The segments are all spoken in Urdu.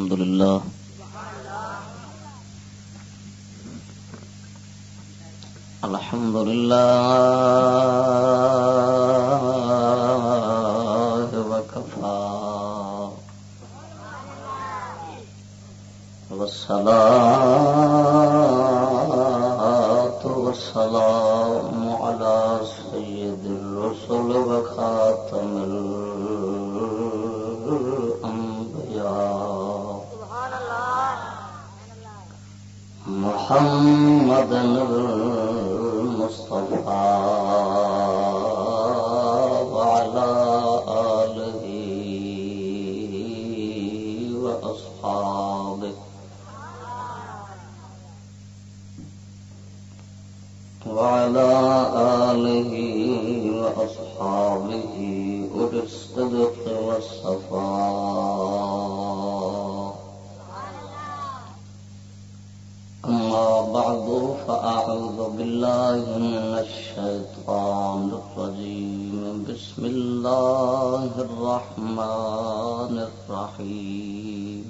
الحمد لله. الحمد لله وكفى. والصلاة والسلام على سيد الرسل وخاتم محمد المصطفى وعلى آله وأصحابه. وعلى آله وأصحابه أولي الصدق والصفاء. فأعوذ بالله من الشيطان الرجيم. بسم الله الرحمن الرحيم.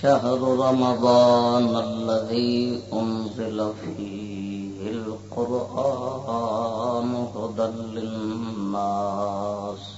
شهر رمضان الذي أنزل فيه القرآن هدى للناس.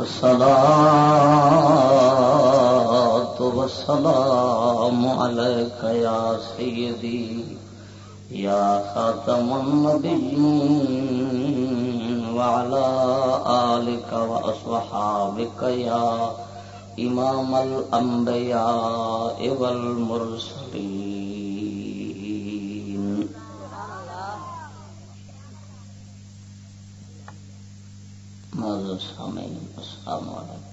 الصلاة والسلام عليك يا سيدي، يا خاتم النبيين، وعلى آلك وأصحابك يا إمام الأنبياء والمرسلين. معذر سامعین السلام علیکم۔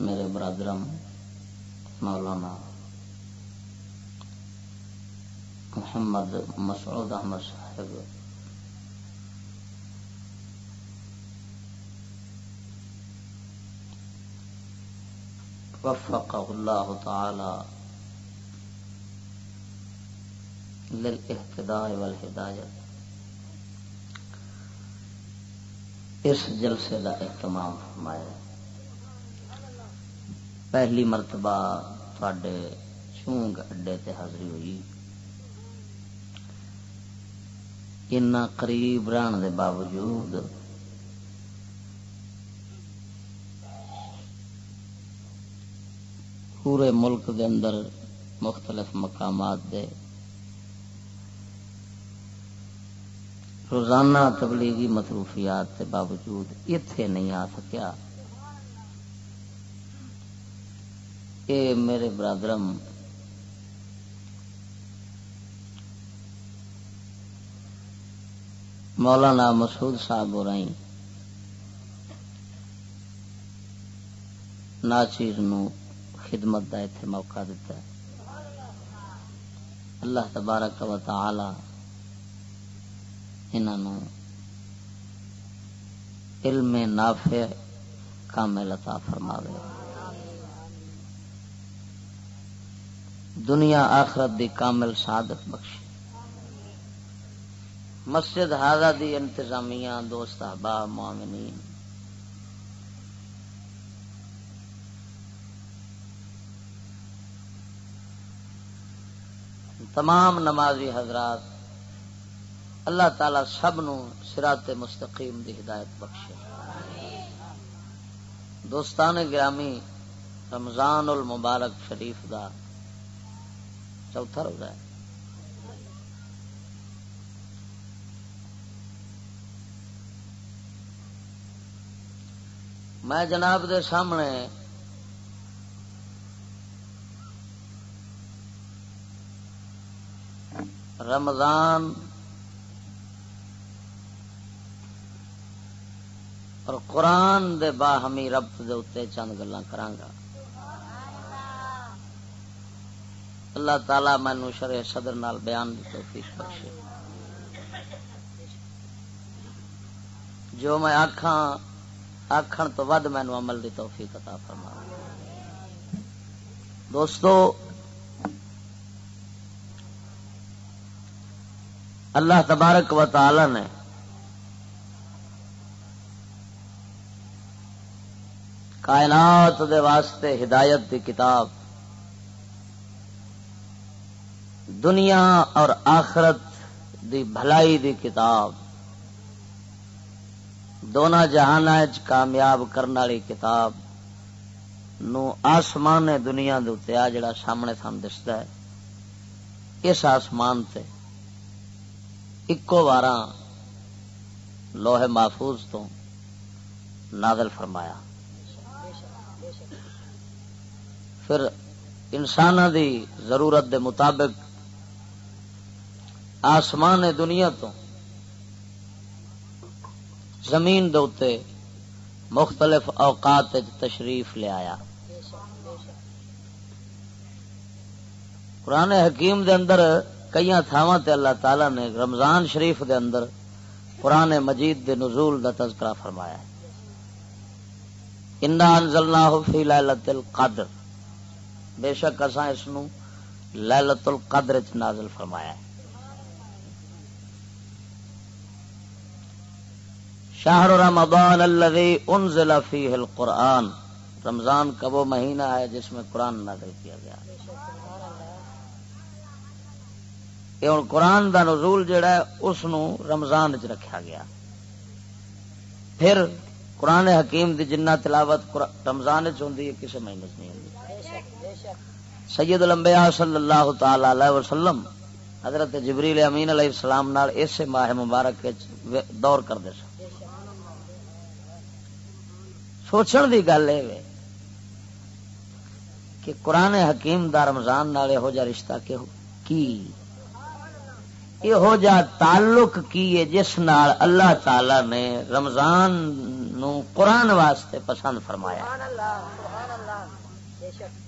میرے برادرم مولانا محمد مسعود احمد صاحب۔ وفقه الله تعالى للاهتداء والهداية اس جلسے کا اہتمام فرمایا۔ پہلی مرتبہ تھے چونگ اڈے تے حاضری ہوئی۔ ان قریب رہن دے باوجود پورے ملک دے اندر مختلف مقامات دے روزانہ تبلیغی مصروفیات کے باوجود اتے نہیں آ سکیا۔ اے میرے برادرم، مولانا مسعود صاحب ہو رہی ناچیر نو خدمت کا اتنے موقع دیتا ہے۔ اللہ تبارک و تعالی انہوں علم نافع کامل عطا فرماوے۔ دنیا آخرت دی کامل سعادت بخش مسجد ہاضا دی انتظامیہ، دوست احباب مومنین۔ تمام نمازی حضرات اللہ تعالی سب نو سرات مستقیم دی ہدایت بخشے۔ دوستان گرامی، رمضان المبارک شریف دا چوتھا روزہ ہے۔ میں جناب دے سامنے رمضان اور قرآن دے باہمی ربط دے اتنے چند گلا کرانگا۔ اللہ تعالی مینو شرح صدر نال بیان دی توفیق بخشے۔ جو میں آخا آخر تو ود مینو عمل دی توفیق عطا فرما۔ دوستو، اللہ تبارک و تعالی نے کائنات دے واسطے ہدایت دی کتاب، دنیا اور آخرت دی بھلائی دی کتاب دونوں جہان کامیاب کرنے والی کتاب نو آسمان دنیا دے آ جڑا سامنے سان دستا ہے۔ اس آسمان تے اکو بار لوہے محفوظ تو نادل فرمایا۔ پھر انسان دی ضرورت دے مطابق آسمان دنیا تو زمین دے مختلف اوقات تشریف لے آیا۔ قرآن حکیم دے اندر کئی تھاواں تے اللہ تعالی نے رمضان شریف دے اندر قرآن مجید دے نزول دا تذکرہ فرمایا ہے۔ انا انزلناہ فی لیلت القدر۔ بے شک اساں اس نو لیلت القدر چ نازل فرمایا ہے۔ شاہر رمضان الذي انزل فيه القرآن، رمضان کا وہ مہینہ ہے جس میں قرآن نازل کیا گیا۔ یہ ہوں قرآن دا نزول جڑا ہے، اس نو رمضان چ رکھا گیا۔ پھر قرآن حکیم دی جنہ تلاوت رمضان چ ہوں کسی مہینے چ نہیں ہوتی سید الانبیاء صلی اللہ تعالی علیہ وسلم حضرت جبریل امین علیہ السلام نال اس ماہ مبارک دور کرتے سن۔ سوچن دی گل یہ کہ قرآن حکیم دا رمضان نال یہو جا رشتہ کی؟ یہو جا تعلق کی ہے جس نال اللہ تعالی نے رمضان نو قرآن واسطے پسند فرمایا۔ سبحان اللہ سبحان اللہ، بے شک۔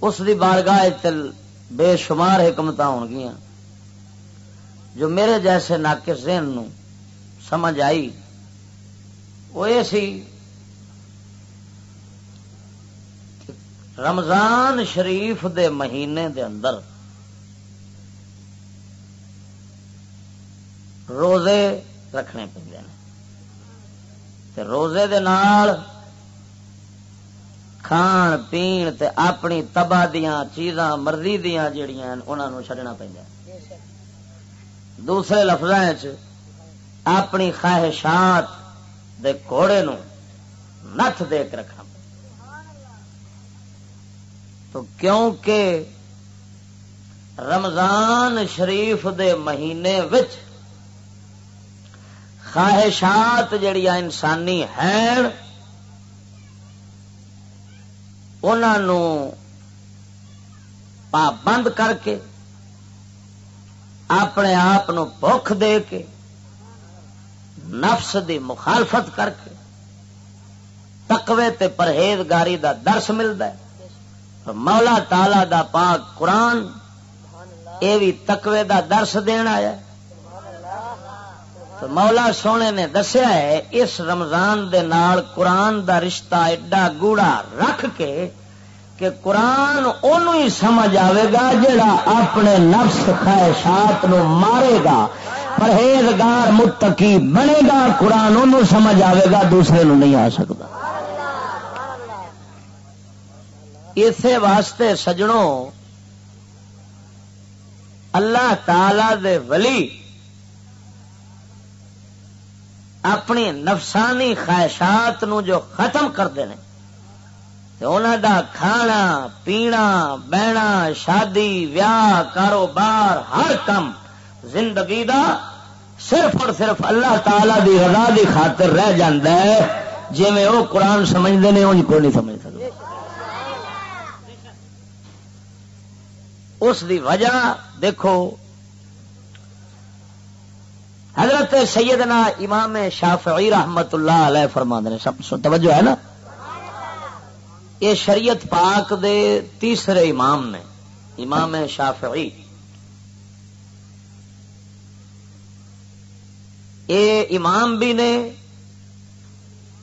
اس دی بارگاہ تل بے شمار حکمت ہو گیا جو میرے جیسے ناقص ذہن نو سمجھ آئی، وہ یہ سی رمضان شریف دے مہینے دے اندر روزے رکھنے پہ روزے دے نال کھان پین تے اپنی تباہ دیا چیزاں مرضی دیا جڑیاں انہوں چڈنا پہ دوسرے لفظ اپنی خواہشات دے گھوڑے نو نت دے کے رکھنا تو کیونکہ رمضان شریف دے مہینے وچ خواہشات جڑیاں انسانی ہیں انہوں پابند کر کے اپنے آپ بخ دے کے نفس دی مخالفت کر کے تقوی تے پرہیزگاری دا درس ملتا ہے۔ مولا تالا دا پاک قرآن یہ بھی تقوی دا درس دینا ہے۔ تو مولا سونے نے دسیا ہے، اس رمضان دے نال قرآن دا رشتہ ایڈا گوڑا رکھ کے کہ قرآن ان ہی سمجھ آئے گا جڑا اپنے نفس خواہشات نو مارے گا۔ پرہیزگار متقی بنے گا، قرآن ان سمجھ آئے گا، دوسرے نو نہیں آ سکتا۔ اسی واسطے سجڑوں اللہ تعالی دے ولی اپنی نفسانی خواہشات نو جو ختم کرتے ہیں انہوں دا کھانا، پینا، بہنا، شادی، ویاہ، کاروبار، ہر کم زندگی دا صرف اور صرف اللہ تعالی دی رضا دی خاطر رہ ہے۔ جی میں وہ قرآن سمجھتے ہیں ان کو نہیں سمجھ سکتے اس دی وجہ دیکھو حضرت سیدنا امام شافعی رحمت اللہ علیہ فرما نے، سب توجہ ہے نا؟ یہ شریعت پاک دے تیسرے امام نے، امام شافعی۔ یہ امام بھی نے،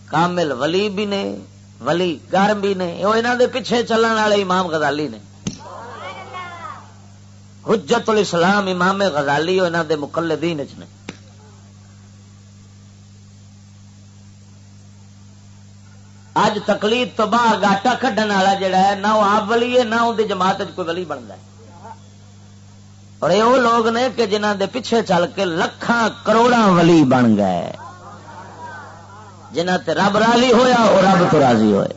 کامل ولی بھی نے، ولی گر بھی نے وہ انہوں دے پیچھے چلن والے امام غزالی نے۔ حجت الاسلام امام غزالی انہوں دے مقلدین نے۔ اج تکلیف تو باہر گاٹا کھڈن والا جڑا ہے، نہ وہ آپ ولی ہے، نہ اندر جماعت کوئی ولی بنتا ہے۔ اور یہ وہ لوگ نے کہ جنہ دے پیچھے چل کے لکھان کروڑا ولی بن گئے۔ جنہ تے رب رالی ہویا وہ رب تو راضی ہوئے۔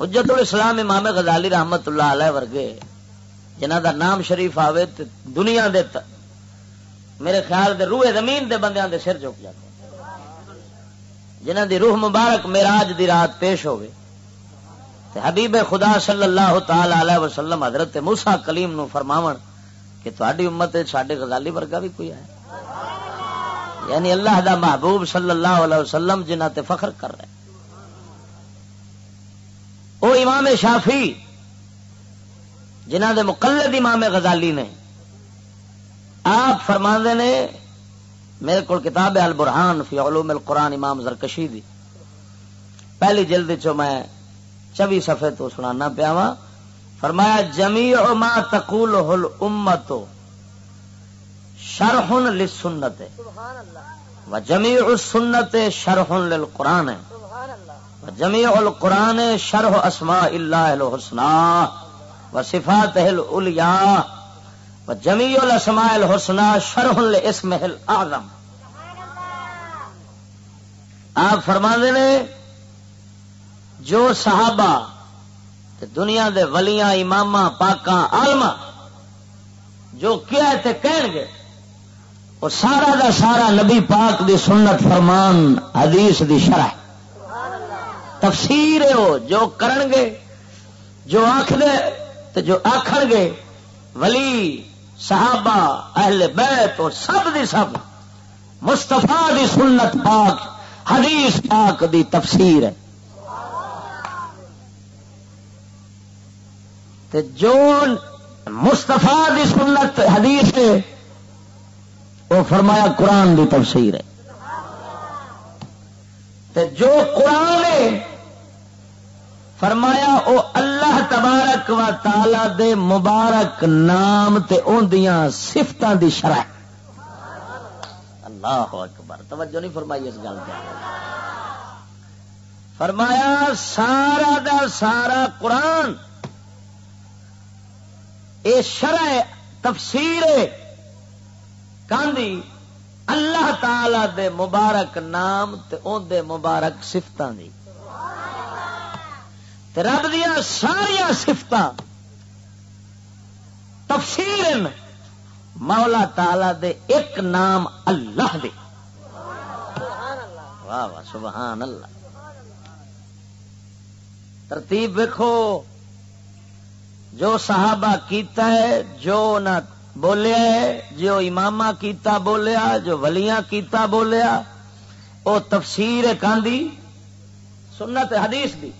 حجت الاسلام امام غزالی رحمت اللہ علیہ ورگے جنہ دا نام شریف آوے دنیا دے میرے خیال دے روح زمین دے بندیاں دے سر چک جاتے جنہ دی روح مبارک میراج دی رات پیش ہوئے تے حبیب خدا صلی اللہ تعالی علیہ وسلم حضرت موسا کلیم نو فرماون کہ تھوڑی امت سڈے غزالی ورگا بھی کوئی ہے۔ یعنی اللہ دا محبوب صلی اللہ علیہ وسلم جنہ تے فخر کر رہے او امام شافی جنہ دے مقلد امام غزالی نے، آپ فرما نے میرے کو کتاب ہے البرحان فی علوم القرآن امام زرکشی دی۔ پہلی جلد چو میں چوی صفحے تو سنانا پیا وا فرمایا جمی ما تقول ہل امت شرح لسنت و جمی سنت شرح للقرآن۔ و جمی القرآن شرح اسماء اللہ الحسنہ و صفات الاولیاء جمی الاسماء الحسنہ شرح الاسم الاعظم۔ آپ فرما نے، جو صحابہ دنیا دے ولیاں امام پاکاں آلما جو کیا تے کہن گے، وہ سارا دا سارا نبی پاک دی سنت فرمان، حدیث دی شرح۔ تفسیر ہے وہ، جو کرن گے، جو آخ دے تو جو آخر گے، ولی صحابہ، اہل بیت اور سب دی سب۔ مستفا دی سنت پاک، حدیث پاک دی تفسیر ہے۔ تے جو مستفا دی سنت حدیث ہے، وہ فرمایا قرآن دی تفسیر ہے۔ تے جو قرآن ہے فرمایا، او اللہ تبارک و تعالی دے مبارک نام تے اندیاں سفتوں دی شرح اللہ اکبر، توجہ نہیں فرمائی اس گل پہ فرمایا، سارا دا سارا قرآن، اے شرح تفسیر کاندی اللہ تعالی دے مبارک نام تے اون دے مبارک سفتوں دی۔ رب دیا ساریا سفت تفصیل مولا تالا دے ایک نام اللہ دے۔ واہ واہ سبحان اللہ۔ ترتیب ویکو جو صحابہ کیتا ہے جو نہ بولیا ہے جو امام کیتا بولیا جو ولیاں کیتا بولیا وہ تفسیر کاندھی سنت حدیث دی۔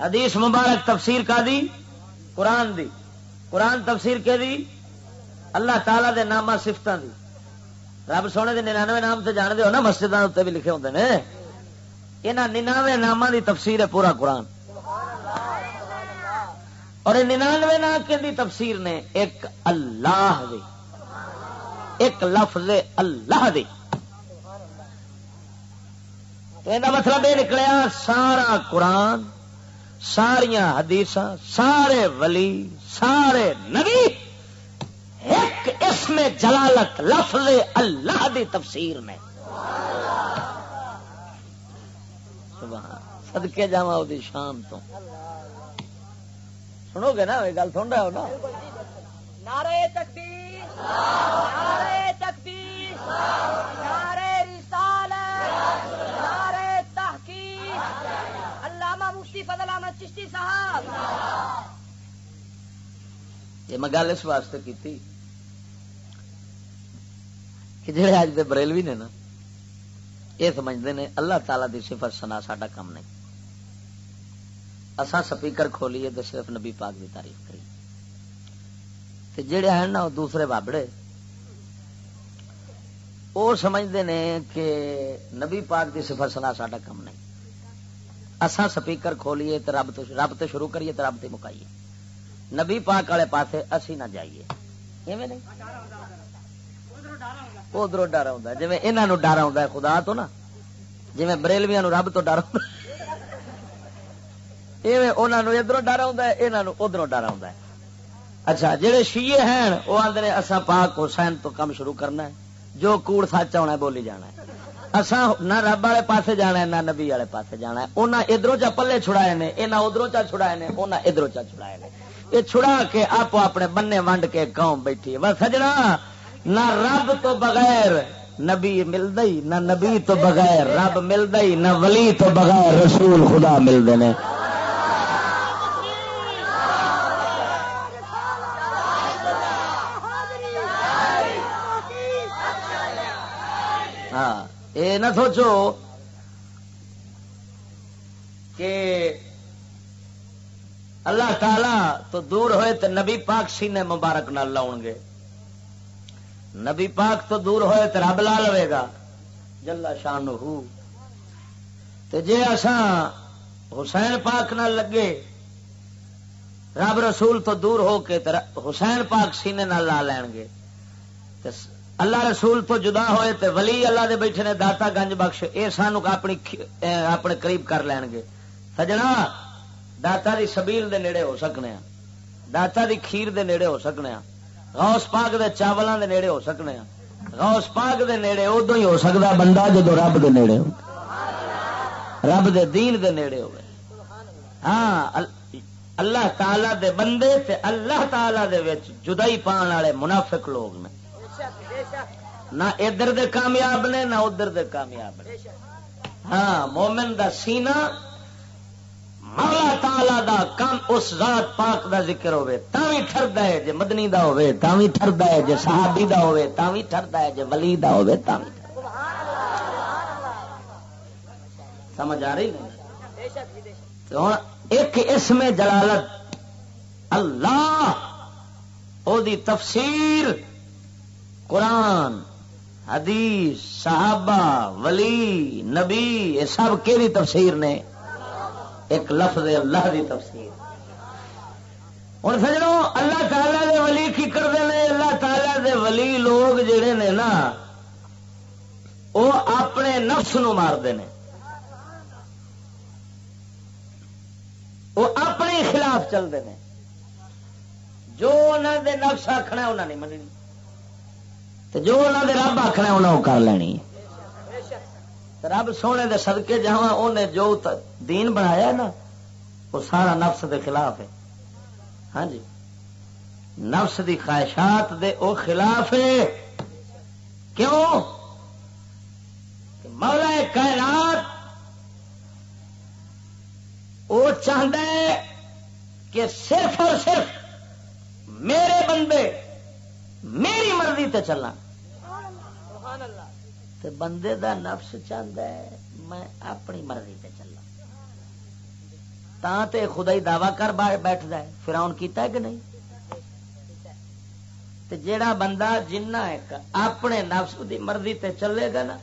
حدیث مبارک تفسیر کا دی؟ قرآن دی. قرآن تفسیر کے دی؟ اللہ تعالی دے نامہ سفت دی. رب سونے دے ننانوے نام سے جان دے ہو نا مسجد بھی لکھے ہوتے ہیں یہاں ننانوے نام دی تفسیر ہے پورا قرآن۔ اور ننانوے نام کے دی تفسیر نے ایک اللہ دی۔ ایک لفظ اللہ دی۔ مطلب یہ نکلیا، سارا قرآن ساریا حدیث سارے ولی، سارے نبی، ایک اس میں جلالت، لفظ اللہ دی تفسیر میں۔ سدکے جا شام تو۔ سنو گے نا، یہ گل سن رہا ہو نا؟ نعرہ تکبیر نعرہ تکبیر۔ چشتی صاحب۔ یہ میں گل اس واسطے کی کہ جڑے اج دے بریلوی نے نا، یہ سمجھتے ہیں اللہ تعالی دی صفت سنا ساڈا کام نہیں۔ اسا سپیکر کھولیے تو صرف نبی پاک کی تعریف کری تے جڑے ہیں نا دوسرے بابڑے، وہ سمجھتے ہیں کہ نبی پاک دی صفت سنا ساڈا کام نہیں۔ اسا سپیکر کھولیے تو رب تو رب تو شروع کریے تو رب تے مکائیے۔ نبی پاک والے پاسے اسی نہ جائیے۔ نہیں؟ ادھر ڈر آ جی یہ ڈر آ خدا تو نا جی بریلویا رب تو ڈر ادھر ڈر ادھر ڈر آ اچھا جہے شیے ہیں وہ آدھے اصا پاک حسین تو کم شروع کرنا ہے۔ جو کوڑ سچ آنا بولی جانا ہے۔ اصا نہ رب والے پاسے جانا ہے، نہ نبی والے پاسے جانا ہے۔ انہیں ادھر چا پلے چھڑائے نے یہاں ادھر چا چھڑائے نے انہیں ادھر چا چھڑائے نے۔ یہ چھڑا کے آپ اپنے بننے ونڈ کے قوم بیٹھی ہے۔ بس سجنا، نہ رب تو بغیر نبی ملتا ہی، نہ نبی تو بغیر رب ملتا ہی، نہ ولی تو بغیر رسول خدا ملتے ہیں یہ نہ سوچو کہ اللہ تعالی تو دور ہوئے تو نبی پاک سینے مبارک نہ لاؤ گے۔ نبی پاک تو دور ہوئے تو رب لا لوے گا۔ جلا شان ہو جی اسان حسین پاک نہ لگے، رب رسول تو دور ہو کے حسین پاک سینے نہ لا لین گے۔ اللہ رسول تو جدا ہوئے تے ولی اللہ دے بیٹھے نے داتا گنج بخش یہ سانو اپنی اپنے قریب کر لین گے۔ سجنا، داتا دی سبیل دے نیڑے ہو سکنے ہیں داتا دی کھیر دے نیڑے ہو سکنے ہیں غوث پاک دے چاولوں دے نیڑے ہو سکنے ہیں غوث پاک دے نیڑے ادو ہی ہو سکتا بندہ جدو رب دے نیڑے ہو۔ رب دے دین دے نیڑے ہوئے۔ ہاں اللہ تعالی دے بندے تے اللہ تعالی دے وچ جدائی پان والے منافق لوگ نے۔ نہ ادھر دے کامیاب نے، نہ ادھر دے کامیاب نے۔ ہاں مومن دا سینہ مولا تالا دا کام اس ذات پاک دا ذکر ہوے تا بھی ٹردا ہے جے مدنی دا ہوے تا بھی ٹردا ہے جے صحابی دا ہوے تا بھی ٹردا ہے جے ولی دا ہوے تا بھی سمجھ آ رہی؟ نہیں ایک اسم جلالت، اللہ، او دی تفسیر قرآن۔ حدیث، صحابہ، ولی، نبی، یہ سب کہ تفسیر نے؟ ایک لفظ اللہ دی تفسیر۔ ہوں سجڑوں اللہ تعالی دے ولی کی کرتے ہیں اللہ تعالی دے ولی لوگ جڑے نے نا، وہ اپنے نفس نو مارتے ہیں وہ اپنے خلاف چلتے ہیں جو انہوں دے نفس آخنا انہیں نہیں مننی۔ جو انہوں دے رب آخنا انہیں کر لینی۔ رب سونے دے سدکے جا انہیں جو دین بنایا نا، وہ سارا نفس دے خلاف ہے۔ ہاں جی۔ نفس دی خواہشات دے او خلاف ہے۔ کیوں؟ مولا کائنات وہ چاہتا ہے کہ صرف اور صرف میرے بندے میری مرضی تے چلنا۔ تے بندے دا نفس چاہتا ہے میں اپنی مرضی تے چلا تا تے خدا ہی دعوی کر بیٹھ ہے فراؤن کیتا ہے کہ نہیں؟ تے جیڑا بندہ جنہ ایک اپنے نفس دی مرضی تے چلے گا نا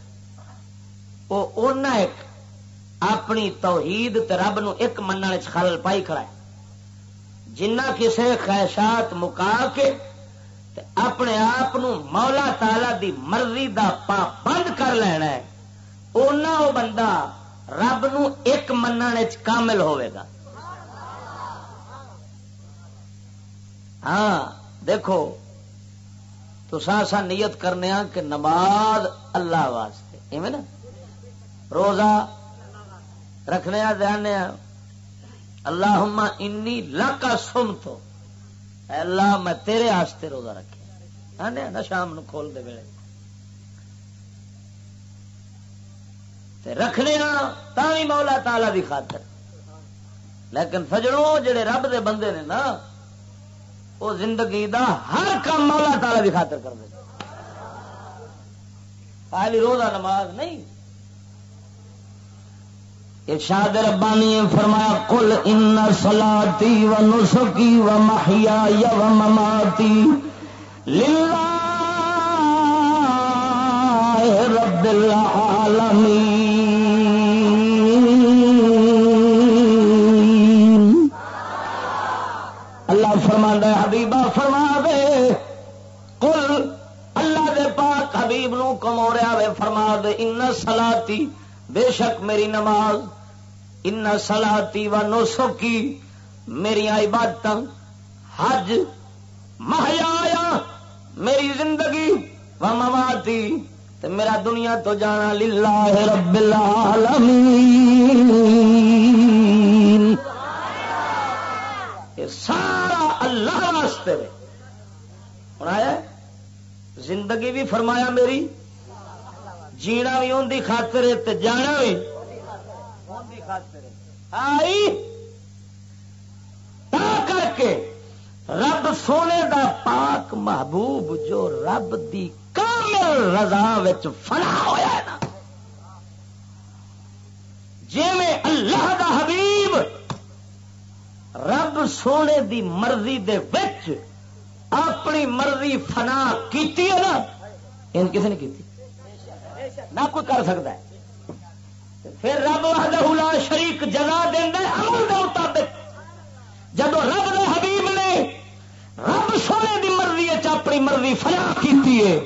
وہ اونا ایک اپنی توحید تے رب نو ایک منع خلل پائی کھڑا ہے۔ جنہ کسے خواہشات مکا کے اپنے آپ مولا تالا دی مرضی دا پا بند کر لینا ہے۔ اونا وہ بندہ رب نو ایک من کامل ہوئے گا۔ ہاں دیکھو تو سا نیت کرنے ہاں کہ نماز اللہ واسطے، ایویں نا؟ روزہ رکھنے ہاں، دھیان ہاں۔ اللہ انی لاکا سم تو اللہ، میں تیرے آستے روزہ رکھے۔ ہاں جی، آنے نا شام نو کھول دے ویلے۔ رکھنے تا بھی مولا تالا دی خاطر۔ لیکن سجڑوں جڑے رب دے بندے نے نا وہ زندگی دا ہر کام مولا تالا دی خاطر کر دے۔ خالی روزہ نماز نہیں۔ ارشاد ربانی فرمایا کل ان سلاتی و نسکی و محیا و مماتی للہ رب العالمین۔ اللہ فرما حبیبہ فرما دے کل اللہ دے پاک حبیب نو کموریا وے فرما دے ان سلاتی بے شک میری نماز ان سلاتی و نو کی میری عبادت حج، مہیا میری زندگی و مواتی، تے میرا دنیا تو جانا للہ رب العالمین۔ یہ سارا اللہ واسطے آیا زندگی بھی فرمایا میری، جینا بھی ان کی خاطر جانا بھی۔ آئی؟ کر کے رب سونے دا پاک محبوب جو رب دی کامل رضا فنا ہوا نا۔ جی میں اللہ دا حبیب رب سونے دی مرضی دے وچ اپنی مرضی فنا کیتی ہے نا۔ ان کسی نے کیتی؟ نہ کوئی کر سکتا ہے۔ پھر رب وحدہ لا شریک جگہ دینا عمل دے مطابق۔ جب رب دے حبیب نے رب سونے دی مرضی اپنی مرضی فنا کی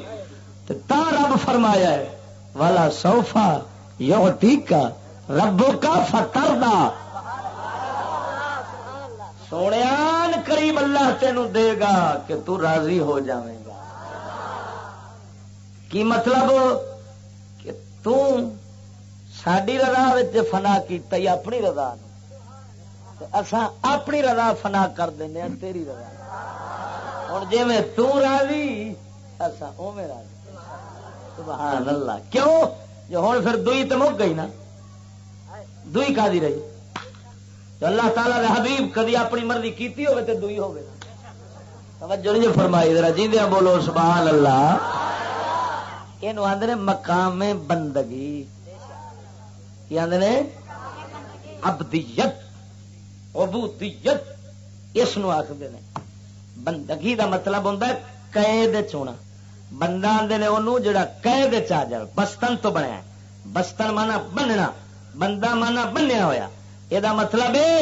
تا رب فرمایا ہے والا سوفا یو ٹیکا ربو کا فتر دا سونے قریب اللہ تینوں دے گا کہ تو راضی ہو جائے گا۔ کی مطلب؟ کہ ساری رضا فنا کی اپنی رضا اسان اپنی رضا فنا کر دینا ہاں، تیری رضا۔ ہوں جی میں تاضی اصا او میرا سبحان اللہ۔ کیوں؟ جو ہوں پھر دوئی تو مک گئی نا۔ دوئی کا دی رہی؟ تو اللہ تعالیٰ نے حبیب کدی اپنی مرضی کیتی ہوگی تو دوئی ہوگی توجہ نہیں فرمائی، ذرا جی بولو، سبحان اللہ۔ یہ آدھے مقام بندگی۔ یہ آدھے ابدیت ابوتیت اس آخر بندگی دا مطلب ہوں قید چونا بندہ آدھے نے انہوں جڑا قید چ جائے بستن تو بنیا بستن مانا بننا، بندہ مانا بنیا ہویا۔ یہ مطلب ہے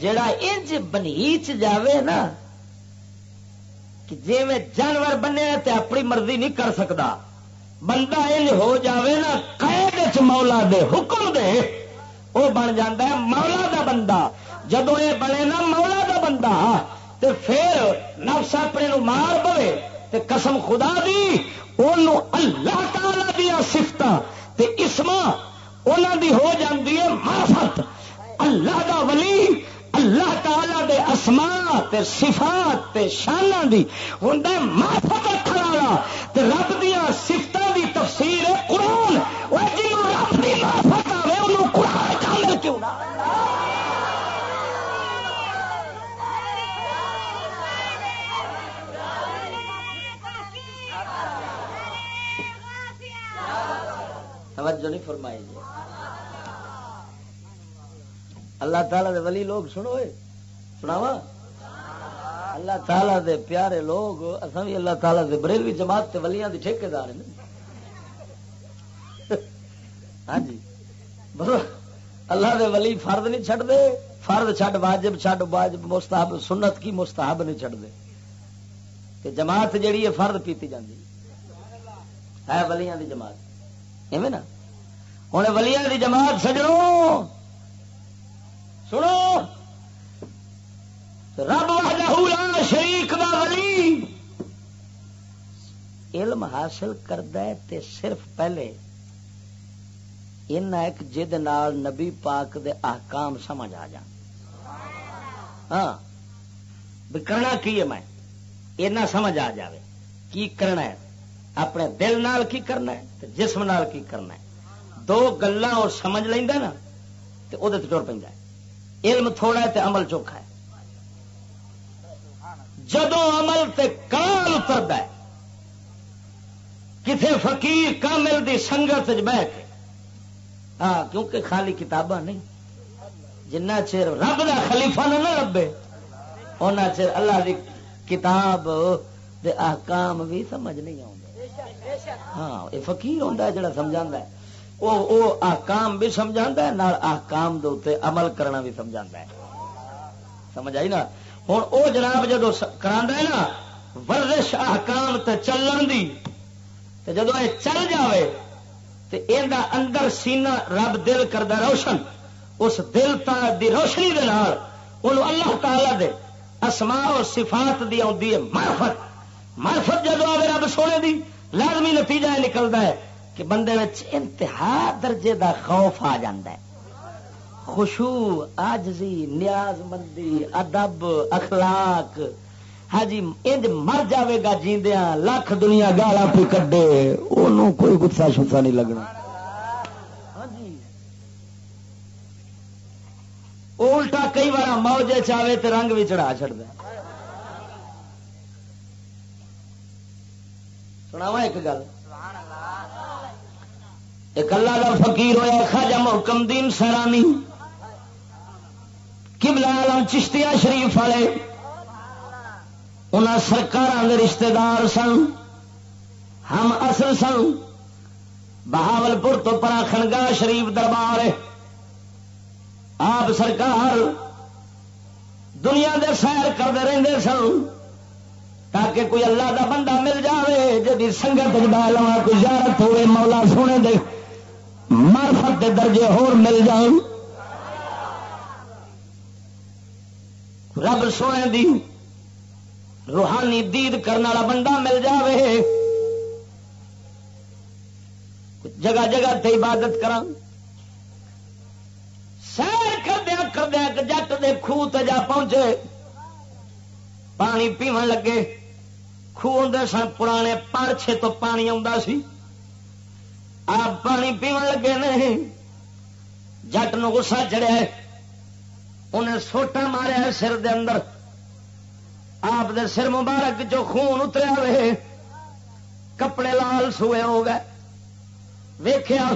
جڑا انج بنیچ جاوے نا، کہ جی میں جانور بنیا تے اپنی مرضی نہیں کر سکتا بندہ انج ہو جاوے نا، قید مولا دے حکم دے وہ بن جا مولا دا بندہ۔ جدو یہ بنے نا مولا دا بندہ، تے پھر نفس اپنے نو مار پوے، تے قسم خدا دی اللہ تعالی دیا سفت اسما انہوں دی ہو جاتی ہے مافت اللہ دا ولی، اللہ تعالی دے اسماء، تے صفات، تے شانہ دی۔ ہوندا معرفت رکھن والا۔ تے رب دیا صفتاں دی تفسیر ہے قرآن او جنوں رب دی معرفت آوے اونوں قرآن کامل کیوں نہ توجہ نہیں فرمائی جی۔ اللہ تعالی دے ولی لوگ سنو سناوا اللہ تعالی دے پیارے لوگ اصل بھی اللہ تعالی دے بریلوی جماعت تے ولیاں دی ٹھیکے دار ہیں۔ ہاں جی۔ اللہ دے ولی فرد نہیں چڈ دے فرد چڈ واجب چڈ واجب، مستحب، سنت کی مستحب نہیں چڈ دے کہ جماعت جیڑی ہے، فرد پیتی جاندی۔ ہے ولیاں دی جماعت۔ ایویں نا۔ ہوں ولیاں دی جماعت سجڑوں سنو۔ رب وحدہ لا شریک دا ولی۔ علم حاصل کرد صرف پہلے ایک جد نال نبی پاک دے احکام سمجھ آ جان۔ ہاں۔ کرنا کی ہے میں؟ اینا سمجھ آ جاوے۔ کی کرنا ہے؟ اپنے دل نال کی کرنا ہے جسم نال کی کرنا ہے۔ دو گلا اور سمجھ لینا نا تو وہ ٹر پہ علم تھوڑا ہے تے عمل چوکھا ہے۔ جدو عمل تے کال اترتا ہے کتنے فقیر کامل دی سنگت بہ کے ہاں کیونکہ خالی کتاباں نہیں۔ جنہ چر رب کا خلیفہ نہ لبے ان چر اللہ دی کتاب دے احکام بھی سمجھ نہیں آتے ہاں یہ فقیر ہوتا ہے جڑا سمجھا ہے۔ وہ آکام بھی سمجھا ہے آکام دے اتنے عمل کرنا بھی سمجھا ہے۔ سمجھ آئی نا؟ ہوں وہ جناب جدو کرا ہے نا، ورزش آکام تے چلن دی، تے جدو یہ چل جاوے تے یہ اندر سینہ رب دل کردہ روشن، اس دل تا دی روشنی دے نال اونوں اللہ تعالی دے اسما اور صفات دی آدھی ہے مارفت مارفت جدو آئے رب سونے دی، لازمی نتیجہ نکلتا ہے کہ بندے وچ انتہا درجے دا خوف آ جا خوشو آجزی نیاز مندی ادب، اخلاق ہاں جی انج مر جاوے گا جیندیا لاکھ دنیا گالا پی کڈے۔ وہ کوئی گسا شسا نہیں لگنا۔ ہاں جی۔ الٹا کئی بار موجے چاہے تو رنگ بھی چڑھا چڑھتا سناوا ایک گل۔ ایک اللہ کا فقیر ہوا خاجا محکم دین سیرانی۔ کملا عالم چشتیا شریف والے۔ ان سرکار رشتے دار سن، ہم اصل سن بہاول پور تو پرا خنگا شریف دربار آپ سرکار دنیا دے سیر کرتے رہتے سن، تاکہ کوئی اللہ دا بندہ مل جائے جی سنگت لوا کوئی زیارت ہوئے مولا سونے دے مارفت کے درجے ہور مل جان۔ رب سونے دی روحانی دید کرنے والا بندہ مل جائے جگہ جگہ تے عبادت کر سیر کردیا کردیا جٹ دے خوہ جا پہنچے۔ پانی پیو لگے۔ خوہ ہوں سن پرانے پرچے تو پانی آ آپ پانی پیو لگے نہیں جٹ نو گسا چڑیا انہیں سوٹا ماریا سر دے اندر۔ آپ دے سر مبارک جو خون اتریا رہے کپڑے لال سوئے ہو گئے۔ ویخیا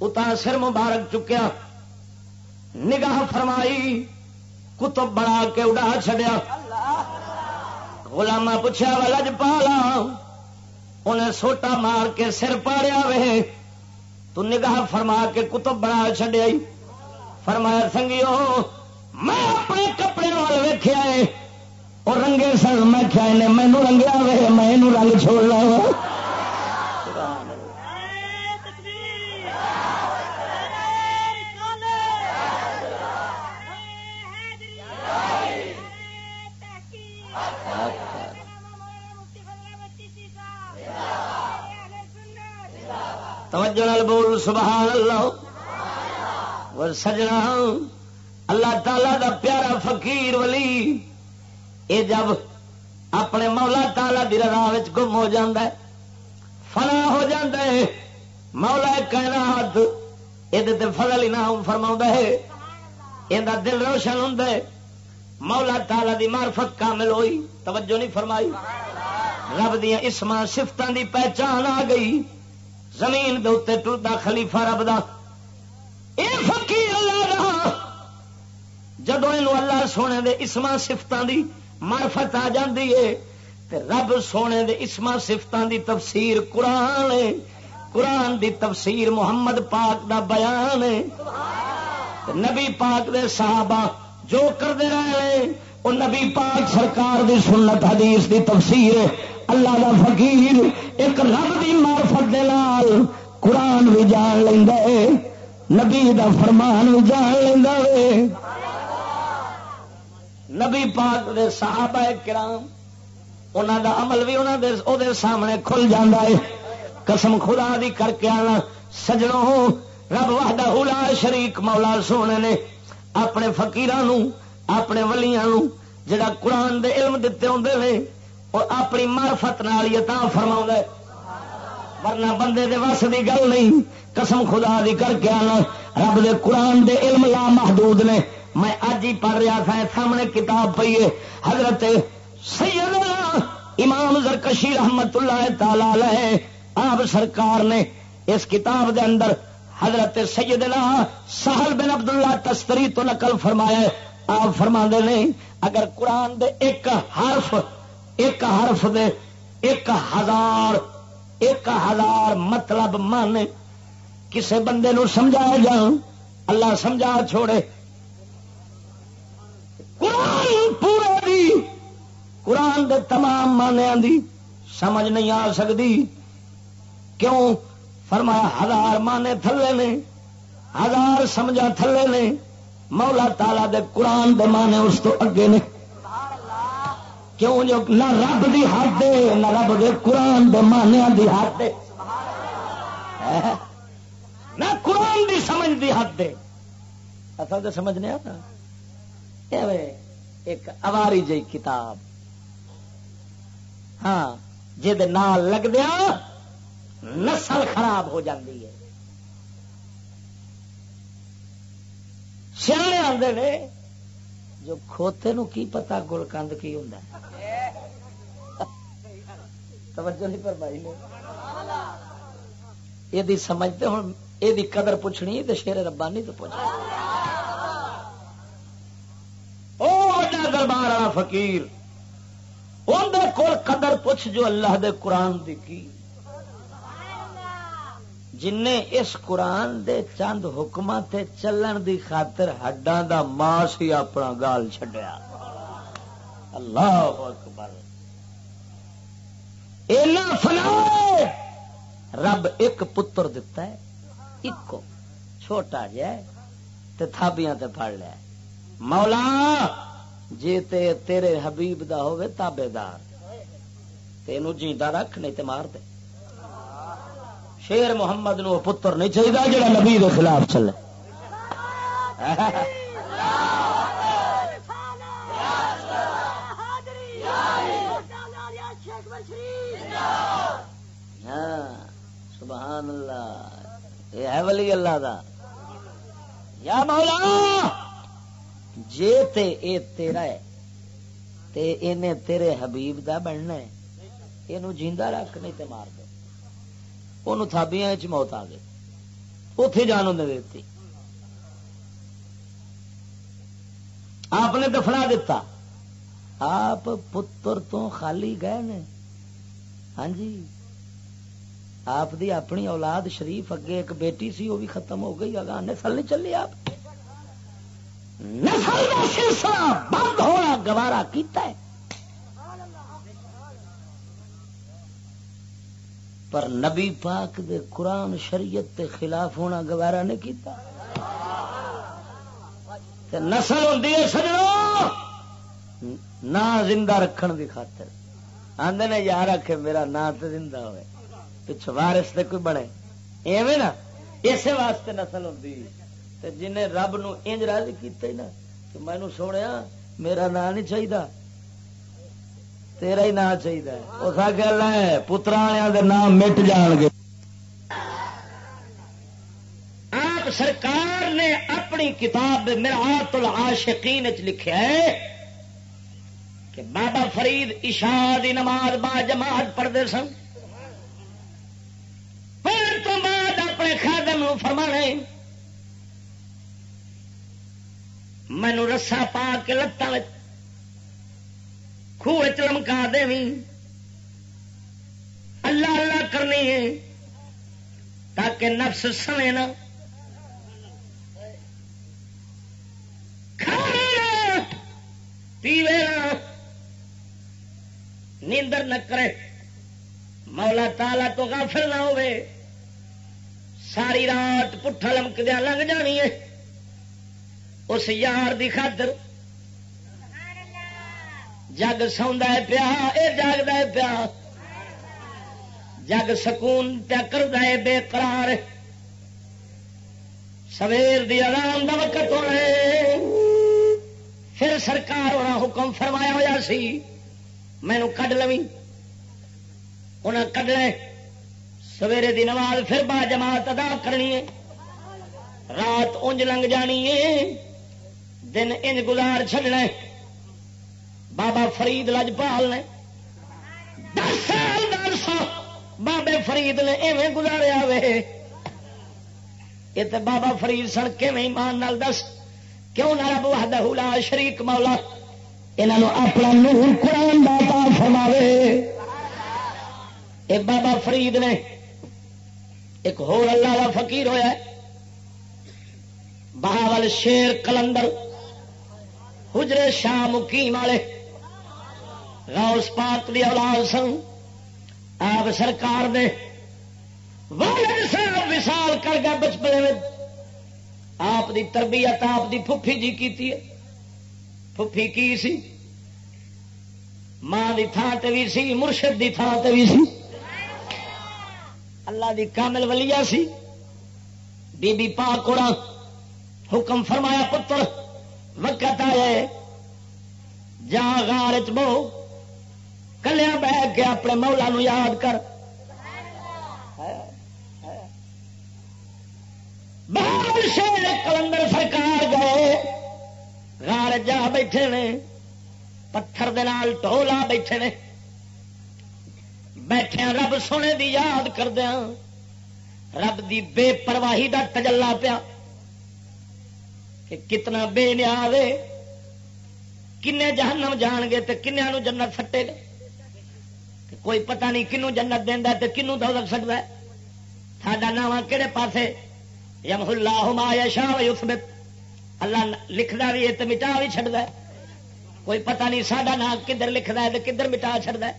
اتا سر مبارک چکیا۔ نگاہ فرمائی، کتب بڑا کے اڈا چڈیا گلاما پوچھا والا جب پالا؟ انہیں سوٹا مار کے سر پاڑیا وے۔ تو نگاہ فرما کے کتب بنا چڈیا فرمایا، سنگیو، میں اپنے کپڑے وال ویخیا اور رنگے سن۔ میں کیا مینو رنگیا وے؟ میں رنگ چھوڑ لا توجہ نال بول سبحان اللہ سجنا ہاں۔ اللہ تعالی دا پیارا فقیر ولی۔ اے جب اپنے مولا تالا دی رضا گم ہو جاندہ ہے، فنا ہو جاندہ ہے، مولا کہنا ہاتھ یہ فضل انعام فرما ہے یہ دل روشن ہوں مولا تالا دی معرفت کامل ہوئی، توجہ نہیں فرمائی۔ رب دیا اسما سفتوں دی پہچان آ گئی، زمین دے ٹرتا خلیفہ رب دا۔ اے فقیر اللہ رہا جدو یہ اللہ سونے دے اسما سفتوں دی معرفت آ جاندی ہے۔ تے رب سونے دے اسما سفتوں دی تفسیر قرآن ہے۔ قرآن دی تفسیر محمد پاک دا بیان ہے۔ نبی پاک دے صحابہ جو کرتے رہے وہ نبی پاک سرکار دی سنت حدیث دی تفسیر ہے۔ اللہ دا فقیر، ایک رب دی معرفت دے نال قرآن بھی جان لینا ہے۔ نبی دا فرمان بھی جان لینا ہے۔ نبی پاک دے صحابہ کرام انہوں دا عمل بھی انہوں دے او دے سامنے کھل جاندہ ہے۔ قسم خدا دی کر کے آنا، سجنوں رب وحدہ لا شریک مولا سونے نے اپنے فقیران اپنے ولیاں جڑا قرآن دے علم دیتے ہوں نے، اور اپنی مارفت نال یہ فرما ورنہ بندے دے وس کی گل نہیں۔ قسم خدا دی کر کے آنا، رب دے قرآن دے علم لا محدود نے۔ میں اج ہی پڑھ رہا تھا، سامنے کتاب پی ہے، حضرت سیدنا امام زرکشی رحمت اللہ تعالی آپ سرکار نے اس کتاب دے اندر حضرت سیدنا سہل بن عبداللہ تستری تو نقل فرمایا آپ فرما نے، اگر قرآن دے ایک حرف ایک حرف دے ایک ہزار ایک ہزار مطلب مانے کسے بندے نو سمجھایا جا اللہ سمجھا چھوڑے قرآن پورے دی۔ قرآن دے تمام مانے دی سمجھ نہیں آ سکتی کیوں؟ فرمایا ہزار مانے تھلے نے، ہزار سمجھا تھلے نے۔ مولا تالا دے قرآن دے مانے اس تو اگے نے۔ کیوں جو نہ رب دی حد نہ رب دے قرآن دے مانیا دی حد ہاں؟ نہ قرآن دی سمجھ دی حد دے۔ اصل تو سمجھنے آتا۔ ایک اواری جی کتاب۔ ہاں جد نال لگ دیا نسل خراب ہو جاتی ہے۔ سیاح آتے نے، جو کھوتے نو کی پتا گل کند کی ہوں توجہ نہیں پر بھائی نے۔ یہ سمجھتے ہوں یہ قدر پوچھنی تو شیر ربانی تو پوچھ دربار والا فقیر۔ اندر کول قدر پوچھ جو اللہ دے قرآن دی کی۔ جن اس قرآن دے چند حکم چلن دی خاطر ہڈاں دا ماس ہی اپنا گال چڈیا اللہ اکبر۔ اینا فنا رب ایک پتر دتا ہے ایک چھوٹا جا تھابیاں تے پڑ لیا مولا! جی تے تیرے حبیب دا ہوئے تابے دار تینوں جیتا رکھ نہیں تے مار دے۔ شیر محمد نو پتر نہیں چاہیے جڑا نبی کے خلاف چلے۔ ہاں، سبحان اللہ یہ ہے ولی اللہ دا۔ یا مولا! جے تے اے تیرا ہے، تے اینے تیرے حبیب دا بننا ہے یہ جیندہ رکھ، نہیں تے مار دے۔ وہ تھابیاں موت آ گئی۔ اتے جان انہیں دیتی آپ نے دفنا دیتا آپ پتر تو خالی گئے نے۔ ہاں جی۔ آپ دی اپنی اولاد شریف اگے ایک بیٹی سی وہ بھی ختم ہو گئی اگا نسل نہیں چلی آپ۔ نسل کا سلسلہ بند ہونا گوارا کیتا ہے۔ پر نبی پاک دے قرآن شریعت کے خلاف ہونا گوارا نہیں کیتا۔ نسل ہوں سجڑوں نہ زندہ رکھن کی خاطر۔ آدھے نے یار آخ میرا نا تو زندہ ہوئے۔ پچھو وارس تے کوئی بنے۔ ایویں نا اسی واسطے نسل ہوں جن رب نو انج راضی کیتے نا کہ مینو سونے میرا نا نہیں چاہیے تیرا ہی نام چاہیے اس گل ہے پترا نام مٹ جان گے۔ آپ سرکار نے اپنی کتاب مرآت العاشقین لکھا ہے کہ بابا فرید اشاد نماز با جماعت پڑھتے سن۔ پھر تو بعد اپنے خادم فرما مینو رسا پا کے لتان خوہ چمکا دے اللہ اللہ کرنی ہے تاکہ نفس سمے نہ۔ پیوے نہ۔ نیندر نہ کرے۔ مولا تالا تو غافل نہ ہوئے۔ ساری رات پٹھا لمک دیا لنگ جانی ہے۔ اس یار دی خاطر جگ سوندا ہے پیا، اے جاگدا ہے پیا۔ جگ سکون پیا کردا ہے، بے قرار۔ سویر دی آرام کا وقت ہونا پھر سرکار ہونا حکم فرمایا ہوا سی مینو کڈ لوی۔ انہیں کڈنا سویرے دی نماز پھر با جماعت ادا کرنی ہے۔ رات انج لنگ جانی ہے۔ دن انج گزار چڈنا بابا فرید لجپال نے دس سال دس بابے فرید نے ایویں گزاریا وے۔ یہ تو بابا فرید سن کے ایمان نال دس؟ کیوں نہ رب وحدہ لا شریک مولا؟ انہوں اپنا نور قرآن داتا فرماوے۔ اے بابا فرید نے ایک ہور اللہ کا فقیر ہویا ہے۔ بہاول شیر کلندر حجرے شاہ مقیم والے۔ غوث پاک دی اولاد سن۔ آپ سرکار دے۔ والد صاحب وصال کر گیا بچپنے میں۔ آپ دی تربیت آپ دی پھوپھی جی کی پھوپھی کی سی؟ ماں دی تھان تے بھی سی، مرشد دی تھان تے بھی سی۔ اللہ دی کامل ولیا سی۔ بی بی پاک حکم فرمایا، پتر وقت آئے۔ جا گار چو کلیا بہ کے اپنے مولا نو یاد کر۔ شیر کلندر سرکار گئے۔ گار جا بیٹھے نے۔ پتھر دال ٹولا بیٹھے نے۔ بیٹھے رب سونے دی یاد کردیا رب دی بے پرواہی دا تجلا پیا۔ کہ کتنا بے نیا کنے جہنم جان گے تو کنیا جنت سٹے گے؟ کوئی پتہ نہیں کنو جنت دینا تو کنو دو لگ سکتا ہے؟ ساڈا نام کہڑے پاسے؟ یم اللہ ما شاہ یوسمت اللہ لکھتا بھی ہے تو مٹا بھی چڑھتا ہے۔ کوئی پتہ نہیں ساڈا نام کدھر لکھتا ہے تو کدھر مٹا چڑھتا ہے۔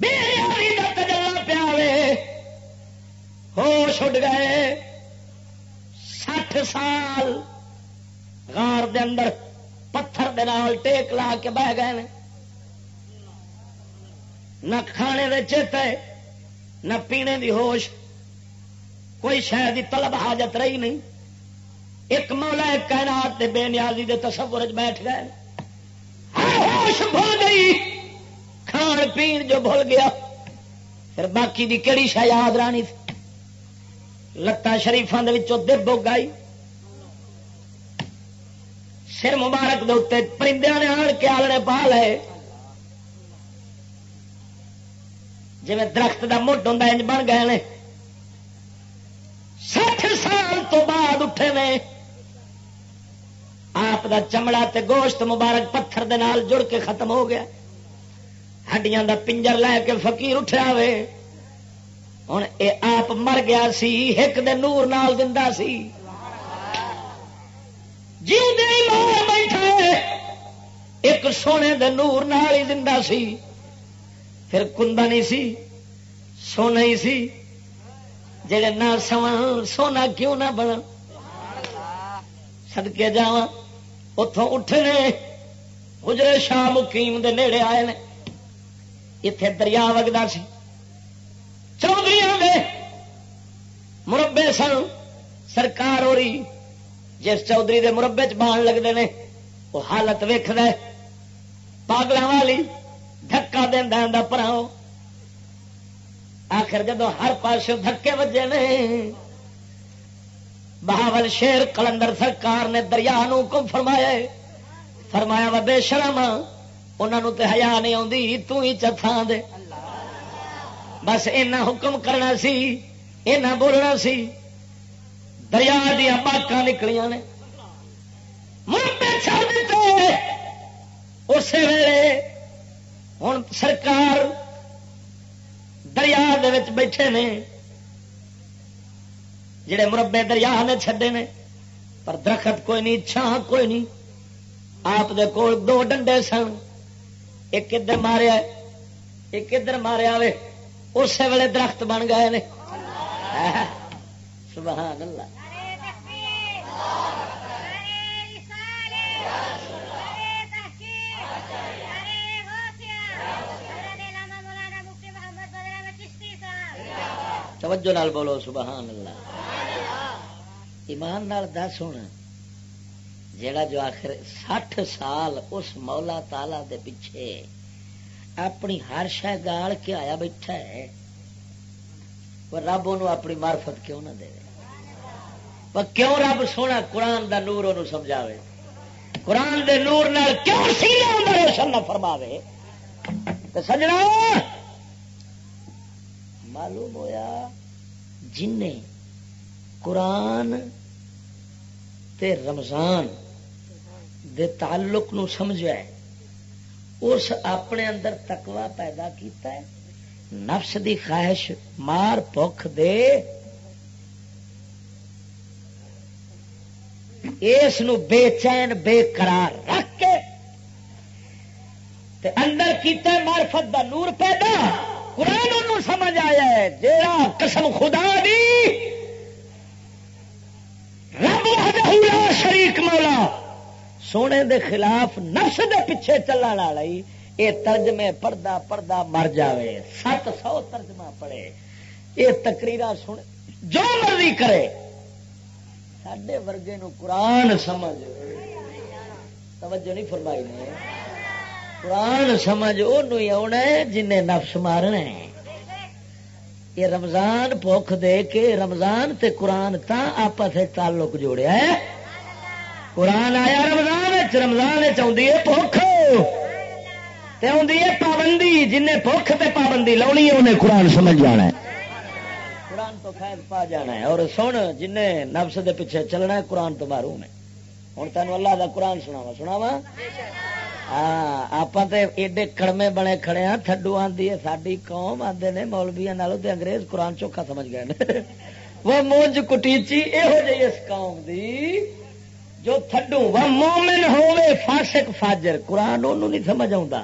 پیا ہوش اڈ گئے۔ سٹھ سال غار دے اندر پتھر دے نال ٹیک لا کے بہ گئے نہ کھانے دے چیتے، نہ پینے دی ہوش۔ کوئی شہر کی طلب حاجت رہی نہیں۔ ایک مولا ایک کائنات دے بے نیازی دے تصور بیٹھ گئے۔ ہوش بھول گئی۔ کھان پین جو بھول گیا۔ پھر باقی دی کہڑی شہ یاد رانی تھی؟ لتان شریفان دب گائی۔ سر مبارک دے پرندے نے آن کے آلنے پا لے۔ جی درخت کا مٹ ہوں انج بن گئے سٹھ سال تو بعد اٹھے نے آپ دا چمڑا تے گوشت مبارک پتھر دے نال جڑ کے ختم ہو گیا۔ ہڈیاں دا پنجر لے کے فقیر اٹھا وے۔ ہوں اے آپ مر گیا سی ایک دے نور نال دندا سی جی مار بیٹھے ایک سونے دے نور نال ہی زندہ سی پھر کندا نہیں سی سونا ہی سی جڑے نہ سو سونا کیوں نہ بن سدکے جا اتوں اٹھنے گجرے شاہ مقیم دے نیڑے آئے نے اتے دریا وگدا سی چودھری دے مربے سن، سرکار ہو رہی جس چودھری دے مربے چ بان لگتے ہیں وہ حالت ویخد پاگل والی دکا دینا پراؤ آخر جدو ہر پاس دھکے وجے نے، بہاول شیر کلندر سرکار نے دریا کم فرمایا فرمایا وا بے شرم ہاں، انہوں تے حیا نہیں آتی تھی چتھان دے۔ بس اینا حکم کرنا سی، اینا بولنا سی۔ دریا دیا باقا نکلیاں نے۔ اسی ویلے ہوں سرکار دریا بیٹھے نے۔ جڑے مربے دریا نے چھڈے نے۔ پر درخت کوئی نہیں چھان کوئی نہیں۔ آپ دے کول دو ڈنڈے سن۔ ایک ادھر ماریا، ایک ادھر ماریا وے۔ اسی ویلے درخت بن گئے نے۔ سبحان اللہ۔ توجہ نال بولو، سبحان اللہ۔ ایمان نال دس ہونا جیڑا جو آخر سٹھ سال اس مولا تالا دے پیچھے اپنی ہر شہ گال کے آیا بیٹھا ہے۔ رب ان اپنی مارفت کیوں نہ دے۔ کیوں رب سونا قرآن دا نور ان سمجھاوے۔ قرآن دے نور نال کیوں سینے روشن نہ فرماوے۔ تو سجنا، معلوم ہویا جن قرآن تے رمضان دے تعلق نو سمجھا ہے۔ اس اپنے اندر تکوا پیدا کیتا ہے۔ نفس دی خواہش مار پک دے۔ اس بے چین، بے قرار رکھ کے تے اندر کیتا مارفت دا نور پیدا۔ قرآن انہوں سمجھ آیا ہے، جیڑا قسم خدا دی، رب شریک مولا۔ سونے دے خلاف نفس دے پیچھے چلن والا یہ ترجمے پردہ پردہ مر جاوے، سات سو ترجمہ پڑے یہ تکریر سن، جو مرضی کرے سڈے ورگے نو قرآن سمجھ۔ توجہ نہیں فرمائی نے۔ قرآن سمجھ وہ آنا جن نفس مارنا ہے۔ یہ رمضان بخ دے کے رمضان تے قرآن تا آپس تعلق جوڑیا ہے۔ قرآن آیا رمضان رمضان چاہیے بخ ہے پابندی جن بخ تے پابندی لونی ہے، انہیں قرآن سمجھ جانا ہے۔ قرآن تو فیض پا جانا ہے۔ اور سن جن نفس دے پیچھے چلنا ہے، قرآن تو مارو میں ہوں تین اللہ کا قرآن سناوا سناوا ہاں آپ ایڈے کڑمے بنے کھڑے ہاں تھڈو آدھی ہے ساری قوم آتے نے مولبیا انگریز قرآن چوکھا سمجھ گئے وہ مونج کٹیچی یہو جی اس قوم دی جو تھڈو وہ مومن ہوے فاسق فاجر، قرآن انہوں نہیں سمجھ آتا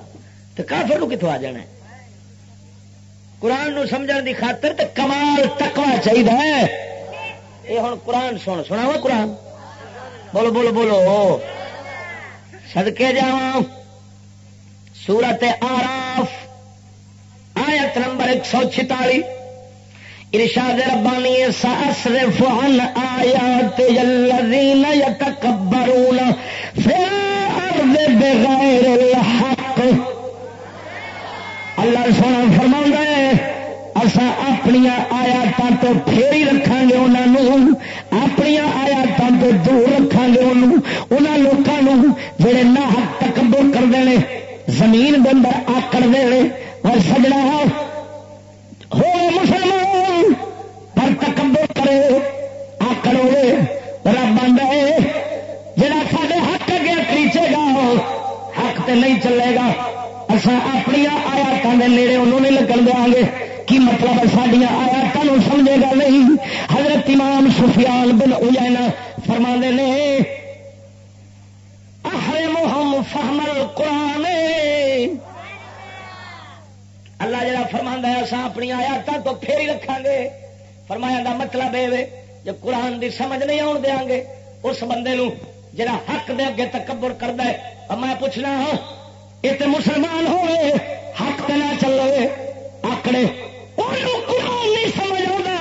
تو کافر کتوں آ جانا ہے؟ قرآن نو سمجھن دی خاطر تو کمال تکوا چاہیے یہ ہوں قرآن سن سنا وا قرآن؟ بولو بولو بولو۔ سدکے جا سورت آراف، آیت نمبر ایک سو چھتالی ارشاد ربانی سأصرف عن آیات الذین یتکبرون فی الارض بغیر الحق. اللہ سونا فرما ہے اصا اپنی آیات تو پھیری رکھا گے انہوں اپنی آیاتوں تو دور رکھا گے انہوں لوگوں جڑے نہ حق تکبر کرتے ہیں زمین کے آکڑ دے اور سجنا ہو مسلمان! ہوئے رب آدھا جڑا سارے حق اگے کریچے گا حق تے نہیں چلے گا اصا اپنی آیاتوں کے نیڑے انہوں نے لگن دیا گے کی مطلب سڈیا آیاتوں سمجھے گا نہیں حضرت امام سفیان بن اجینا فرما نے محمد فہمل قرآن اللہ جا فرما ہے اصا اپنی آیات تو پھر ہی رکھا گے فرمایا کا مطلب یہ جو قرآن دی سمجھ نہیں آن دیا گے، اس بندے نو جڑا حق دے اگے تکبر کرتا ہے میں پوچھنا ہاں یہ تو مسلمان ہوئے، حق پہ نہ چلے، آکڑے قرآن نہیں سمجھ آتا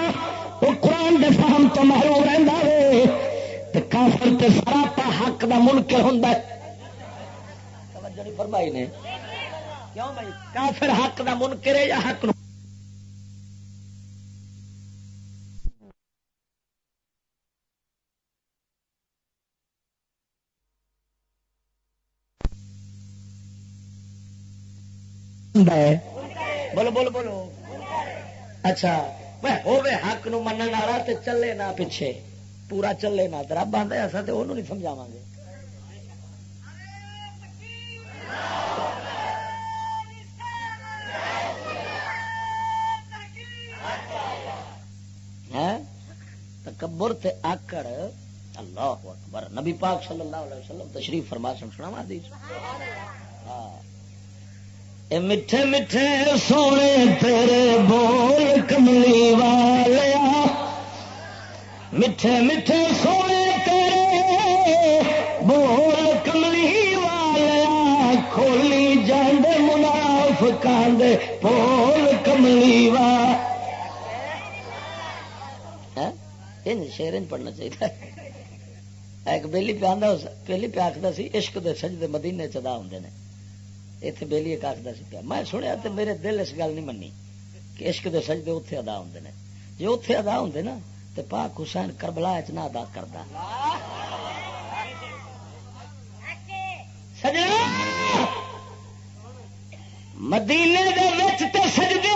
وہ قرآن دے فہم تو محروم رہتا ہے کافر تے سراپا حق دا منکر ہوں فرمائی نے۔ کیوں بھائی؟ کافر حق دا منکر ہے یا حق نو؟ ہے بولو بولو بولو اچھا ہوے حق نو من والا تو چلے نہ پیچھے پورا چلے نہ درب آتا ایسا تو انہوں نہیں سمجھاوا گے تکبر تے آکڑ اللہ اکبر نبی پاک صلی اللہ علیہ وسلم تشریف فرما سن سنا ہاں میٹھے میٹھے سونے تیرے بول کملی والیا میٹھے میٹھے سونے تیرے بول کملی والیا کھولی جان مناف کاندے بول کملی وا۔ ہاں؟ شیر پڑھنا چاہیے۔ ایک بہلی پہ آدھا پہلی پہ آخر سی، عشق دے سجدے مدینے چدا ہوں نے۔ اتنے بہلی ایک آخر سی پیا میں سنیا تو میرے دل اس گل نہیں منی کہ عشق دے سجدے اتنے ادا ہوں نے جی اتنے ادا ہوں نا تو پاک حسین کربلا چ نہ ادا کرتا مدینے دے وچ تے سجدے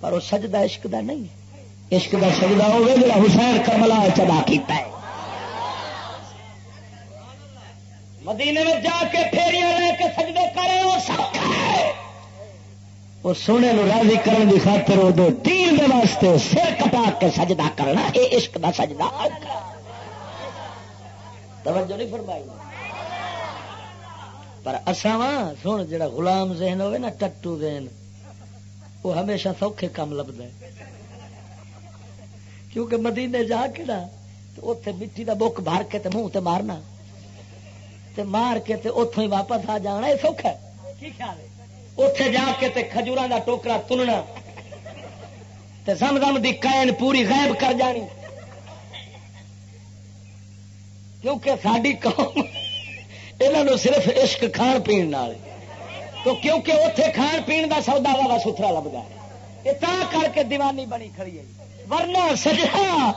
پر وہ سجدہ عشق دا نہیں عشق دا سجدہ ہوگا جا حسین کرملا چدا کیتا ہے مدینے میں جا کے پھیریاں لے کے سجدے کرے، وہ وہ سونے نو راضی کرنے کی خاطر وہ تین دے واسطے سر کٹا کے سجدہ کرنا یہ عشق دا سجدہ۔ توجہ نہیں فرمائی۔ پر اصا سن جڑا غلام ذہن ہوئے نا، ٹٹو ذہن، وہ ہمیشہ سوکھے کام لبدا ہے۔ کیونکہ مدینے جا کے نا، تو اتے مٹی دا بک بھر کے تے منہ تے مارنا۔ تے مار کے تے اتوں ہی واپس آ جانا یہ سوکھا اتے جا کے تے کھجورا دا ٹوکرا تننا۔ تے زم زم دی کائن پوری غائب کر جانی۔ کیونکہ ساری قوم یہ صرف عشق کھان پی تو کیونکہ اتے کھان پی کا سودا والا ستھرا لگتا ہے۔ یہ کر کے دیوانی بنی کھڑی ہے۔ ورنہ سجا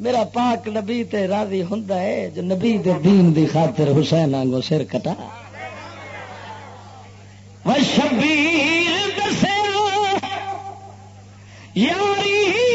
میرا پاک نبی تے راضی ہوں جو نبی دے دین دی خاطر حسین آگوں سر کٹا۔ شبیر دسے یاری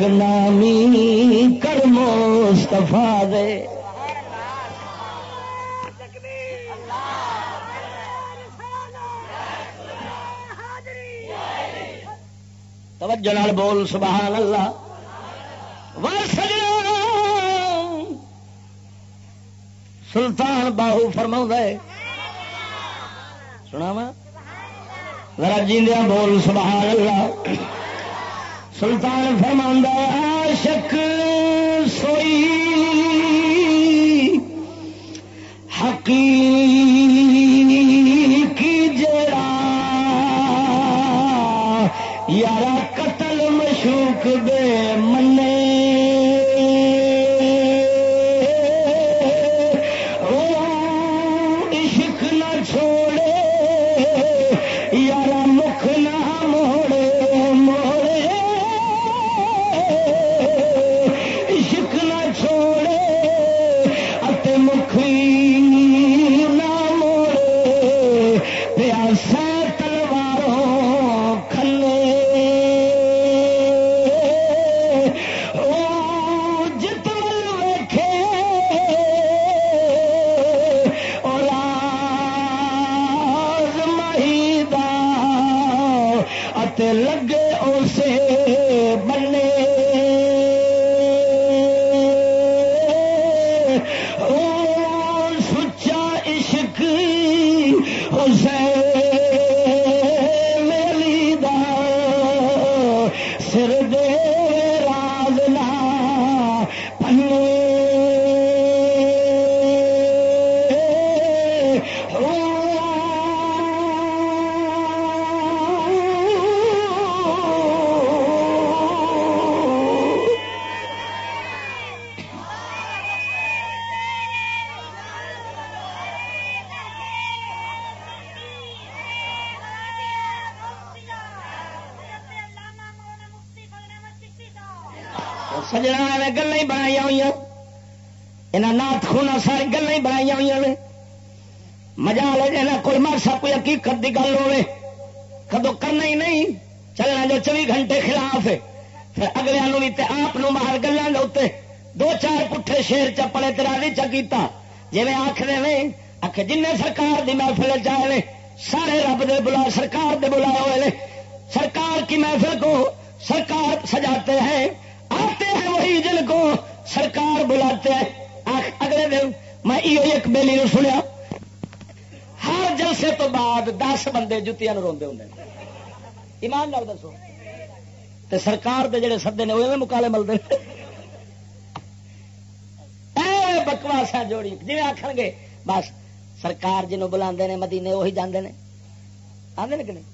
نیک نامی کرمو استفا دے۔ توجہ نال بول، سبحان اللہ۔ سلطان باہو فرما سنا وا ذرا جیندیا بول، سبحان اللہ۔ سلطان فرما عاشق سوئی حقیق روندے ہوں ایمان لال دسو۔ تے سرکار دے جڑے سدے نے وہ مکالے ملتے بکواسا جوڑی۔ جی آخ گے، بس سرکار جنوب بلا مدینے وہی جانے نے۔ آدھے کہ نہیں؟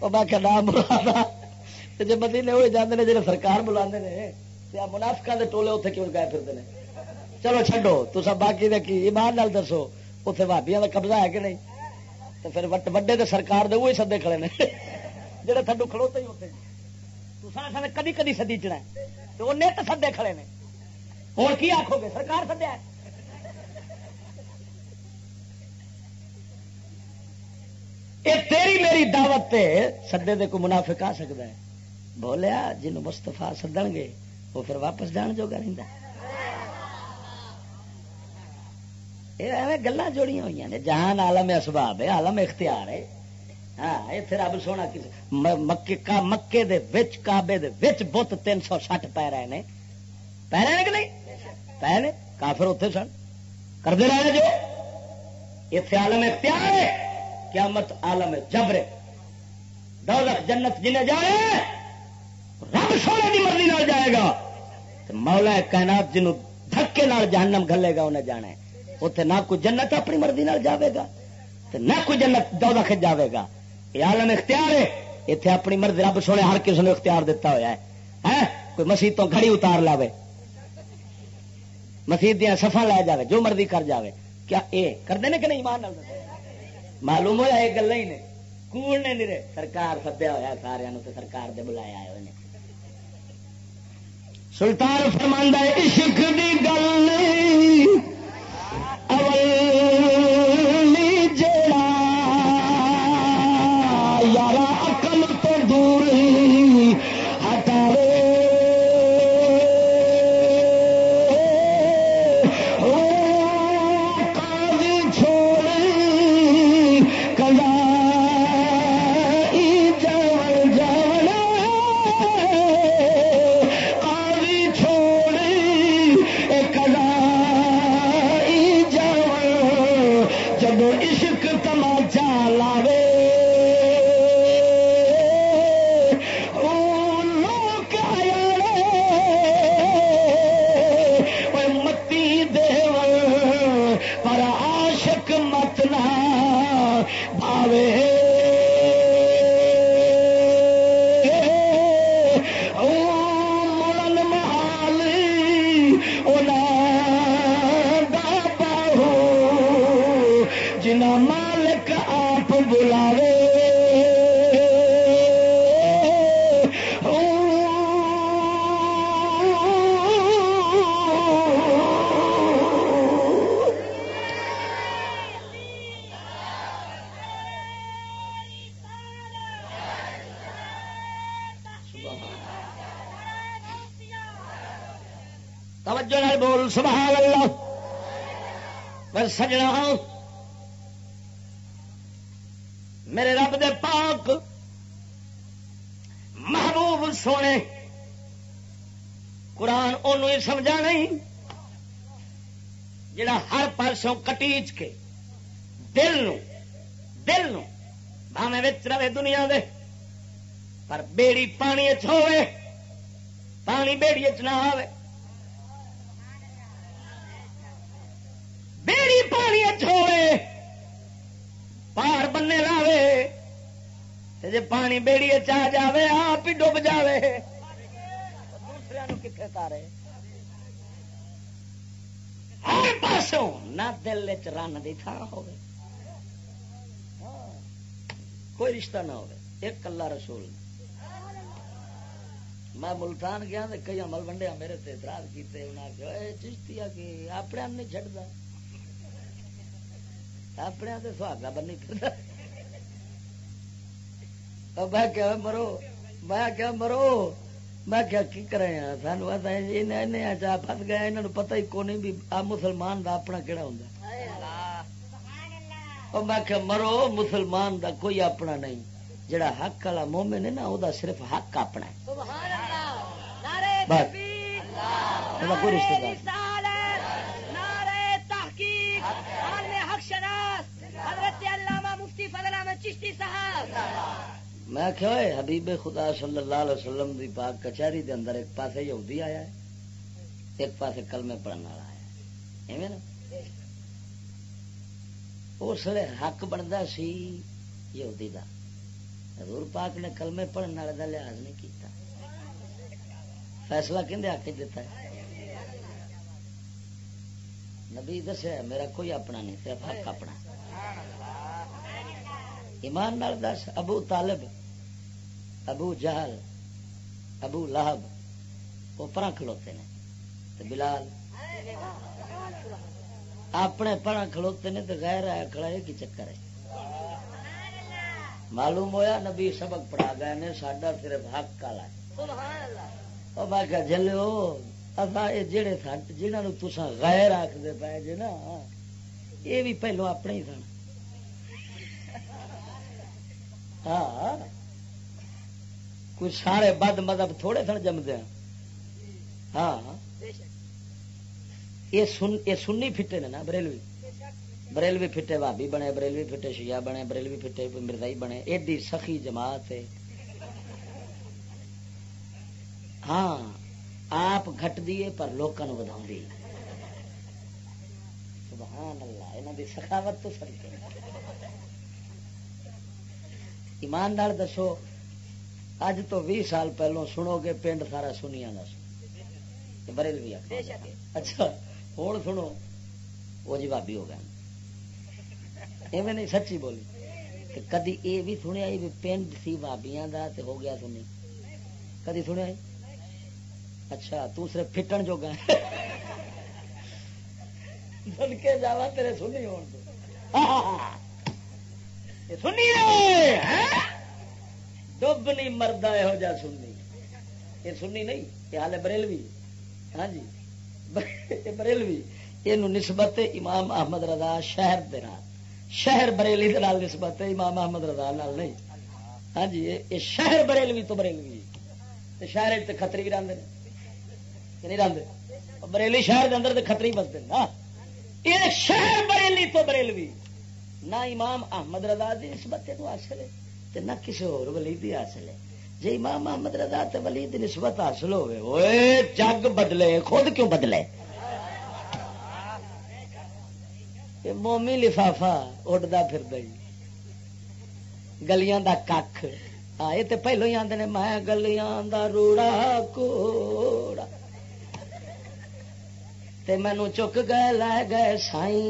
وہ باقی نام بلا جی مدینے وہی جانے جی سرکار بلا منافقہ دے ٹولے اتنے کیوں گئے پھرتے ہیں چلو چڈو تو سب باقی دیکھی ایمان نال دسو اتنے بھابیا کا قبضہ ہے کہ نہیں؟ تو پھر وڈے تو سرکار دے وہی سدے کھڑے نے۔ جہے تھڈو کھڑوتے ہی اتنے تو سارا کدی کدی سدیچنا تو وہ نیت سدے کھڑے نے۔ ہوں کی آخو گے؟ سرکار سدیا تیری میری دعوت تے سدے دے کو منافق آ سکتا ہے۔ بولیا جنوب مستفا سدن گے، وہ پھر واپس جان جوگا رہتا ہے۔ گلا جوڑیاں ہوئی نے جہان آلم اسباب ہے آلم اختیار ہے ہاں اتنے رب سونا مکے مکے دے وچ کابے دے وچ بت تین سو سٹ پی رہے ہیں پی رہے ہیں کہ نہیں پہلے کافر اتنے سن کرتے رہے جو اتنے آلم اختیار ہے قیامت آلم جبر دولت جنت جنہیں جائے رب سونے کی مرضی نال جائے گا مولا کائنات جنوں دھکے نال جہنم گلے گا انہیں جانا اتنے نہ کوئی جنت اپنی مرضی نال جاوے گا نہ کوئی جنت دولت جاوے گا۔ یہ عالم اختیار ہے۔ اتنے اپنی مرضی رب سونے ہر کسی نے اختیار دیتا ہوا ہے۔ کوئی مسیح تو گھڑی اتار لاوے۔ مسیح دیا سفا لے جائے جو مرضی کر جائے کیا یہ کرتے ہیں کہ نہیں مان معلوم ہوا یہ گلا ہی نے۔ کوڑ نے نہیں سرکار سدیا ہوا سارا سرکار دے بلایا آئے ہوئے سلطان فرماندہ عشق دی گل اول کے دل نو دل نو بھاوے رہے دنیا دے۔ پر بیڑی پانی ہوے پانی بیڑی چ نہ آئے پار بننے لاوے۔ جی پانی بیڑی چاہ جائے آپ ہی ڈب جائے دوسرے کتنے تارے؟ ہر پاسوں نہ دل چن کی تھان ہو کوئی رشتہ نہ ہو ایک کلا رسول میں ملتان گیا کئی عمل ونڈیا میرے اعتراض کیتے انہیں چشتی آ کہ اپنے نہیں چڑھتا اپنے سہاگا بنی میں کیا مرو میں کیا مرو میں کیا کی کرے سانو چاہ فس گیا یہاں پتہ ہی کو نہیں بھی مسلمان دا اپنا کہڑا ہوں میں کیا مرو مسلمان دا کوئی اپنا نہیں جڑا حق والا مومن ہے نا وہ صرف حق اپنا ہے. کوئی رشتے میں کہ حبیب خدا صلی اللہ علیہ وسلم دی پاک کچہری دے اندر ایک پاسے یہودی آیا ہے، ایک پاسے کلمے پڑھنے والا آیا ایویں نا؟ اس لیے حق بنتا سی یہودی دا۔ حضور پاک نے کلمے پڑھنے والے کا لحاظ نہیں کیتا۔ فیصلہ کھے آ کے دتا ہے؟ نبی دسیا، میرا کوئی اپنا نہیں، صرف حق اپنا۔ ایمان نال دس، ابو طالب، ابو جہل، ابو لہب، وہ پرا کھلوتے ہیں بلال، اپنے پرا کھلوتے نے تو غیر آیا کھڑا ہے کی چکر ہے۔ معلوم ہویا نبی سبق پڑھا گئے نے، ساڈا صرف حق کالا میں جلو جڑے جنہوں تسا غیر آخر پے جے نا، یہ بھی پہلو اپنے ہی سن۔ ہاں۔ کوئی سارے بد مذہب تھوڑے سن جمدے ہاں۔ یہ سنی پھٹے نے نا، بریلوی۔ بریلوی پھٹے بھابی بنے، بریلوی پھٹے شیعہ بنے، بریلوی پھٹے مردائی بنے۔ ایڈی سخی جماعت ہے۔ ہاں آپ گٹ دیے پر لوگوں بدا سبحان اللہ یہاں دی سخاوت تو سر ایماندار دسو اج تو بھی سال پہلو سنو گے پنڈ سارا سنیا دس بریل بھی اچھا ہوں سنو وہ جی بھابی ہو گیا ایویں نہیں سچی بولی۔ کدی یہ بھی سنیا بھی پنڈ سی بھابیاں کا ہو گیا سنی کدی سنیا اچھا تو صرف پھٹن جو گا سن کے جاوا تیرے سنی ہو سنی ڈب نہیں مردا یہو جا سننی۔ یہ سننی نہیں، یہ حال بریلوی۔ ہاں جی بریلوی یہ نسبت امام احمد رضا شہر دے شہر بریلی دے نال نسبت امام احمد رضا نال نہیں۔ ہاں جی یہ شہر بریلوی تو بریلوی شہر خطری بھی رہتے نہیں رہتے بریلی شہر کے اندر خطری بستے ہاں یہ شہر بریلی تو بریلوی۔ نہ امام احمد رضا دی نسبت حاصل ہے تے نہ کسی اور ولی دی حاصل ہے۔ جی امام احمد رضا تے ولی دی نسبت حاصل ہوئے جگ بدلے، خود کیوں بدلے؟ اے مومی لفافا اڈتا پھر گلیاں دا کھ آئے ہاں، تے پہلو ہی آدھے میں گلیاں دا روڑا کوڑا۔ تے مینو چک گئے لے گئے سائی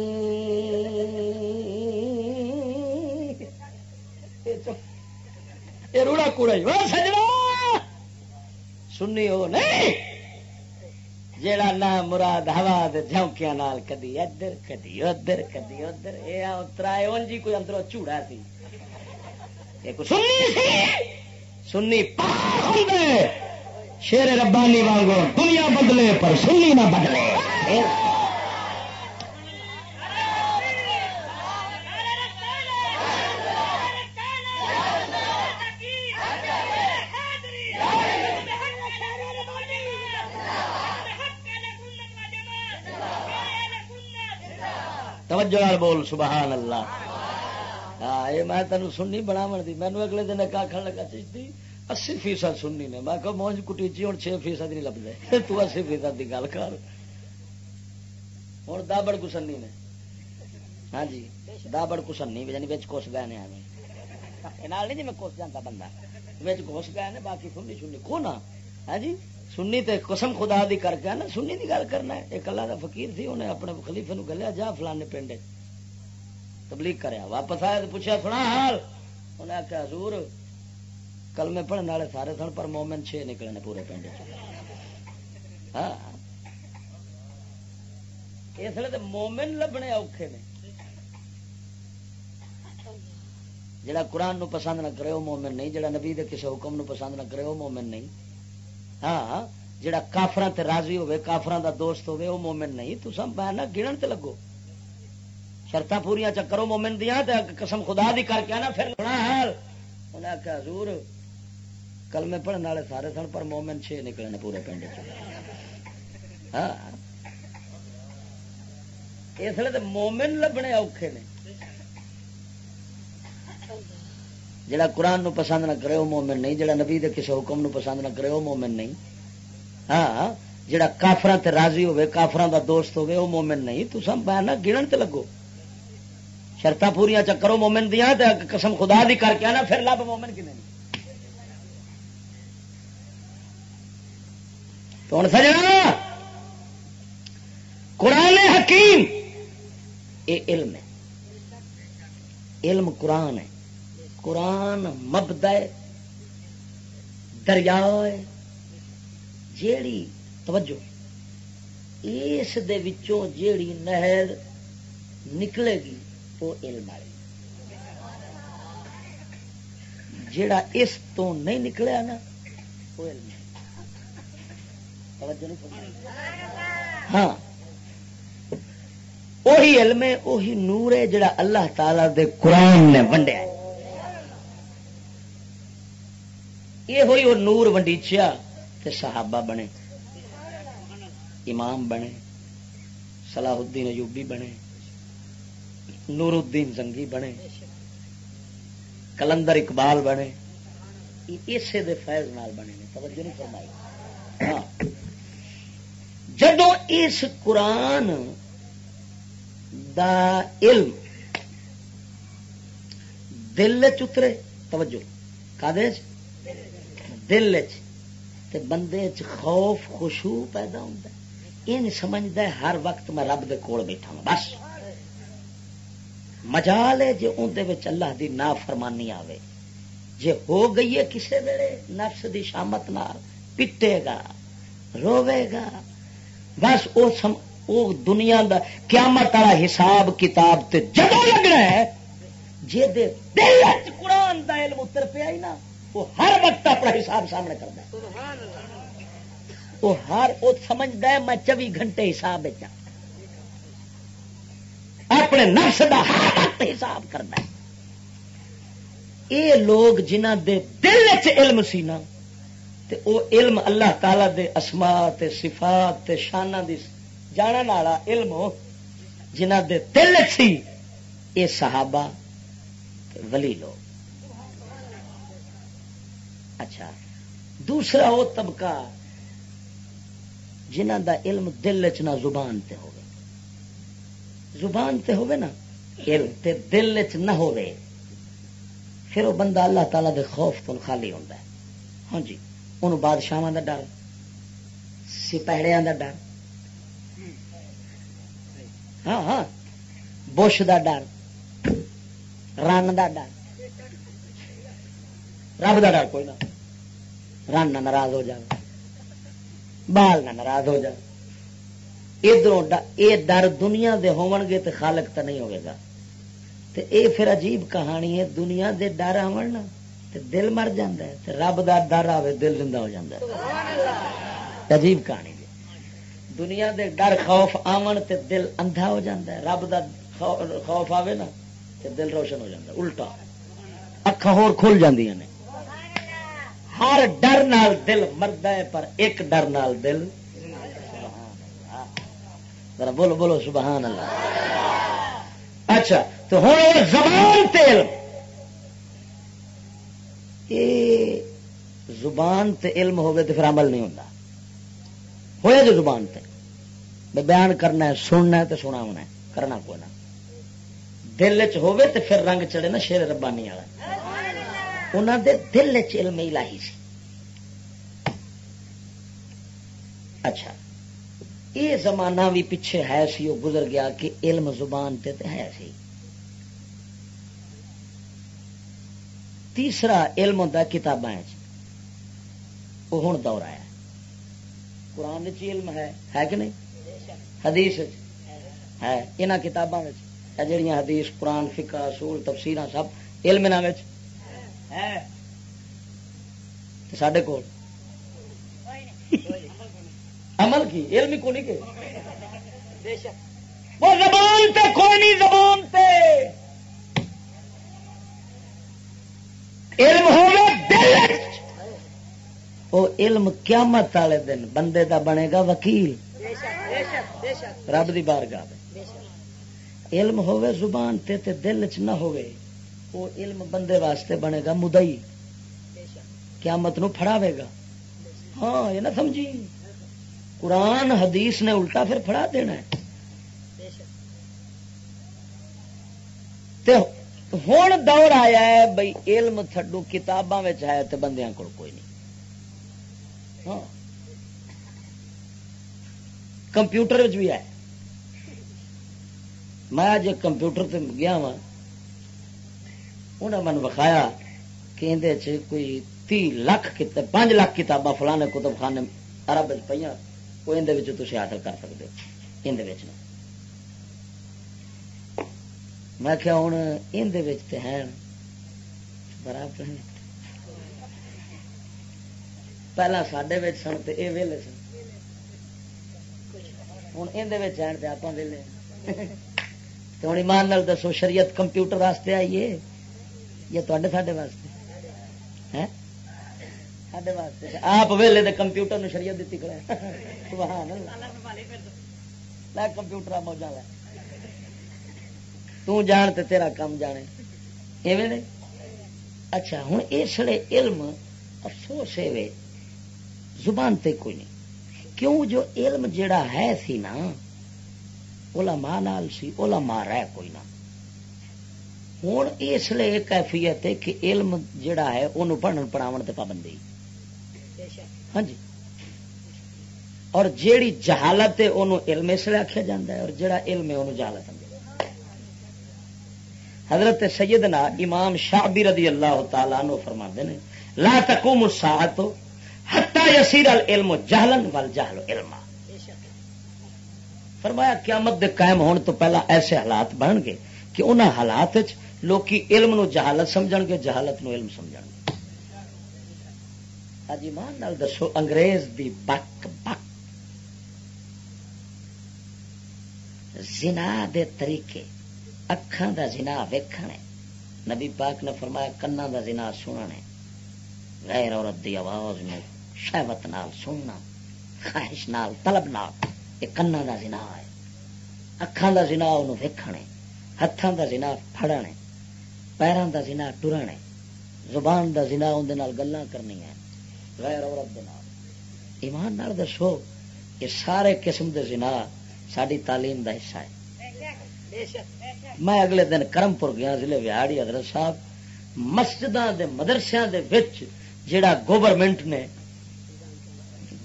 روڑا کوڑا سجنا سنی وہ نہیں؟ جیڑا نہ مراد ہوا جھونکیا نال کدی ادھر کدی ادھر کدی ادھر۔ یہ اترا جی کوئی اندروں چوڑا سی۔ سنی سنی شیر ربانی وانگو دنیا بدلے پر سنی نہ بدلے۔ توجہ بول، سبحان اللہ۔ ہاں یہ میں تینوں سننی بنا دی۔ مینو اگلے دن ایک آخر لگا چیز اسی فیصد سننی نے۔ میں کہ مونج کٹیچی ہوں چھ فیصد نہیں لگتا تو اسی فیصد کی گل کر۔ ہوں دابڑ کسنی نے۔ ہاں جی دابڑ کسنی یعنی بچ کس گئے نے نہیں جی میں کس جانا بندہ۔ بچ کس گئے نے، باقی سننی سننی کو نا ہاں جی سننی تے قسم خدا دی کر کے نا سننی دی گل کرنا ہے۔ ایک اللہ دا فقیر تھی، انہیں اپنے خلیفے نو گلیا، جا فلانے پنڈ تبلیغ کریا، واپس آیا تو پوچھا سنا حال؟ انہیں آخیا حضور کلمے پڑھنے والے سارے سن، پر مومن چھ نکلے نے پورے پنڈ ہاں۔ اس لیے تو مومن لبنے اوکھے نے۔ جڑا قرآن نو پسند نہ کرے، وہ مومن نہیں۔ جڑا نبی دے کسی حکم نو پسند نہ کرے، وہ مومن نہیں۔ ہاں۔ جڑا کافران تے راضی ہوئے کافران دا دوست ہوئے وہ مومن نہیں۔ تو سب میں گنن تے لگو۔ شرطاں پوریا چکرو مومن دیا تے قسم خدا دی کر کے نا پھر حال۔ انہیں آخیا حضور کلمے پڑھنے والے سارے سن، پر مومن چھ نکلے پورے پنڈ ہاں؟ اس لیے تو مومن لبنے اوکھے نے۔ جڑا قرآن نو پسند نہ کرے، وہ مومن نہیں۔ جڑا نبی دے کسی حکم نو پسند نہ کرے، وہ مومن نہیں۔ ہاں؟ جڑا کافران تے راضی ہوے کافران دا دوست ہوے وہ مومن نہیں۔ تو سب نہ گنن تے لگو۔ شرطاں پوریا چکرو مومن دیا قسم خدا دی کر کے آنا، پھر لب مومن کی نہیں تو ہوں سجنا قرآن حکیم یہ علم ہے۔ علم قرآن ہے۔ قرآن مبد دریا جیڑی توجہ، اس دے وچوں جیڑی نہر نکلے گی، وہ علم والی جیڑا اس تو نہیں نکلیا نا، وہ علم ہاں۔ وہی علم ہے وہی نور ہے جڑا اللہ تعالی دے قرآن نے ونڈیا یہ ہوئی وہ نور ونڈیچیا تے صحابہ بنے، امام بنے صلاح الدین ایوبی بنے نور الدین زنگی بنے، کلندر اقبال بنے۔ اسے دے فیض نال بنے نے، توجہ نہیں فرمائی۔ ہاں۔ جدو اس قرآن دا علم دل چترے توجہ کا دل چ بندے چ خوف خوشو پیدا ہوتا ہے۔ یہ نہیں سمجھتا ہر وقت میں رب دے کول بیٹھا ہوں، بس۔ مجال ہے جی اندر اللہ دی نا فرمانی آوے۔ جے ہو گئی ہے کسے ویلے، نفس دی شامت نال، پٹے گا، روے گا۔ بس او سم دنیا دا قیامت والا حساب کتاب تے جدو لگنا ہے جے دے دل قرآن دا علم اتر پیا ہی نا وہ ہر وقت اپنا حساب سامنے کرتا ہے۔ وہ ہر وہ سمجھتا ہے، میں چوبی گھنٹے حساب ہاں۔ اپنے نفس دا ہر وقت حساب کرنا ہے۔ یہ لوگ جنہ دے دل چ علم سی نا تے او علم اللہ تعالی دے اسما تے صفات تے شانہ دی جانن والا علم جنہ دے دل سی، اے صحابہ تے ولی لوگ۔ اچھا دوسرا وہ طبقہ جنہ دا علم دل چ نہ زبان تے ہوئے زبان تے ہوئے نا، علم تے دل چ نہ ہوئے پھر وہ بندہ اللہ تعالی دے خوف تو خالی ہوتا ہے۔ ہاں جی۔ ان بادشاہ دا ڈر سپہڑیا دا ڈر ہاں ہاں بش دا ڈر رن دا ڈر رب کا ڈر کوئی نہ رن نہ ناراض ہو جائے بال نہ ناراض ہو جائے ادھر یہ ڈر دنیا دے ہون گے تو خالق تو نہیں ہوئے گا تے اے پھر عجیب کہانی ہے دنیا دے ڈر آن دل مر ہے تے رب دا ڈر آوے دل زندہ ہو جاندہ ہے۔ عجیب کہانی ہے۔ دنیا دے ڈر خوف آمن تے دل اندھا ہو جاندہ ہے۔ رب دا خوف آوے نا تے دل روشن ہو جاندہ ہے۔ الٹا۔ اکھا ہور کھل جاندیاں نے۔ ہر ڈر نال دل مرد ہے پر ایک ڈر نال دل ذرا بولو بولو، سبحان اللہ۔ اچھا تو ہوں زبان تیل۔ یہ زبان تے علم ہوگی تو پھر عمل نہیں ہوتا ہوا جو زبان تے۔ میں بیان کرنا ہے، سننا ہے تو سنا ہونا ہے، کرنا کو نہ۔ دل چ ہوے تو پھر رنگ چڑھے نا شیر ربانی والا۔ انہوں دے دل علم الہی سی۔ اچھا۔ یہ زمانہ بھی پیچھے ہے سی وہ گزر گیا کہ علم زبان تے تے ہے سی۔ تیسرا علم ہوتا کتابیں وہ ہوں دور آیا۔ قرآن علم ہے ہے کہ نہیں؟ حدیث ہے یہاں کتابوں جہیا حدیث قرآن فکا اصول تفسیر سب علم سڈے کو عمل کی؟ علم کو نہیں کہ زبان تے کوئی نہیں زبان تے۔ علم ہو دل وہ علم قیامت والے دن بندے دا بنے گا وکیل۔ رب دی بار گاہ علم ہوے زبان تے تے دل چ نہ ہوے وہ علم بندے واسطے بنے گا مدئی قیامت نو پھڑاوے گا۔ ہاں یہ نہ سمجھی۔ قرآن، حدیث نے الٹا پھر پھڑا دینا ہے۔ ہوں دور آیا ہے بھائی علم تھڈو کتاباں ہے تو بندیاں کو کوئی نہیں۔ ہاں۔ کمپیوٹر بھی ہے۔ میں اج کمپیوٹر گیا وا انہیں من وکھایا کہ اندر کوئی تی لاکھ پانچ لاکھ کتاباں فلانے کتب خانے ارب پہ وہ اندر تھی حاصل کر سکتے ہو۔ اندر میں کیا ہوں اندر ہیں۔ برابر پہلا سڈے سن تو یہ ویلے سن۔ ہوں اندر آن تو آپ ویلے تو ہوں ایمان نال دسو، شریعت کمپیوٹر واسطے آئیے یا تے ساڈے واسطے؟ ساڈے واسطے آپ ویلے دے کمپیوٹر نو شریعت دیتی کھڑا سبحان اللہ۔ کمپیوٹر موجہ لے تو جان تے تیرا کام جانے۔ ایویں نے اچھا ہوں اس لیے علم افسوس ہے زبان تے کوئی نہیں۔ کیوں جو علم جڑا ہے سی نا، علماء نال سی، علماء رہ کوئی نہ ہوں اس لیے ایک کیفیت ہے کہ علم جڑا ہے انہوں پڑھن، پڑھاون تے پابندی۔ ہاں جی۔ اور جیڑی جہالت ہے انہوں علم اس لیے آخیا جا ہے، اور جڑا علم ہے انہوں جہالت حضرت سیدنا امام شابی رضی اللہ تعالیٰ نو فرما دے لا تقوم الساعت حتی یسیر العلم جہلن والجہل علما۔ فرمایا، قیامت دے قائم ہون تو پہلا ایسے حالات بن گے کہ انہاں حالات لوکی علم نو جہالت سمجھن گے، جہالت نو علم سمجھن گے۔ اج ایمان نال دسو، انگریز دی بک بک۔ زنا دے طریقے۔ اکھان دا زنا ویکھن نبی پاک نے فرمایا کنا دا زنا سننا غیر عورت دی آواز میں شہوت نال سننا، خواہش نال، طلب نال یہ کنا دا زنا ہے۔ اکھان دا زنا انہوں ویکھنے ہاتھوں دا زنا پھڑنے پیروں دا زنا ٹرنے زبان دا زنا اندر گلا کرنی ہے غیر عورت دے نال۔ ایمان نال دسو یہ سارے قسم دے زنا ساری تعلیم دا حصہ ہے۔ میں اگلے دن کرم پور گیا ضلع وہاڑی حضرت صاحب مسجد مدرسیا جڑا گورنمنٹ نے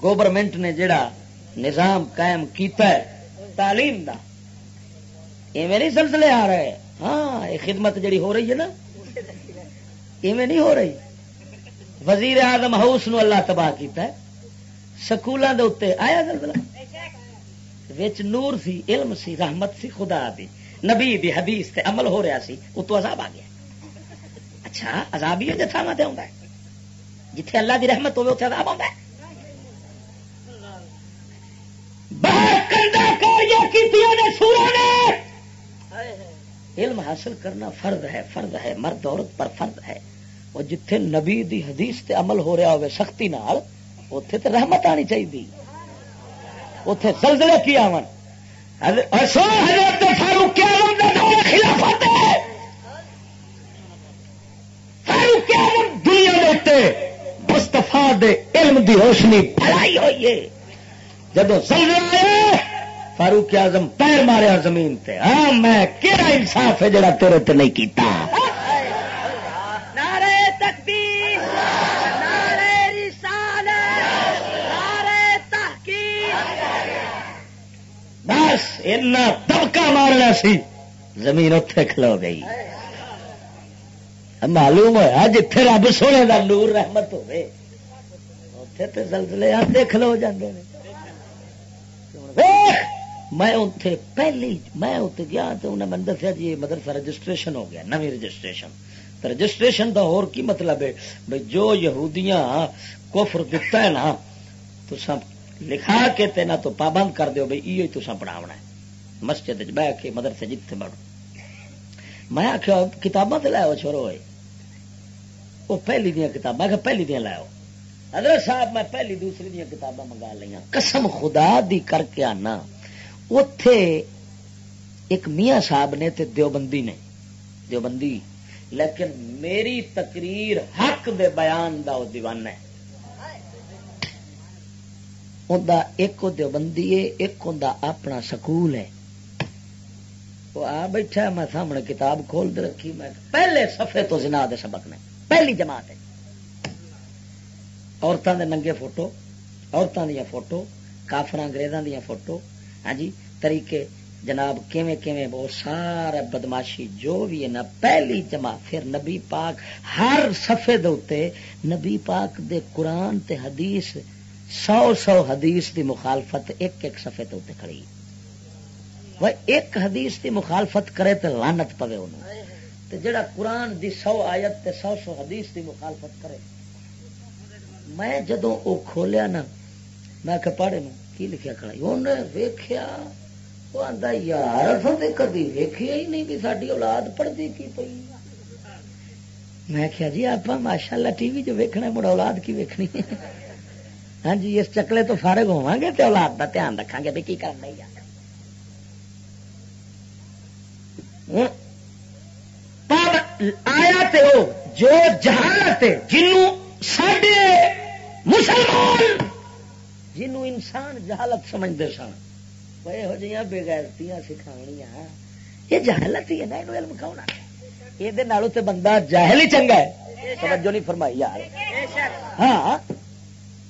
گورنمنٹ نے جڑا نظام قائم کیتا ہے، تعلیم دا، ایویں نہیں سلسلے آ رہے۔ ہاں یہ خدمت جڑی ہو رہی ہے نا، ایویں نہیں ہو رہی۔ وزیر اعظم ہاؤس نو اللہ تباہ کیتا ہے۔ سکولوں کے اتنے آیا سلسلہ۔ نور سی، علم سی، رحمت سی، خدا دی۔ نبی دی حدیث تے عمل ہو رہا سی اتو عذاب آ گیا۔ اچھا عذاب ہی جتھا مت آتا ہے۔ جتھے اللہ دی رحمت ہوے اتنے عذاب آتا ہے۔ علم حاصل کرنا فرد ہے فرد ہے۔ مرد عورت پر فرد ہے۔ اور جتھے نبی دی حدیث تے عمل ہو رہا ہوئے سختی نال اتے تو رحمت آنی چاہیے اتے زلزلے کی آن حضرت فاروق آلم کا دور خلافت ہے فاروق دنیا کے مستفا دے علم دی روشنی پھیلائی ہوئی ہے۔ جب زلزلہ فاروق اعظم پیر ماریا زمین تے۔ ہاں میں کہڑا انصاف ہے جڑا تیرے تے نہیں کیتا۔ اینا دبکا مارنا سی۔ زمین اتے کھلو گئی۔ معلوم ہوا جتھے رب سونے کا نور رحمت ہوے اتے تو زلزلے آتے کھلو جاندے میں اتنے پہلی، میں اتنے گیا تو انہیں من دسیا جی مدرسہ رجسٹریشن ہو گیا، نوی رجسٹریشن۔ تو رجسٹریشن کا اور کی مطلب ہے؟ بھائی جو یہودیاں کفر دتا ہے نا تو سب لکھا کے تینا تو پابند کر دیو بھائی یہ تو پڑھاونا ہے۔ مسجد بہ کے مدرسے جتنے بڑھو میں آخیا کتاباں تو لاؤ چھوڑو وہ پہلی دیا کتاباں پہلی دیا لاؤ حضرت صاحب، میں پہلی دوسری دیا کتاباں منگا لیا قسم خدا دی کر کے آنا۔ اتے ایک میاں صاحب نے تے دیوبندی نے، دیوبندی۔ لیکن میری تقریر حق دے بیان دا وہ دیوان ہے۔ ایک دیوبندی ہے، ایک ہوں اپنا سکول ہے۔ وہ آ بیٹھا میں سامنے کتاب کھول دے رکھی، میں پہلے سفے تو زنا دے سبق نے، پہلی جماعت ہے۔ عورتوں دے ننگے فوٹو عورتوں دیا فوٹو کافر انگریزوں دیا فوٹو۔ ہاں جی طریقے جناب کیویں کیویں، وہ سارا بدماشی جو بھی ہے نا، پہلی جمع پھر نبی پاک، ہر سفے دے نبی پاک دے قرآن تے حدیث، سو سو حدیث دی مخالفت ایک ایک سفے تے کھڑی۔ وہ ایک حدیث دی مخالفت کرے تے لانت پوے انہوں تے جڑا قرآن دی سو آیت تے سو سو حدیث دی مخالفت کرے۔ میں جدو او کھولیا نا، میں کہ پڑھے نو کی لکھیا کھڑا انہیں ویکھیا، وہ آتا یار کدی ویکیا ہی نہیں بھی ساری اولاد پڑھتی کی پی میں کیا جی آپ ماشاء اللہ ٹی وی جو ویکنا مڑ اولاد کی ویکنی ہاں جی اس چکلے تو فارغ ہوا گے تو اولاد کا دھیان رکھا گے بھی کی کرنا ہی آیا تو جو جہالت جنوں سڈے مسلمان، جنوں انسان جہالت سمجھتے سن۔ یہو جہاں بےغیرتیاں سکھایا یہ جہالت ہی ہے نا یہ علم کھاؤنا یہ بندہ جاہل ہی چنگا ہے۔ توجہ نہیں فرمائی، یار۔ ہاں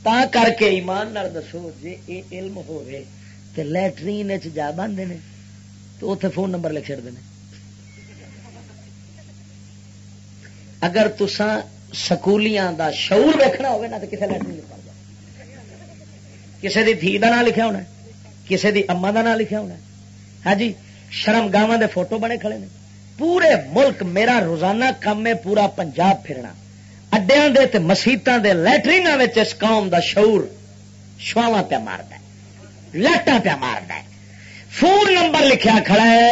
تا کر کے ایمان نال دسو جی یہ علم ہوئے تو لٹرین جا باندھے تو اتے فون نمبر لکھ چڑتے ہیں اگر تسا سکولیاں دا شعور ویکنا ہوگا نا تو کسی لٹرین لکھ کسی کی دھی کا نام لکھا ہونا ہے کسی دی اما کا نام لکھا ہونا ہاں جی شرم گاواں دے فوٹو بنے کھڑے نے۔ پورے ملک میرا روزانہ کام ہے، پورا پنجاب پھرنا۔ اڈیا دے تے مسیتاں دے لٹرین اس قوم دا شعور شواوا پیا مارد لٹا پیا مارد فون نمبر لکھیا کھڑا ہے۔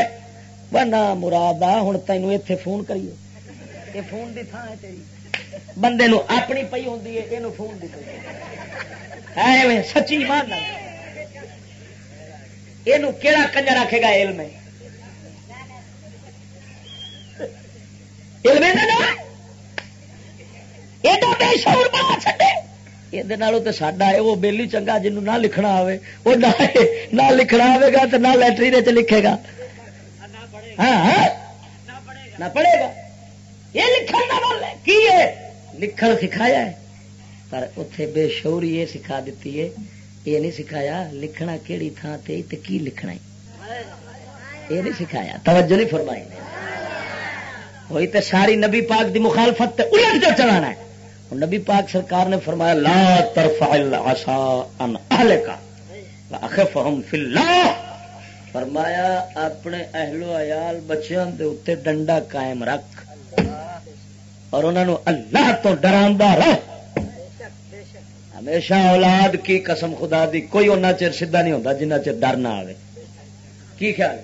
بنا مراد آ ہوں تینوں اتے فون کریے یہ فون دی تھان ہے تیری بندے نو اپنی پی ہوں یہ فون دی پی سچی مان یہ کہڑا کنجا رکھے گا علم علم یہ ساڈا ہے وہ بےلی چنگا جنوب نہ لکھنا آئے وہ نہ لکھنا آئے گا تو نہ لٹری چ لکھے گا ہاں۔ نہ پڑھے گا یہ لکھن نہ کی ہے؟ لکھن سکھایا ہے۔ پر اتے بے شوری یہ سکھا دیتی ہے۔ یہ نہیں سکھایا لکھنا کہڑی تھان تے کی لکھنا ہے؟ یہ نہیں سکھایا۔ توجہ نہیں فرمائی۔ ہوئی تے ساری نبی پاک دی مخالفت تے الٹ جو چلانا ہے۔ نبی پاک سرکار نے فرمایا، لا ترفع العصا عن اهلک واخفهم فی اللہ۔ فرمایا، اپنے اہل و عیال بچیاں دے اوتے ڈنڈا قائم رکھ۔ اور انہاں نو اللہ تو ڈراندا رکھ ہمیشہ اولاد کی قسم خدا دی کوئی اُنہ چر سیدھا نہیں ہوتا جنہ چر ڈر نہ آئے کی خیال؟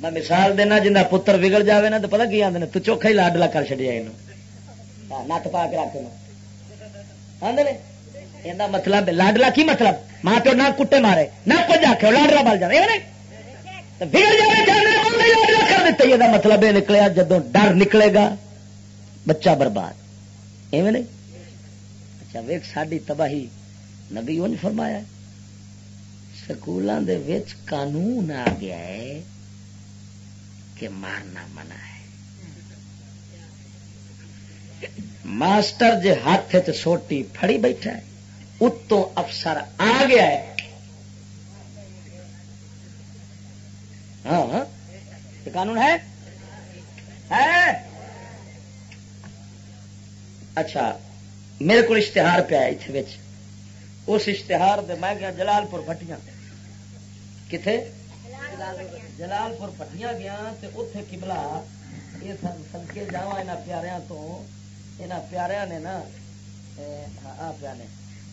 میں مثال دینا جنہ پتر بگڑ جاوے نا تو پتا کی آدھے تو چوکھا ہی لاڈلا کر چڑیا یہ نت پا کے رکھ آدھے مطلب لاڈلا کی مطلب؟ ماں پیو نہ کٹے مارے، نہ کچھ آخ لاڈلا بل جائے بگڑ جائے لاڈلا کر دیتے؟ یہ مطلب یہ نکلیا جدو ڈر نکلے گا۔ بچہ برباد۔ ایویں نہیں؟ اچھا ویک ساری تباہی نبی ان فرمایا سکولوں دے وچ قانون آ گیا ہے کہ مارنا منع ہے۔ ماسٹر جے ہاتھ سوٹی پھڑی بیٹھا ہے اتوں افسر آ گیا ہے۔ ہاں, ہاں۔ قانون ہے۔ اچھا میرے کو اشتہار پیا اتنے اس اشتہار دے میں گیا جلال پور پٹیاں۔ کتنے جلال پور پٹیاں گیا تے اتے کبلا یہ سدکے جا یہاں پیاروں تو یہاں پیاروں نے نا پیا نے۔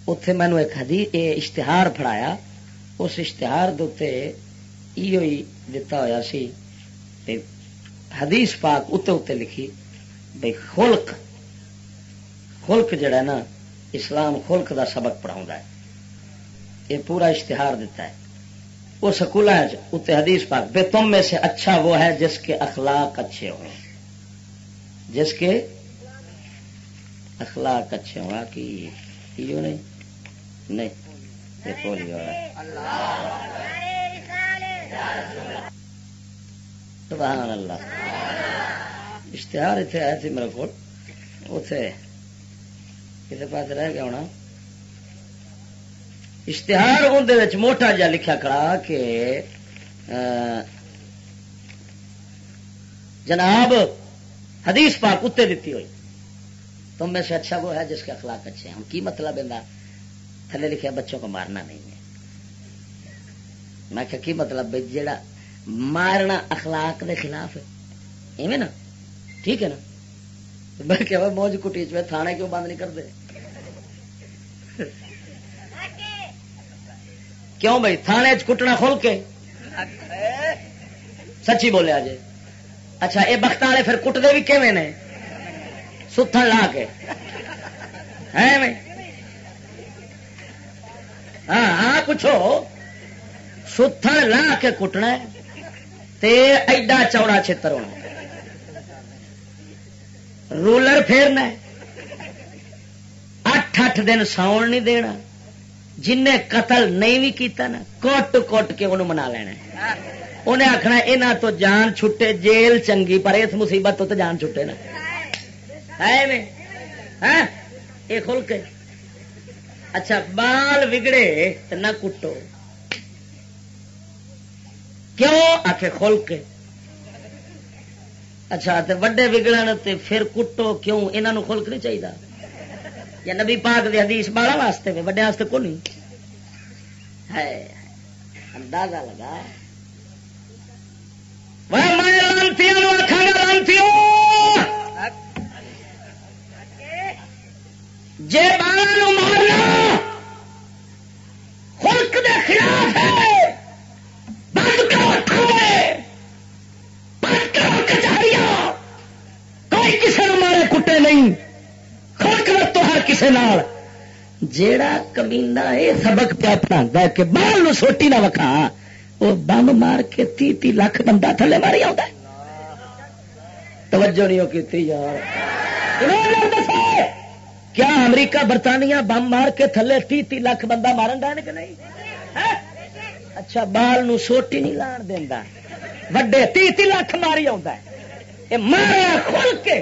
اتے مینو ایک حدیث اشتہار فڑایا اس اشتہار دے دتا ہوا سی۔ حدیث پاک اتنے اتنے لکھی بھائی خلق خلق جڑا نا، اسلام خلق دا سبق پڑھاؤں ہے۔ یہ پورا اشتہار دیتا ہے۔ وہ سکول اتنے حدیث پاک، بے تم میں سے اچھا وہ ہے جس کے اخلاق اچھے ہوں جس کے اخلاق اچھے ہوں کی نہیں؟ نہیں۔ جی، سبحان اللہ۔ اشتہار اتنے آئے تھے میرے کو اتے کسی پاس رہ گیا ہونا اشتہار اندر موٹا جا لکھا کھڑا کہ جناب حدیث پاک کتے دیتی ہوئی تم میں سے اچھا وہ ہے جس کے اخلاق اچھے ہیں کی مطلب ہے تھلے لکھے بچوں کو مارنا نہیں ہے میں کہ کی مطلب جیڑا مارنا اخلاق دے خلاف ہے ایویں نا ٹھیک ہے نا میں کہ موج کٹی چ تھانے کیوں بند نہیں کرتے کیوں بھائی؟ تھانے کٹنا کھول کے۔ سچی بولیا جی اچھا یہ بخت والے پھر کٹتے بھی کیویں نے؟ ستھن لا کے۔ ہاں ہاں پوچھو۔ ستھن لا کے کٹنا تے ایڈا چوڑا چھتر ہونا رولر پھیرنا اٹھ اٹھ دن ساؤن نہیں دینا۔ جن قتل نہیں بھی کیتا نا کٹ کٹ کے انہوں منا لینا انہیں آخنا یہاں تو جان چھٹے، جیل چنگی، پر اس مصیبت تو جان چھٹے نا۔ ہے یہ کھل کے۔ اچھا بال بگڑے تو نہ کٹو۔ کیوں؟ آ کے کے۔ اچھا وڈے بگڑ پھر کٹو، کیوں؟ یہاں خلک نہیں چاہیے یا نبی پاک دی حدیث بالا واسطے میں وڈے واسطے کو نہیں ہے اندازہ لگا۔ جی بالا مارنا خلق دے خلاف ہے! کسے نال جیڑا کمینا یہ سبق پیا پڑھا کہ بال نو سوٹی نہ وکھا وہ بم مار کے تی تی لاکھ بندہ تھلے ماری آ توجہ نہیں کی کیا امریکہ برطانیہ بم مار کے تھلے تی تی لاکھ بندہ مارن ڈان کہ نہیں اچھا بال نو سوٹی نہیں لان دینا وڈے تی تی لاکھ ماری آ مارا کھول کے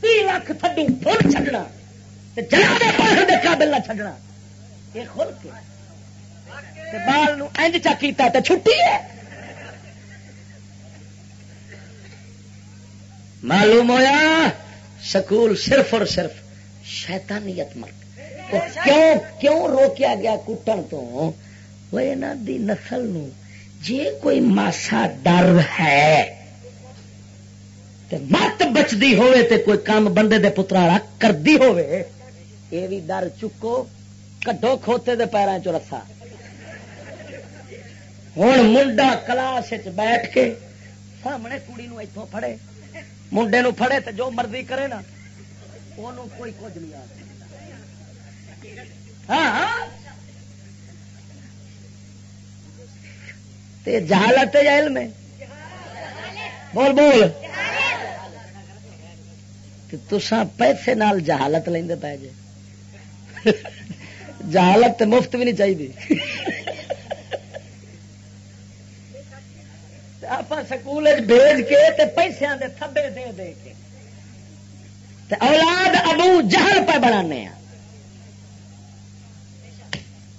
تی لاکھ تھڈو فل چڈنا دے قابل نہ چڈنا یہ کھل کے۔ بال انج چا تو چھٹی ہے۔ معلوم ہوا سکول صرف اور صرف شیطانیت مرد کیوں کیوں روکیا گیا کٹن تو؟ وہ یہاں دی نسل نو جے کوئی ماسا ڈر ہے تے مت بچتی ہوئے تے کوئی کام بندے دے پترا کردی ہوئے یہ بھی ڈر چکو کڈو کھوتے دے پیروں چ رسا ہوں منڈا کلاس بیٹھ کے سامنے کڑی نو اتوں فڑے منڈے نو فڑے تو جو مرضی کرے نا وہ کوئی کچھ نہیں آ ہاں, ہاں۔ جہالت علم ہے؟ بول بول۔ تسا پیسے نال جہالت لیندے پے جے۔ جہالت مفت بھی نہیں چاہیے۔ آپ سکول بھیج کے پیسے دے تھبے دے دے کے۔ تے اولاد ابو جہل پہ بنا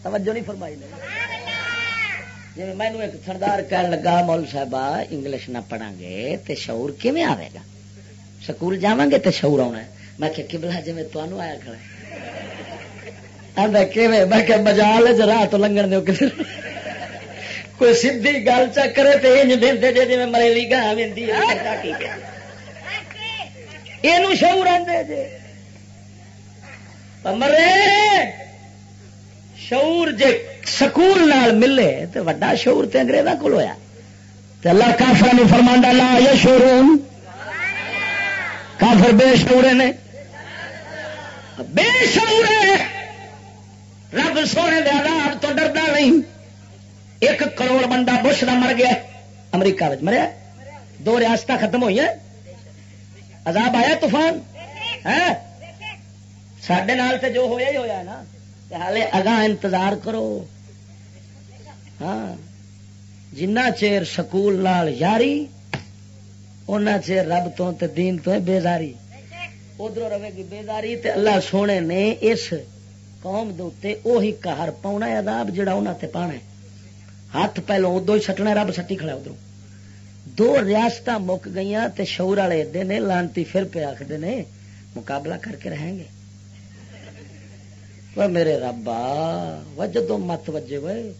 توجہ نہیں فرمائی جی مینو ایک سردار کہنے لگا مول صاحب انگلش نہ پڑھا گے تو شعور کیون آئے گا؟ سکول جا گے تو شعور آنا ہے۔ میں کہ بلا جی میں تمہوں آیا کھڑا بجال راہ تو لنگن دو کوئی سیدھی گل چکرے تو دے جی جی مریلی گاہ یہ شعور آدھے جی مرے! شعور جے سکول نال ملے تو وڈا شعور تے انگریزاں کو ہوا تو اللہ کافر نے فرمانڈا لا یہ شور کافر بے شعور نے۔ بے شعور ہے! رب سونے دے عذاب تو ڈردا نہیں۔ ایک کروڑ بندہ بش کا مر گیا۔ امریکہ مریا۔ دو ریاست ختم ہوئی ہیں۔ عذاب آیا طوفان؟ سڈے نال تے جو ہویا ہی ہویا نا۔ ہالے اگاں انتظار کرو۔ ہاں۔ جنا چیر سکول لال یاری ان چیر رب تو تے دین تو ہے بیزاری ادھر رہے گی بیزاری تے اللہ سونے نے اس قوم دے اوہی کہر پاؤنا عذاب جڑا انہاں تے پانا ہے۔ ہاتھ پہلو ادو ہی سٹنا رب سٹی کھڑا ادھر دو ریاست مک گئی تے شعور والے ایڈے نے، لانتی پھر پہ آخر نے، مقابلہ کر کے رہیں گے۔ میرے ربا وجدو مت وجے وے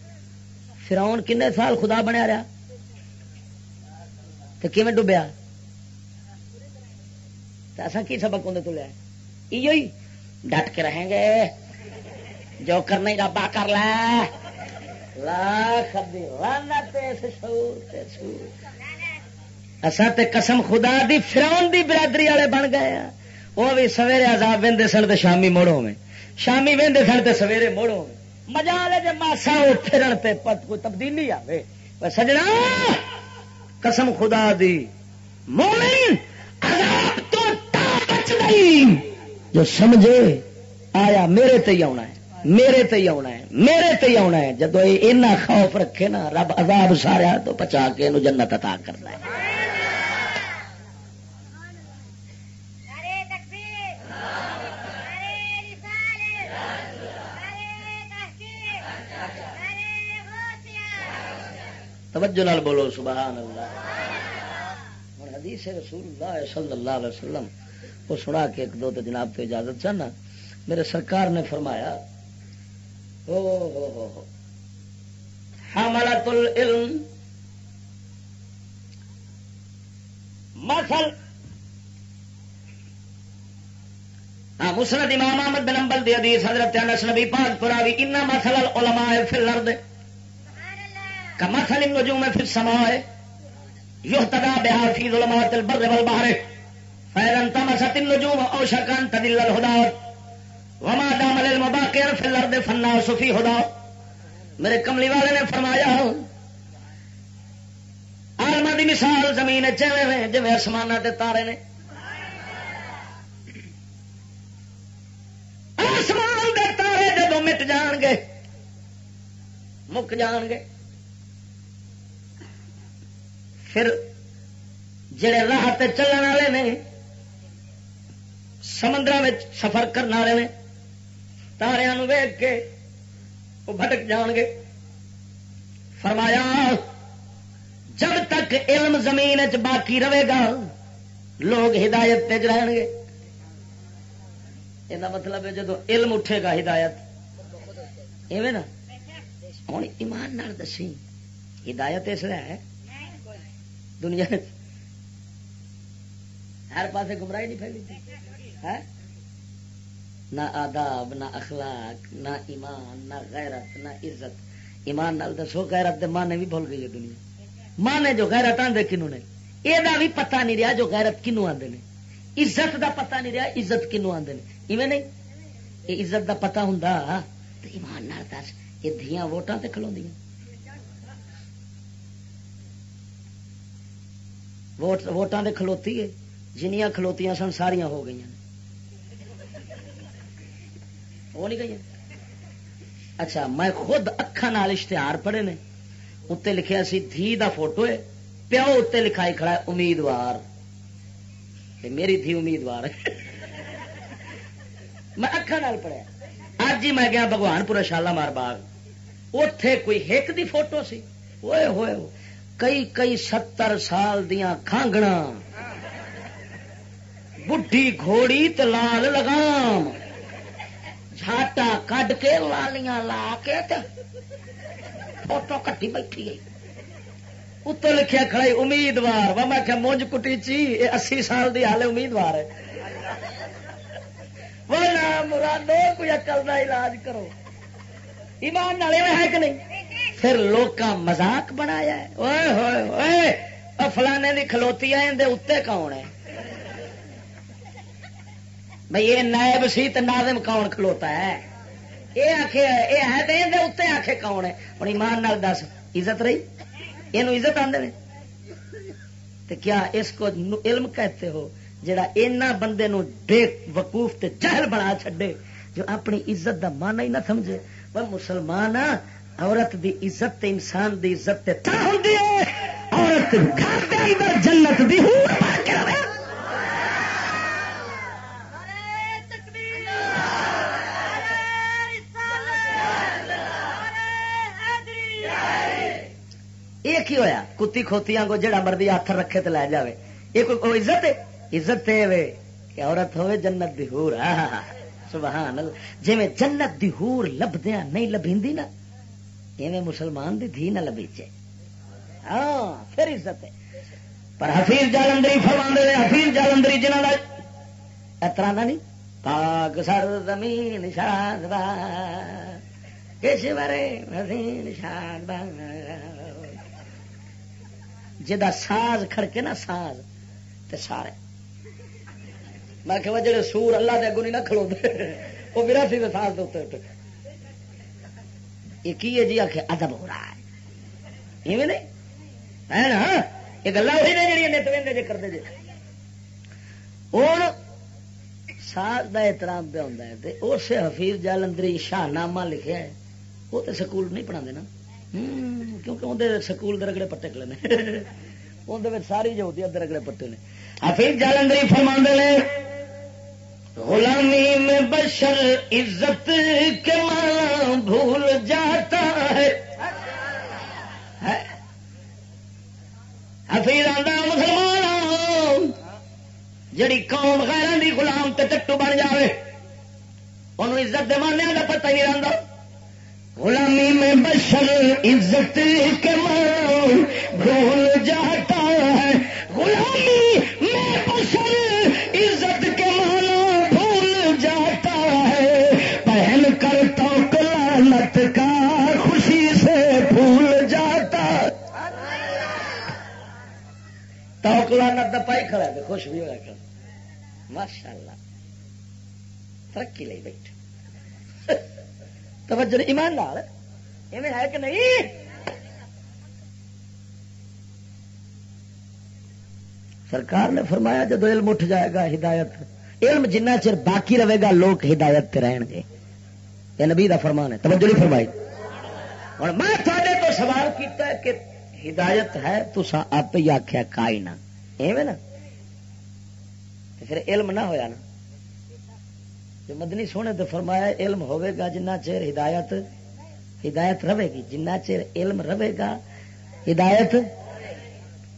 فراؤن کنے سال خدا بنیا رہا؟ تو کیون ڈبیا؟ ایسا کی سبق اندر تو لیا ہی ڈٹ کے رہیں گے۔ جو کرنا ہی ربا کر اصا تے قسم خدا دی فراؤن دی برادری والے بن گئے ہاں۔ وہ بھی سویرے عذاب وہدے سن تو شامی موڑوں میں شامی وہدے سن تو سویرے موڑوں میں مزہ لے جی ماسا وہ پھرن تے پت کوئی تبدیلی آئے سجنا، قسم خدا دی مومن عذاب تو بچ نہیں جو سمجھے، آیا میرے تے ہی آنا ہے۔ میرے تے ہی آنا ہے، میرے تے ہی آنا ہے۔ جدو اینا خوف رکھے نا، رب عذاب سارا تو پچا کے جنت عطا کرنا ہے۔ توجہ نال بولو، سبحان اللہ۔ ہوں حدیث رسول اللہ صلی اللہ علیہ وسلم وہ سنا کے ایک دو تو جناب تو اجازت چاہنا۔ میرے سرکار نے فرمایا حملت العلم. مثل ہاں مسند امام احمد بن امبل دی حدیث حضرت انس نبی پاک پراوی ان مثل العلماء فی الارض. كمثل النجوم في السماء يهتدى بها في ظلمات البر والبحر. فإذا انتمست النجوم أوشك أن تدل الهدى. وما دام للمباقر في الأرض فالناس في هدى. میرے کملی والے نے فرمایا آلما دی مثال زمین چویں جی آسمان کے تارے نے۔ آسمان دے تارے جدو مٹ جان گے، مک جان گے۔ پھر جڑے راہ چلن والے نے سمندر سفر کرنے والے نے تاریا ویگ کے وہ بھٹک جان گے فرمایا جب تک علم زمین چ باقی رہے گا لوگ ہدایت تج رہن گے یہ مطلب ہے جدو علم اٹھے گا ہدایت ایویں نا ہوں ایمان دسی ہدایت اس لیے ہے دنیا ہر پاسے گمراہی نہیں پھیلی نہ آداب، نہ اخلاق، نہ ایمان، نہ غیرت، نہ عزت. ایمان نال دسو، غیرت دے مانے بھی بھول گئی ہے دنیا. مانے جو غیرت آدھے کنو نے؟ یہ بھی پتا نہیں رہا جو غیرت کنو آدھے نے. عزت دا پتا نہیں رہا عزت کنو آدھے نے. ایویں نہیں؟ یہ عزت دا پتا ہوں تو ایمان نال دس. یہ دیا ووٹاں تے کھلو دیا ووٹان کھلوتی ہے، جنیاں کھلوتیاں سن، ساریاں ہو گئی وہ نہیں گئی اچھا میں خود اکھان اشتہار پڑھے نے، اتنے لکھیا سی دھی دا فوٹو ہے، پیو اتنے لکھائی کھڑا ہے، امیدوار۔ میری دھی امیدوار ہے۔ میں اکھان پڑھیا۔ اج ہی میں گیا بگوان پورا شالا مار باغ۔ اتے کوئی ہک دی فوٹو سی۔ ہوئے ہوئے کئی کئی ستر سال دیا کھانگنا۔ بڈھی گھوڑی لال لگام۔ جھاٹا کڈ کے لالیاں لا کے فوٹو کٹی بیٹھی گئی اتو لکھیا کھڑائی امیدوار. وہ میں مونج کٹی چی، یہ اسی سال دی حال امیدوار ہے۔ وہ مرادو، کوئی اکل کا علاج کرو۔ ایمان نالے ہے کہ نہیں؟ پھر لوگ مزاق بنایا فلانے کی کھلوتی اتنے کون ہے؟ بھائی یہ نائب سی تو ناظم کون کھلوتا ہے؟ یہ آخ یہ ہے تو اتنے آخے کون ہے؟ ہوں ایمان نال دس، عزت رہی؟ یہ عزت آدھے تو کیا اس کو علم کہتے ہو جڑا اینا بندے نو بے وقوف تے جہل بنا چھڈے جو اپنی عزت دا مانا ہی نہ سمجھے؟ پر مسلمان عورت دی عزت تے انسان دی عزت تے تا ہوندی ہے۔ عورت گھر دے اندر جنت دی ہور مار کے رہے یہ کی ہویا? کتی کھوتیاں کو جڑا مرضی ہاتھ رکھے تو لے جاوے۔ یہ کوئی عزت ہے؟ عزت ہے کہ عورت ہوے جنت دی ہور سبحان اللہ جی میں جنت دی ہور لبدیا نہیں لبھی نا، ایویں مسلمان دی دھی نہ لبیچے ہاں پھر عزت ہے۔ پر حفیظ جالندری فرما دے حفیظ جالندری جنہ کا اترا نہیں؟ پاک سر زمین شاد کس بارے حسین شاد با جا ساز کھڑکے نا ساز، تے سارے۔ میں کہ جڑے سور اللہ دے اگوں نہیں نہ کھلو وہ میرا سی ساز دے یہ کی ہے جی؟ آخ ادب ہو رہا ہے۔ ایویں نہیں؟ ہے نا؟ یہ گلا وہی نے جڑی نت وے جی کرتے جی ہوں ساز کا احترام پہ ہوتا ہے اس حفیظ جالندری شاہ نامہ لکھا ہے، وہ تو سکول نہیں پڑھا نا۔ کیونکہ اندر سکول درگڑے پٹے کلے نے اندر ساری جو ہوتی ہے درگڑے پٹے نے حفیظ جالندری فرما نے غلامی میں بشر عزت کے ماں بھول جاتا ہے حفیظ آدھا مسلمان جڑی قوم غیران دی غلام تے ٹٹو بن جاوے انہوں عزت دے ماننے کا پتہ نہیں رہتا غلامی میں بشر عزت کے مان بھول جاتا ہے۔ غلامی میں بشر عزت کے مانا بھول جاتا ہے۔ پہن کر تو کلانت کا خوشی سے بھول جاتا۔ تو کلانت دپائی کھڑا ہے، خوش بھی ہوا کر۔ ماشاء اللہ ترقی لے بیٹھے۔ توجہ ایمان لال ایویں ہے کہ نہیں؟ سرکار نے فرمایا جب علم اٹھ جائے گا ہدایت، علم جنہ چر باقی رہے گا لوگ ہدایت پہ رہن گے۔ یہ نبی کا فرمان ہے۔ توجہ نہیں فرمائی۔ اور میں تھوڑے تو سوال کیتا ہے کہ ہدایت ہے تو آپ ہی آخیا کائی نہ ایویں نا؟ پھر علم نہ ہویا نا۔ جو مدنی سونے تو فرمایا علم ہوے گا جنہ چیر ہدایت ہدایت رہے گی۔ جنہ چیر علم رہے گا، ہدایت،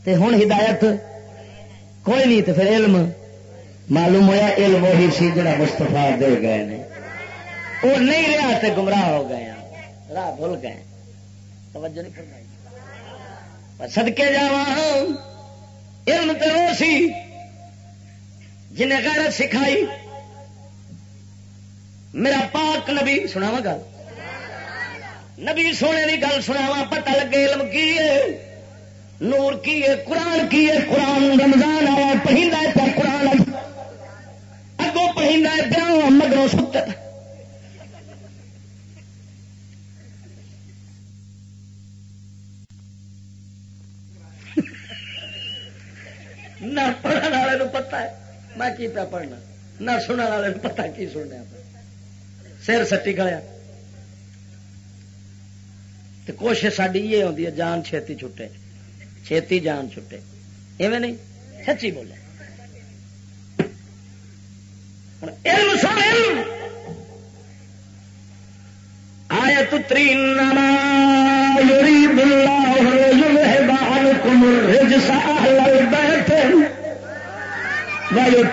تے ہوں ہدایت کوئی نہیں تو پھر علم معلوم ہوا علم وہی سی جڑا مستفا دے گئے نے۔ وہ نہیں رہا تے گمراہ ہو گئے راہ بھول گئے توجہ نہیں فرمائی۔ سدکے جا علم تو وہ سی جنہیں غیرت سکھائی۔ میرا پاک نبی سنا وا گل۔ نبی سونے کی گل سنا پتا لگے علم کی ہے، نور کی ہے، قرآن کی ہے۔ قرآن رمضان آیا پہنتا ہے پہ قرآن۔ اگوں پہنتا ہے پیا مگروں ست۔ نہ پڑھنے والے پتا ہے، میں کی پیا پڑھنا؟ نہ سننے والے پتا کی سننے سر سٹی گلیا۔ تو کوشش ساری یہ ہوتی ہے، جان چھتی چھٹے۔ چھتی جان چھٹے۔ ایویں نہیں، سچی بولے۔ علم سر آیا تو تری نام بال کمر سا بیٹھے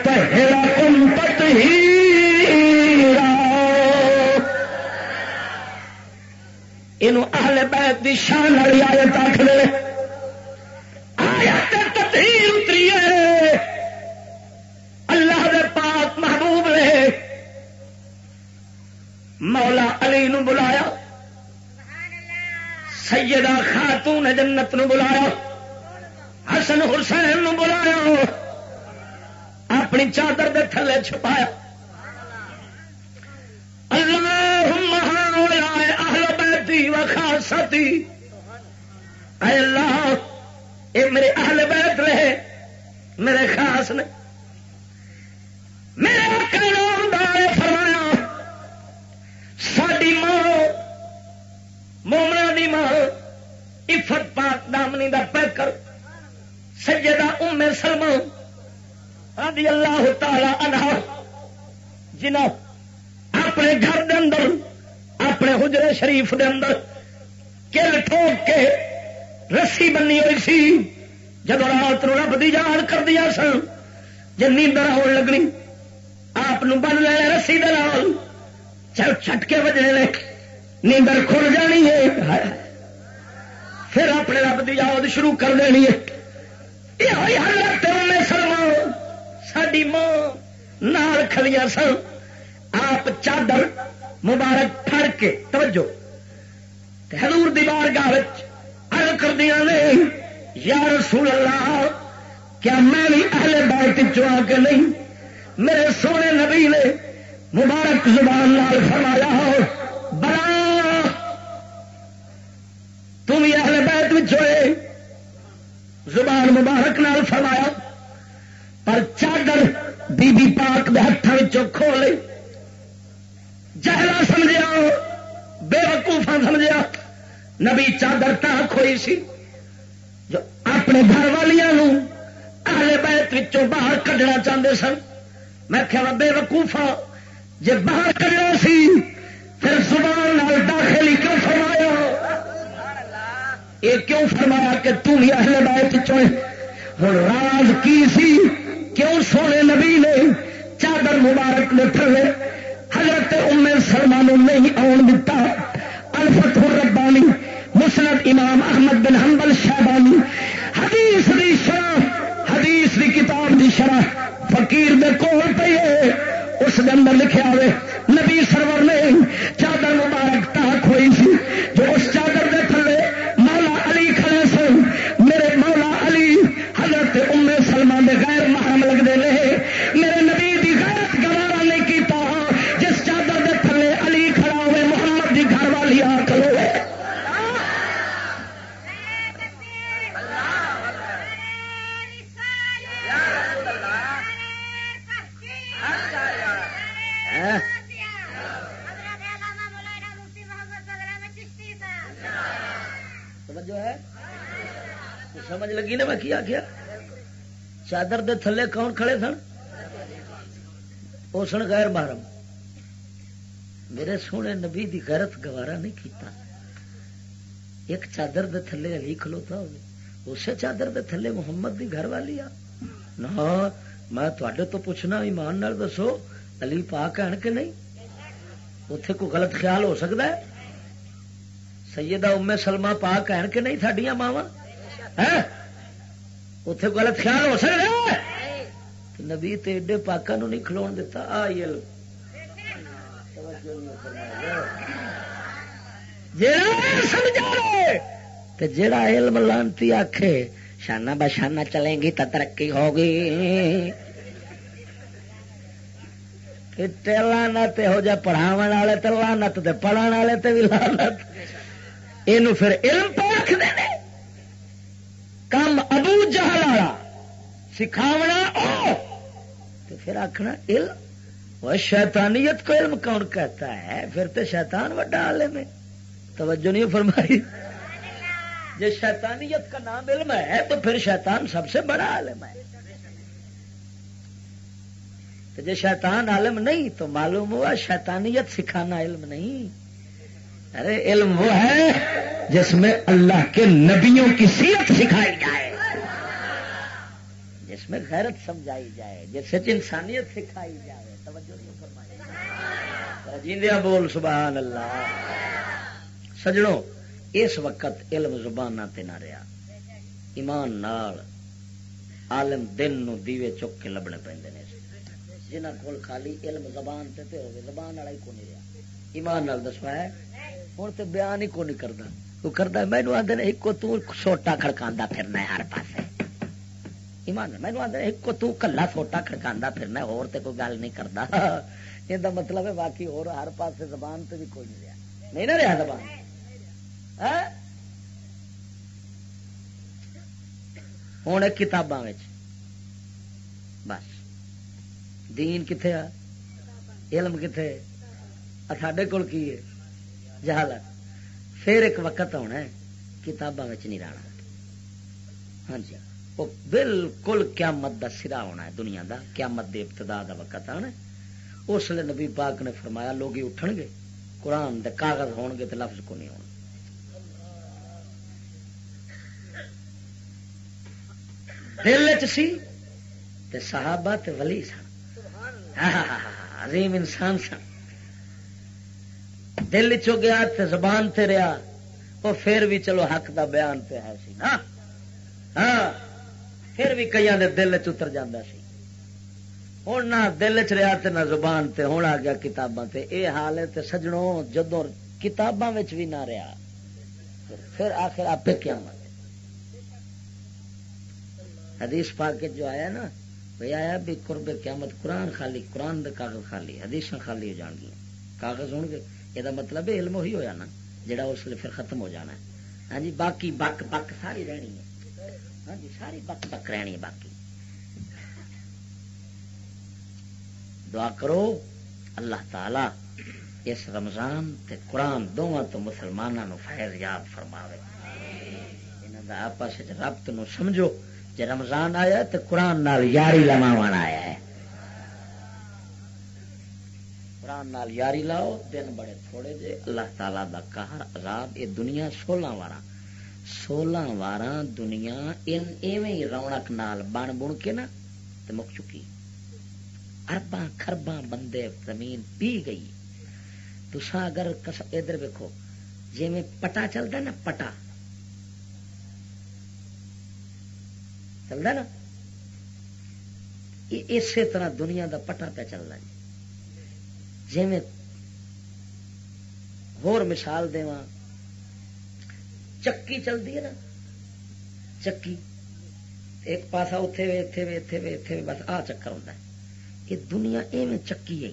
پہلا کم پت ہی یہ اہل بیت دی شان والی آیت آخ دے آیت تطہیر اتری ہے۔ اللہ دے پاک محبوب نے مولا علی نو بلایا۔ سیدہ خاتون جنت نو بلایا۔ حسن حسین نو بلایا۔ اپنی چادر دے تھلے چھپایا۔ اللہ سی اے اللہ یہ میرے اہل بیت رہے، میرے خاص نے۔ میرے فرمایا ساری ماں، مومنا دی ماں عفت پاک دامنی دا پیکر، سجدہ ام سلمان رضی اللہ تعالی عنہ، جنہ اپنے گھر دے اندر اپنے حجرے شریف دے اندر کل ٹھوک کے رسی بنی ہوئی سی، جب رات نو رب دی جان کر دیا سن جب نیندر ہو لگنی، آپ بن لے رسی دال چل چھٹ کے بجنے لے، نیندر کھل جانی ہے۔ پھر اپنے رب کی یاد شروع کر دینی ہے۔ یہ حضرت سلمان ساری ماں نال کھلیاں سن، آپ چادر مبارک پھڑ کے، توجہ۔ حضور دیوار گاہ ارد کر دیا نے، یا رسول اللہ، کیا میں بھی اہل بیت چوا ہاں کے نہیں؟ میرے سونے نبی نے مبارک زبان لال فرمایا ہو بڑا تم بھی اہل بیت ہوئے۔ زبان مبارک نال فرمایا، پر چادر بی بی پاک کے ہاتھوں کھولے جہلا سمجھا بے وقوفا سمجھا نبی چادر تاک ہوئی سی، جو اپنے گھر والوں اہل بیت باہر کھڈنا چاہتے سن۔ میں کیا بے وقوفا جی باہر کھڑنا سی، پھر زبان نال داخل کیوں فرمایا؟ یہ کیوں فرمایا کہ تم ہی اہل بیت چوئے ہوں راز کی سی؟ کیوں سونے نبی نے چادر مبارک نے تھلے حضرت ام سلمان نہیں آن دتا الفت ربانی مسند امام احمد بن حنبل شہبانی۔ حدیث دی شرح، حدیث دی کتاب دی شرح فقیر دے کول پی اس دے اندر لکھا ہوئے، نبی سرور نے چادر مبارک تاک ہوئی سی، جو اس چادر سمجھ لگی نا میں کیا کیا چادر دے تھلے کون کھڑے سن؟ وہ سن غیر محرم۔ میرے سونے نبی دی غیرت گوارا نہیں کیتا۔ ایک چادر دے تھلے علی کھلوتا ہو اسے چادر دے تھلے محمد دی گھر والی آ۔ نہ، میں تھوڑے تو پوچھنا، ایمان نال دسو علی پاک ہے کہ نہیں؟ اتے کوئی غلط خیال ہو سکتا ہے؟ سیدہ ام سلمہ پاک ہے کہ نہیں سڈیا ماوا ہے اتے غلط خیال ہو سکتا نبی تے ایڈے پاکا نو نہیں کھلو دتا آئل جڑا علم لانتی آخے شانہ بشانہ چلیں گی تو ترقی ہوگی لانت ہو جا پڑھاو والے تو لانت پڑھن والے بھی لانت یہ پھر علم پہ رکھ دے کم ابو جہل والا۔ سکھاونا تو پھر آخنا علم؟ وہ شیطانیت کو علم کون کہتا ہے؟ پھر تو شیطان وڈا عالم ہے۔ توجہ نہیں فرمائی۔ جی شیطانیت کا نام علم ہے، تو پھر شیطان سب سے بڑا عالم ہے۔ تو جی شیطان عالم نہیں، تو معلوم ہوا شیطانیت سکھانا علم نہیں۔ ارے علم وہ ہے جس میں اللہ کے نبیوں کی سیرت سکھائی جائے، جس میں غیرت سمجھائی جائے، جس سے انسانیت سکھائی جائے۔ توجہ نہیں فرمائی۔ جیندیا بول، سبحان اللہ۔ سجڑوں اس وقت علم زبان تے نہ رہا۔ ایمان نال عالم دن نو دیوے چک کے لبنے پہندے نے۔ جنہ کول خالی علم زبان تے تے ہوگی زبان والا ہی کو نہیں رہا؟ ایمان نال دسوا ہے ہوں تو بیان ہی کو نہیں کرتا وہ کرتا مینو آدھے ایک تو سوٹا کھڑکا پھرنا ہے ہر پاس ایمان مینو آدھے ایک کلا سوٹا کھڑکا پھرنا کوئی گل نہیں کرتا یہ مطلب ہے باقی اور ہر پاس زبان بھی کوئی نہیں رہا نہیں نہ رہا زبان؟ ہاں؟ ہوں کتاباں بس۔ دین کتنے علم کتنے ساڈے کول کی ہے؟ جہالت پھر ایک وقت ہونا ہے کتاباں نہیں رہنا ہاں جی وہ بالکل قیامت دا سرا ہونا ہے دنیا دا قیامت دے ابتدا دا وقت آنا اس لیے نبی پاک نے فرمایا لوگ اٹھن گے قرآن دے کاغذ ہون گے تو لفظ کو نہیں ہونا دل سی تے صحابہ تے ولی سن عظیم انسان سن دل چو گیا تے زبان تے رہا وہ پھر بھی چلو حق دا بیان تے ہے سی نا۔ ہاں پھر بھی کئی دے دل چتر جانا سی۔ ہوں نہ دل چ رہا تے نہ زبان تے ہوں آ گیا کتاباں تے۔ اے حال ہے تے سجنوں جدو کتاباں بھی نہ رہا، پھر آخر آپ کیا مت حدیث پاک جو آیا نا بھائی آیا بھی قرب قیامت قرآن خالی، قرآن دے کاغذ خالی حدیث خالی ہو جان گیا کاغذ ہو گے یہ مطلب علم وہی ہوا نا جڑا اس لیے پھر ختم ہو جانا ہے ہاں جی باقی بک بک ساری رہنی ہے ہاں جی ساری بک بک رہنی ہے باقی دعا کرو اللہ تعالی اس رمضان تے قرآن دونوں تو مسلمانوں فیض یاب فرماوے انہوں کا آپس ربط نو سمجھو جی رمضان آیا تو قرآن نال یاری لما آیا ہے قرآن نال یاری لاؤ، دن بڑے تھوڑے جے۔ اللہ تعالی دا قہر عذاب یہ دنیا سولہ وارا سولہ وارا دنیا ان ایویں رونق نال بن بن کے نا تو مک چکی۔ ارباں خرباں بندے زمین پی گئی۔ تسا اگر ادھر ویکو جی میں پٹا چلتا نا، پٹا۔ چلتا نا؟ اسی طرح دنیا دا پٹا پہ چلتا جی جی میں ہور مثال دے چکی چلتی ہے نا؟ چکی۔ ایک پاسا اتے وے اتے وے اتے وے اتے وے، بس آ چکر ہوتا ہے۔ یہ دنیا ایویں چکی ہے۔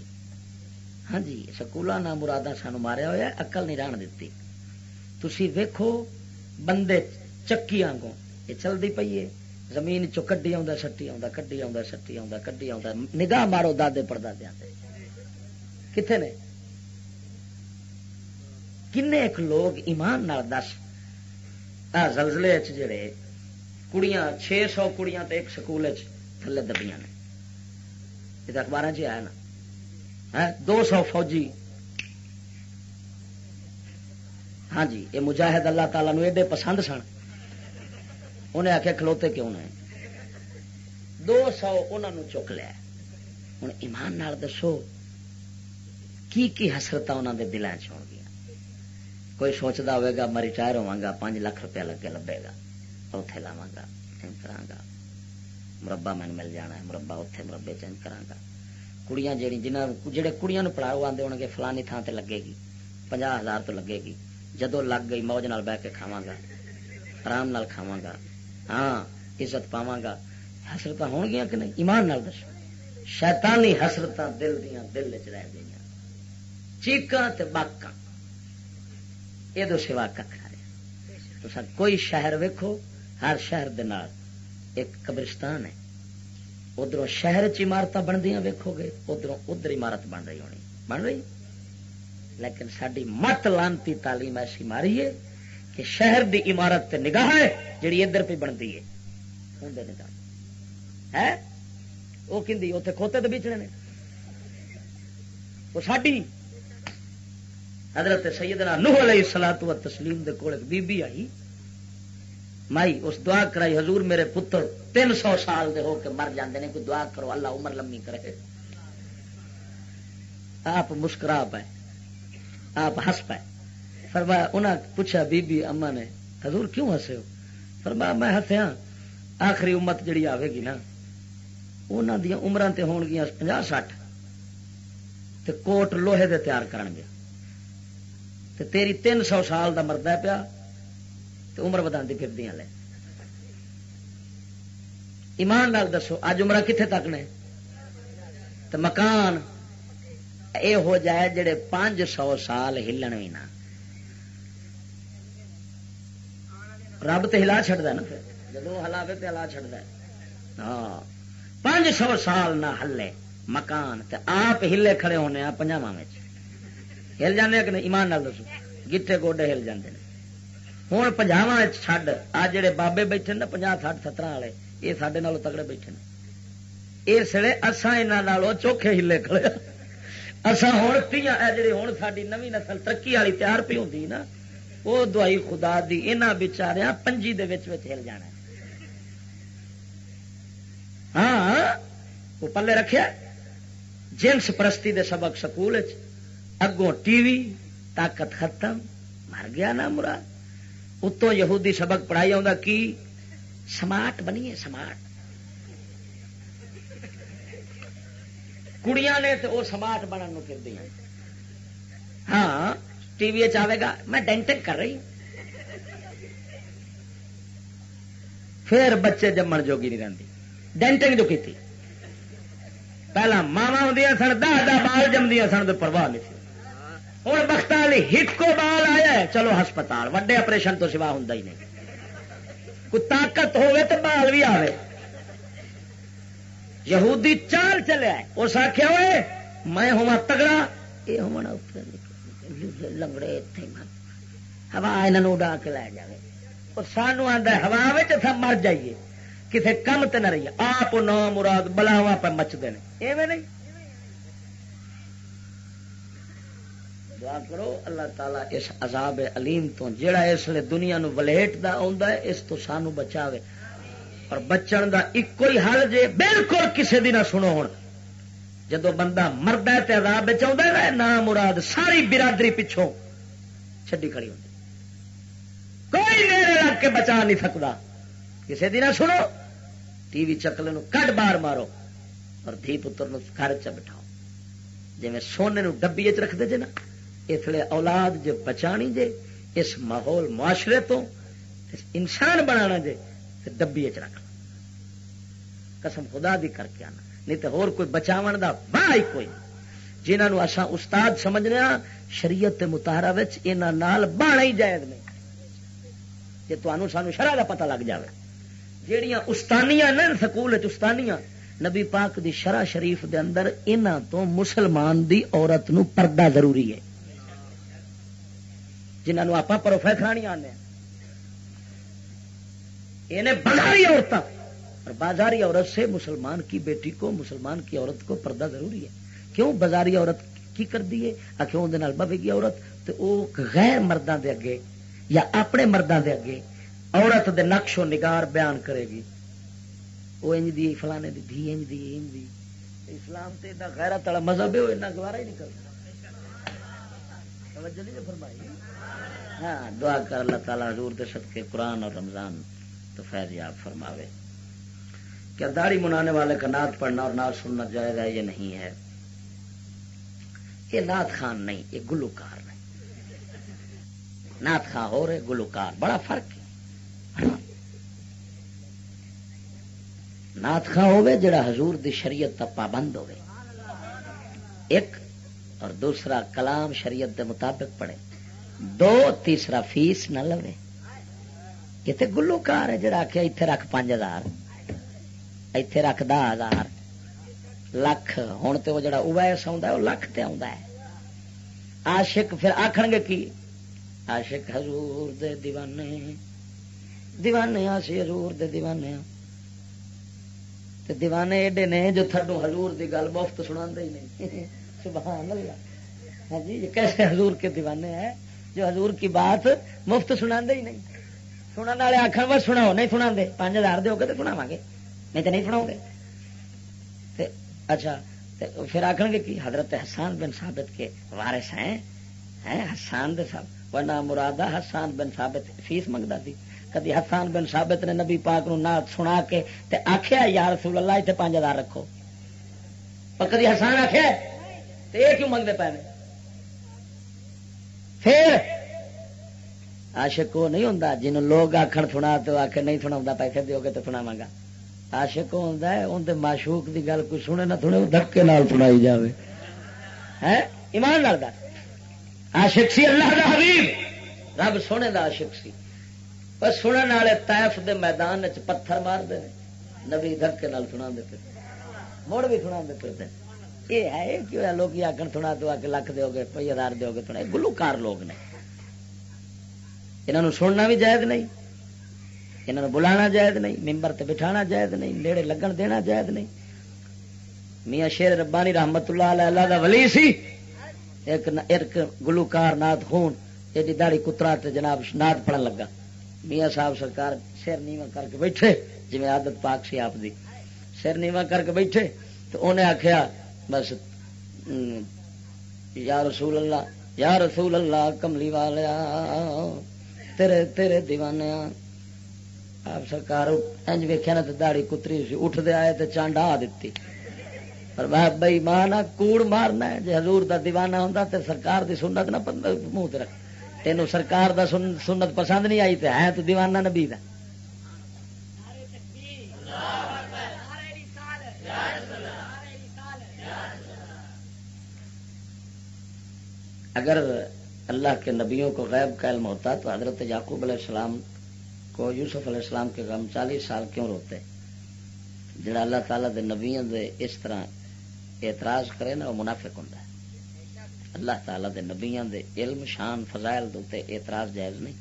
ہاں جی سکولا نہ مرادہ سانو ماریا ہوا اقل نہیں رہن دیتی تھی ویکو بندے چکی آگوں یہ چلتی پی ہے۔ زمین چو کڈی آ سٹی آ کڈی آ سٹی آ کڈی آ نگاہ مارو دے پڑدادیا کتنے نے؟ کن ایک لوگ ایمان نال دس۔ آ زلزلے جڑے، کڑیاں چھ سو کڑیاں تے ایک سکول تھلے دبیاں نے۔ یہ تو اخبار چ آیا نا۔ ہاں، دو سو فوجی۔ ہاں جی یہ مجاہد اللہ تعالیٰ نو ایڈے پسند سن۔ انہیں آخیا کھلوتے کیوں نے؟ دو سو انہوں چک لیا۔ ہوں ایمان نال دسو۔ کی کی حسرت انہوں کے دلان چ گیا کوئی سوچتا ہوئے گا میں ریٹائر ہوا گا پانچ لاکھ روپیہ لگے لبے گا اتے لاوا گا کرا گا۔ مربع مین مل جانا ہے، مربع اتنے مربے چینج کرا گا۔ کڑیاں جہی جنہ جہے کڑیاں پڑھاؤ آتے ہو گے، فلانی تھان سے لگے گی پناہ ہزار تو لگے گی۔ جدو لگ گئی موج نال بہ کے کھاوا گا، آرام نال کھاوا گا۔ ہاں عزت پاوا گا۔ حسرت ہو گیا کہ نہیں؟ ایمان نال دسو۔ شیطانی حسرت دل دیا دل چ رہ گئی چیکاں باکاں یہ دو سوا کھا تو سر کوئی شہر ویکو ہر شہر دے نال ایک قبرستان ہے۔ ادھر شہر چمارت بنتی ویکو گے ادھر ادھر عمارت بن رہی ہونی۔ بن رہی؟ لیکن ساری مت لانتی تعلیم ایسی ماری ہے کہ شہر دی عمارت تے نگاہ ہے جڑی ادھر پہ بنتی ہے۔ ہے؟ وہ کھی اتنے کھوتے تو بیچنے نے۔ وہ ساڈی حضرت سیدنا نوح علیہ السلام و تسلیم دے کول بی بی آئی۔ مائی، اس دعا کرائی، حضور میرے پتر، تین سو سال دے ہو کے مر جاندے نے، کوئی دعا کرو، اللہ عمر لمبی کرے۔ آپ مسکرا پائے، آپ ہس پائے۔ فرمایا، انہاں پوچھا، بی بی اما نے، حضور کیوں ہسے ہو؟ فرمایا، میں ہسیا ہاں، آخری امت جڑی آئے گی نا انہوں دیا عمر تے ہون گیا پنجا سٹھ تے کوٹ لوہے دے تیار کرن گے۔ تے تیری تین سو سال دا مرد ہے پیا تو عمر بتا پھر دیا لے۔ ایمان نال دسو اج عمر کتنے تک نے؟ تو مکان اے ہو جائے جڑے پانچ سو سال ہلن بھی نہ رب تو ہلا چڑتا نا پھر۔ جدو ہلاوے تو ہلا چڑ ہاں۔ پانچ سو سال نہ ہلے مکان تے آپ ہلے کھڑے ہونے پنجاواں ہل جانے کہ نہیں ایمان نال دسو گٹھے گوڈے ہل جاندے ہوں پنجاواں چڈ آ جڑے بابے بیٹھے نا پنجا سٹ سترہ والے یہ سڈے نالوں تگڑے بیٹھے اس لیے اسان یہاں چوکھے ہلے کھڑے اصا ہوں تیاں جی ہوں ساری نوی نسل ترقی والی تیار پی ہوں نا وہ دوائی خدا دی یہاں بچاریا پنجی دل جانا ہاں وہ پلے رکھیا جنس پرستی دے سبق سکول اگوں ٹی وی، طاقت ختم، مر گیا نا مراد۔ اتوں یہودی سبق پڑھائی آ کی؟ سمارٹ بنیے سمارٹ کڑیاں نے تو وہ سمارٹ بننے پھر دیا ہاں ٹی وی چاہے گا، میں ڈینٹنگ کر رہی۔ پھر بچے جمن جوگی نہیں رہتی ڈینٹنگ جو کی تھی پہلا ماوا ہوں سن دہ دہ بال جمدیا سن تو پرواہ نہیں ہوں بخت والی ہٹ کو بال آیا ہے۔ چلو ہسپتال، وڈے آپریشن تو سوا ہوں ہی نہیں۔ کوئی طاقت ہوے تو بال بھی آئے یہودی چال چلے اس آخیا ہوئے، میں ہوا تگڑا۔ یہ ہونا لنگڑے ہوا یہاں اڈا کے لے جائے اور سانو آدھا ہوا مر جائیے۔ کسی کم تے نہ رہیے۔ آپ نو مراد بلاوا پہ مچتے ہیں ایویں نہیں۔ دعا کرو، اللہ تعالیٰ اس عذاب علیم تو جڑا اس لیے دنیا نو ولیٹ دا ہے، اس تو سانو بچاوے۔ اور بچن دا ایک ہی حل جے بالکل کسی دی نہ سنو ہوں جدو بندہ مرد ہے عذاب ہے نہ مراد ساری برادری پچھوں چڈی کھڑی ہوتی کوئی میرے لگ کے بچا نہیں سکتا کسی دی نہ سنو۔ ٹی وی چکلے نو کٹ بار مارو۔ اور دھی پتر نو گھر چ بٹھاؤ۔ جی سونے نو ڈبی چ رکھ دے جے نا۔ اس لیے اولاد جے بچانی جے، اس ماحول معاشرے تو انسان بنانا جے ڈبی چ رکھ قسم خدا دی کر کے آنا۔ نہیں تو ہور کوئی بچاو دا باہ کوئی نہیں۔ جنہوں اصا استاد سمجھنے شریعت متارا نال بانا ہی جائز نہیں۔ جی تمہوں سانو شرح کا پتا لگ جائے جہیا استانیاں نا سکول استانیاں، نبی پاک دی شرح شریف دے اندر انہاں تو مسلمان دی عورت نو پردہ ضروری ہے۔ جنہوں آپ پروفیسر آنے انہیں بازاری عورت اور بازاری عورت سے مسلمان کی بیٹی کو، مسلمان کی عورت کو پردہ ضروری ہے۔ کیوں؟ بازاری عورت کی کر دیے کیوں بوے گی عورت تو وہ غیر مردوں دے اگے یا اپنے مردوں دے اگے عورت دے نقش و نگار بیان کرے گی۔ وہ انج دی، فلانے دی دھی انج دی انج دی۔ اسلام تے دا غیرت والا مذہب ہے وہ اتنا گوارا ہی نہیں کرتا توجہ نہیں فرمائی۔ ہاں دعا کر اللہ تعالیٰ حضور دے صدقے، قرآن اور رمضان تو فیض یاب فرماوے۔ کیا داڑھی منانے والے کا نعت پڑھنا اور نعت سننا جائز ہے یہ نہیں ہے؟ یہ نعت خان نہیں، یہ گلوکار نہیں۔ نعت خان ہو رہے، گلوکار، بڑا فرق ہے۔ نعت خان ہوے جڑا حضور دی شریعت کا پابند ہوے ایک اور دوسرا کلام شریعت دے مطابق پڑھے۔ دو تیسرا فیس نہ لوے۔ یہ تو گلوکار ہے جڑا کہ اتنے رکھ پانچ ہزار۔ اتے رکھ دہ ہزار۔ لکھ۔ ہوں تو جڑا اویس آ لکھ تے آ آشک پھر آخر گے کی؟ آشک حضور دے دیوانے۔ دیوانے آسی حضور دے دیوانے تے دیوانے ایڈے نے جو تھڈو حضور دی گل مفت سنا ہی نہیں۔ سبحان اللہ۔ ہاں جی کیسے حضور کے دیوانے ہیں؟ جو حضور کی بات مفت سنا ہی نہیں۔ سننے والے آخر بس سناؤ، نہیں سنا دے پانچ ہزار دو گے تو سناوا گے نہیں تو نہیں سناؤ گے۔ اچھا پھر آخر گے کہ حضرت حسان بن ثابت کے وارث ہیں۔ حسان دے صاحب ورنہ مرادہ حسان بن ثابت فیس منگتا تھی کدی حسان بن ثابت نے نبی پاک نو نہ سنا کے تے آخیا یا رسول اللہ اتنے پانچ ہزار رکھو۔ پر کدی حسان آخیا تو یہ کیوں منگتے پے پھر آشک وہ نہیں ہوں جن لوگ آخر سنا تو آ کے نہیں سنا پیسے دو گے تو سناوا گا۔ آشک ہوں اندر معشوق کی گل کوئی سنے نہ سنے دھکے نال سنائی جائے ایمان لگتا آشک سی اللہ دا حبیب۔ رب سونے دا عاشق سی۔ پر سننے والے تیف دے میدان چ پتھر مارتے نبی دھکے نال سنا پھر۔ مڑ بھی سنا پھرتے یہ ہے کہ لوگ آخر سنا دو کے لکھ دو گے پی ہزار دو گے تھوڑا گلوکار لوگ نے۔ یہاں سننا بھی جائز نہیں۔ یہاں بلانا جائز نہیں ممبر تے بٹھانا جائز نہیں، نیڑے لگن دینا جائز نہیں۔ میاں شیر ربانی رحمت اللہ علیہ، اللہ دا ولی سی۔ ایک ایک گلوکار نات خون، ایڈی داڑی کترا تے جناب نات پڑھن لگا۔ میاں صاحب سرکار سر نیوا کر کے بیٹھے جی عادت پاک سی آپ دی۔ سر نیوا کر کے بیٹھے، تو انہیں آخیا بس یا رسول اللہ، یا رسول اللہ، کملی والیا، تیرے تیرے دیوانے آپ سرکار، انج ویخیا نا تو داڑی کتری سی، اٹھ دے آئے تو چانڈ آ دیتی پر میں بئی ماں نہ کوڑ مارنا ہے۔ جی حضور دا دیوانہ ہوں تو سرکار دی سنت نہ منہ رکھ۔ تینوں سرکار دا سنت پسند نہیں آئی تو ہے تو دیوانہ نبی دا۔ اگر اللہ کے نبیوں کو غیب کا علم ہوتا تو حضرت یعقوب علیہ السلام کو یوسف علیہ السلام کے غم چالیس سال کیوں روتے؟ جڑا اللہ تعالیٰ دے نبیوں دے اس طرح اعتراض کرے نا، وہ منافق ہوں اللہ تعالیٰ دے نبیوں دے علم، شان، فضائل دے اعتراض جائز نہیں۔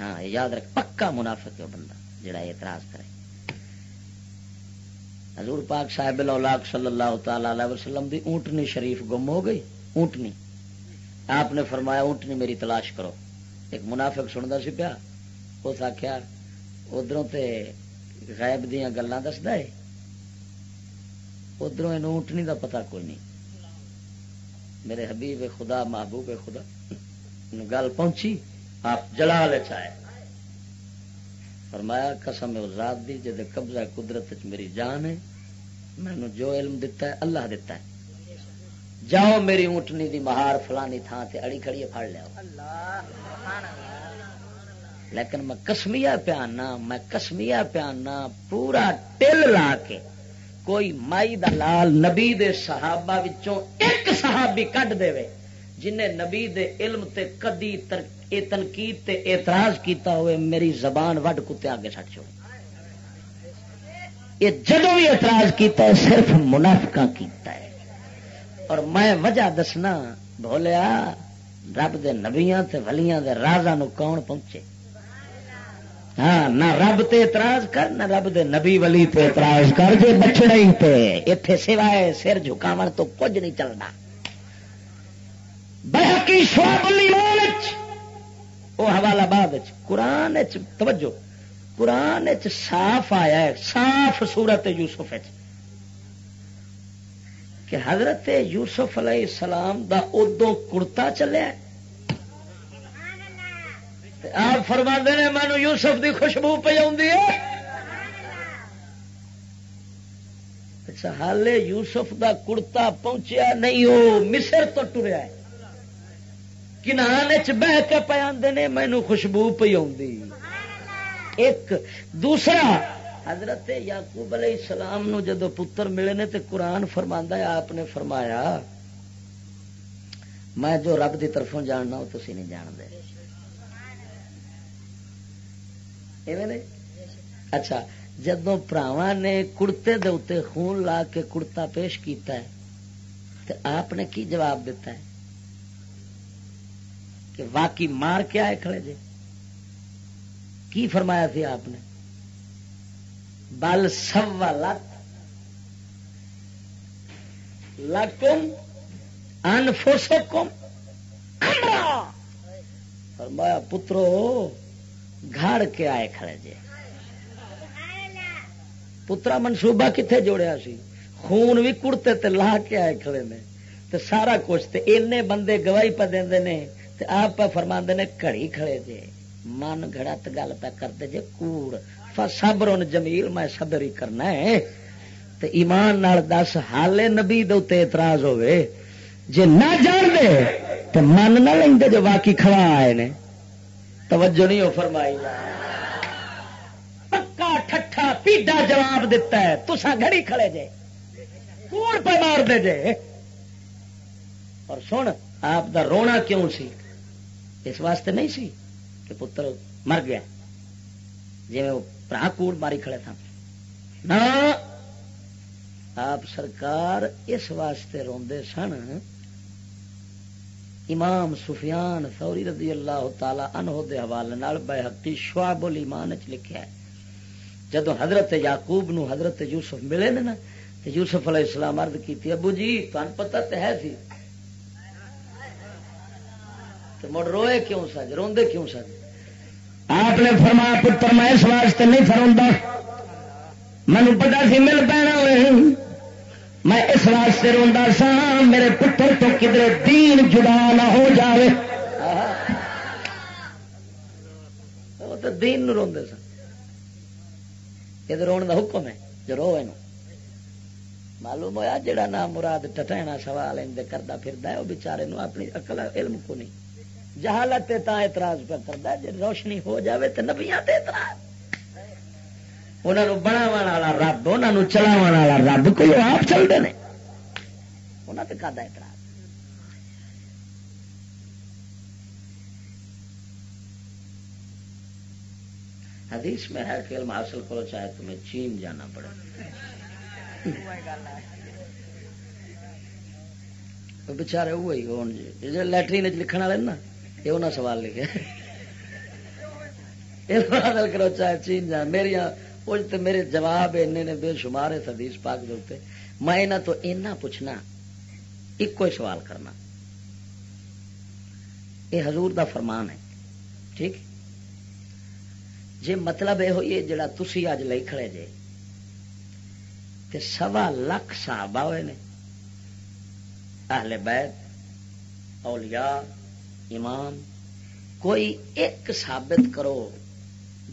ہاں یاد رکھ، پکا منافق ہے بندہ جڑا اعتراض کرے۔ حضور پاک صاحب صلی اللہ تعالی علیہ وسلم دی اونٹنی شریف گم ہو گئی، اونٹنی۔ آپ نے فرمایا اونٹنی میری تلاش کرو۔ ایک منافق سنتا سی پیا، اس آخیا ادھر غائب دیا گلا دستا ہے۔ ادھر اونٹنی دا پتا کوئی نہیں۔ میرے حبیب خدا، محبوب خدا گل پہنچی، آپ جلال چائے فرمایا، قسم ذات دی جد قبضہ قدرت میری جان ہے مینو جو علم دتا ہے، اللہ دتا ہے۔ جاؤ میری اونٹنی دی مہار فلانی تھان سے اڑی کھڑی پڑ لیا لیکن میں کسمیا پیانا، میں کسمیا پیانا، پورا ٹل لا کے کوئی مائی دا لال نبی دے صحابہ وچوں ایک صحابی کڈ دے وے جنہیں نبی دے علم تے کدی تر، اے تنقید تے اعتراض کیتا ہوئے میری زبان وڈ کتے آگے چھٹ چھوڑ یہ جدو بھی اعتراض کیتا ہے، صرف منافقہ کیتا ہے۔ اور میں وجہ دسنا بولیا رب دے نبیاں تے ولیاں دے رازا نو کون پہنچے؟ ہاں نہ رب تے اعتراض کر، نہ رب دے نبی ولی تے اعتراض کر، جے بچڑے ہی تے، ایتھے سوائے سر جھکاون تو کچھ نہیں چلنا بحقی شعب الایمان او حوالہ بعد قرآن توجہ، قرآن صاف آیا ہے، صاف صورت یوسف چ کہ حضرت یوسف علیہ السلام دا ادو کڑتا چلیا آپ فرما نے مینو یوسف دی خوشبو پہ اچھا حال یوسف دا کڑتا پہنچیا نہیں وہ مصر تو ٹریا کنان بہ کے پہ آدھے نے مینو خوشبو پہ ایک دوسرا حضرت یعقوب علیہ السلام نو جدو پتر ملے نے تے قرآن فرما آپ نے فرمایا، میں جو رب دی طرفوں جاننا وہ تھی نہیں جان دے اچھا جدو پراوا نے کڑتے دے اتنے خون لا کے کڑتا پیش کیتا ہے تو آپ نے کی جواب دیتا ہے؟ کہ واقعی مار کے آئے کھڑے جے۔ کی فرمایا تھی آپ نے؟ بل سولت لکم انفسکم امرا۔ فرمایا، پترو گھڑ کے آئے کھڑے جے۔ پترا منصوبہ کتنے جوڑیا سی؟ خون بھی کڑتے تے لا کے آئے کھڑے نے۔ تے سارا کچھ تے اینے بندے گواہی پہ دے نے۔ تے آپ پہ فرما نے کڑی کھڑے جے۔ من گھڑت گل پہ کرتے جے، کوڑ۔ صبر جمیل میں صبر ہی کرنا ہے۔ تے ایمان نال دس، حالے نبی دے اعتراض ہوئے۔ جے نہ جان دے تو من نہ لیں جو واقعی کھڑا آئے نے۔ توجہ نہیں ہو فرمائی۔ پکا ٹھٹھا پیڈا جواب دیتا ہے تسا گھڑی کھڑے جے۔ کوڑ پہ مار دے جے۔ اور سن، آپ دا رونا کیوں سی؟ اس واسطے نہیں سی کہ پتر مر گیا۔ جی وہ برا کوڑ ماری کھڑے تھا۔ نہ آپ سرکار اس واسطے روندے سن، امام سفیان سوری رضی اللہ تعالی عنہ دے حوالے نال بحقی شعب الایمان وچ لکھیا ہے۔ جدو حضرت یعقوب نو حضرت یوسف ملے نا، تے یوسف علیہ السلام عرض کیتی، ابو جی تان پتہ تے ہے سی۔ تے مڑ روئے کیوں سج روندے کیوں سج آپ نے فرمایا، پتر، میں اس واسطے نہیں فروندا۔ مینو پتا سی مل پینا ہوئے میں اس واسطے روا سا، میرے پتر تو کدھر دین جدا نہ ہو جائے وہ تو دین رو سن یہ رو کا حکم ہے، جو رو معلوم ہوا جڑا نام مراد ٹٹینا سوال اندر کرتا پھر وہ بچارے اپنی اقل علم کو نہیں۔ جہالت تا اعتراض پہ کرتا جی روشنی ہو جاوے تو نبیا اعتراض۔ انہوں بناو والا رب انہوں چلاو والا رب، کوئی آپ چلتے ہیں انہوں نے کا اعتراض۔ حدیث میں ہے کہ علم حاصل کرو، چاہے تمہیں چین جانا پڑے۔ بچارے وہی ہون جی لیٹرین لکھن والے نا یہ انہیں سوال لکھے۔ علم حاصل کرو چین جانا میری تو میرے جواب اینے نے بے شمار ہے حدیث پاک دے میں یہاں تو اینا پوچھنا ایک ہی سوال کرنا۔ یہ حضور دا فرمان ہے، ٹھیک؟ جی مطلب یہ ہوئی جڑا تھی اج لے کھڑے جے، تے سوا لکھ صحابہ ہوئے نے۔ اہل بیت، اولیاء امام کوئی ایک ثابت کرو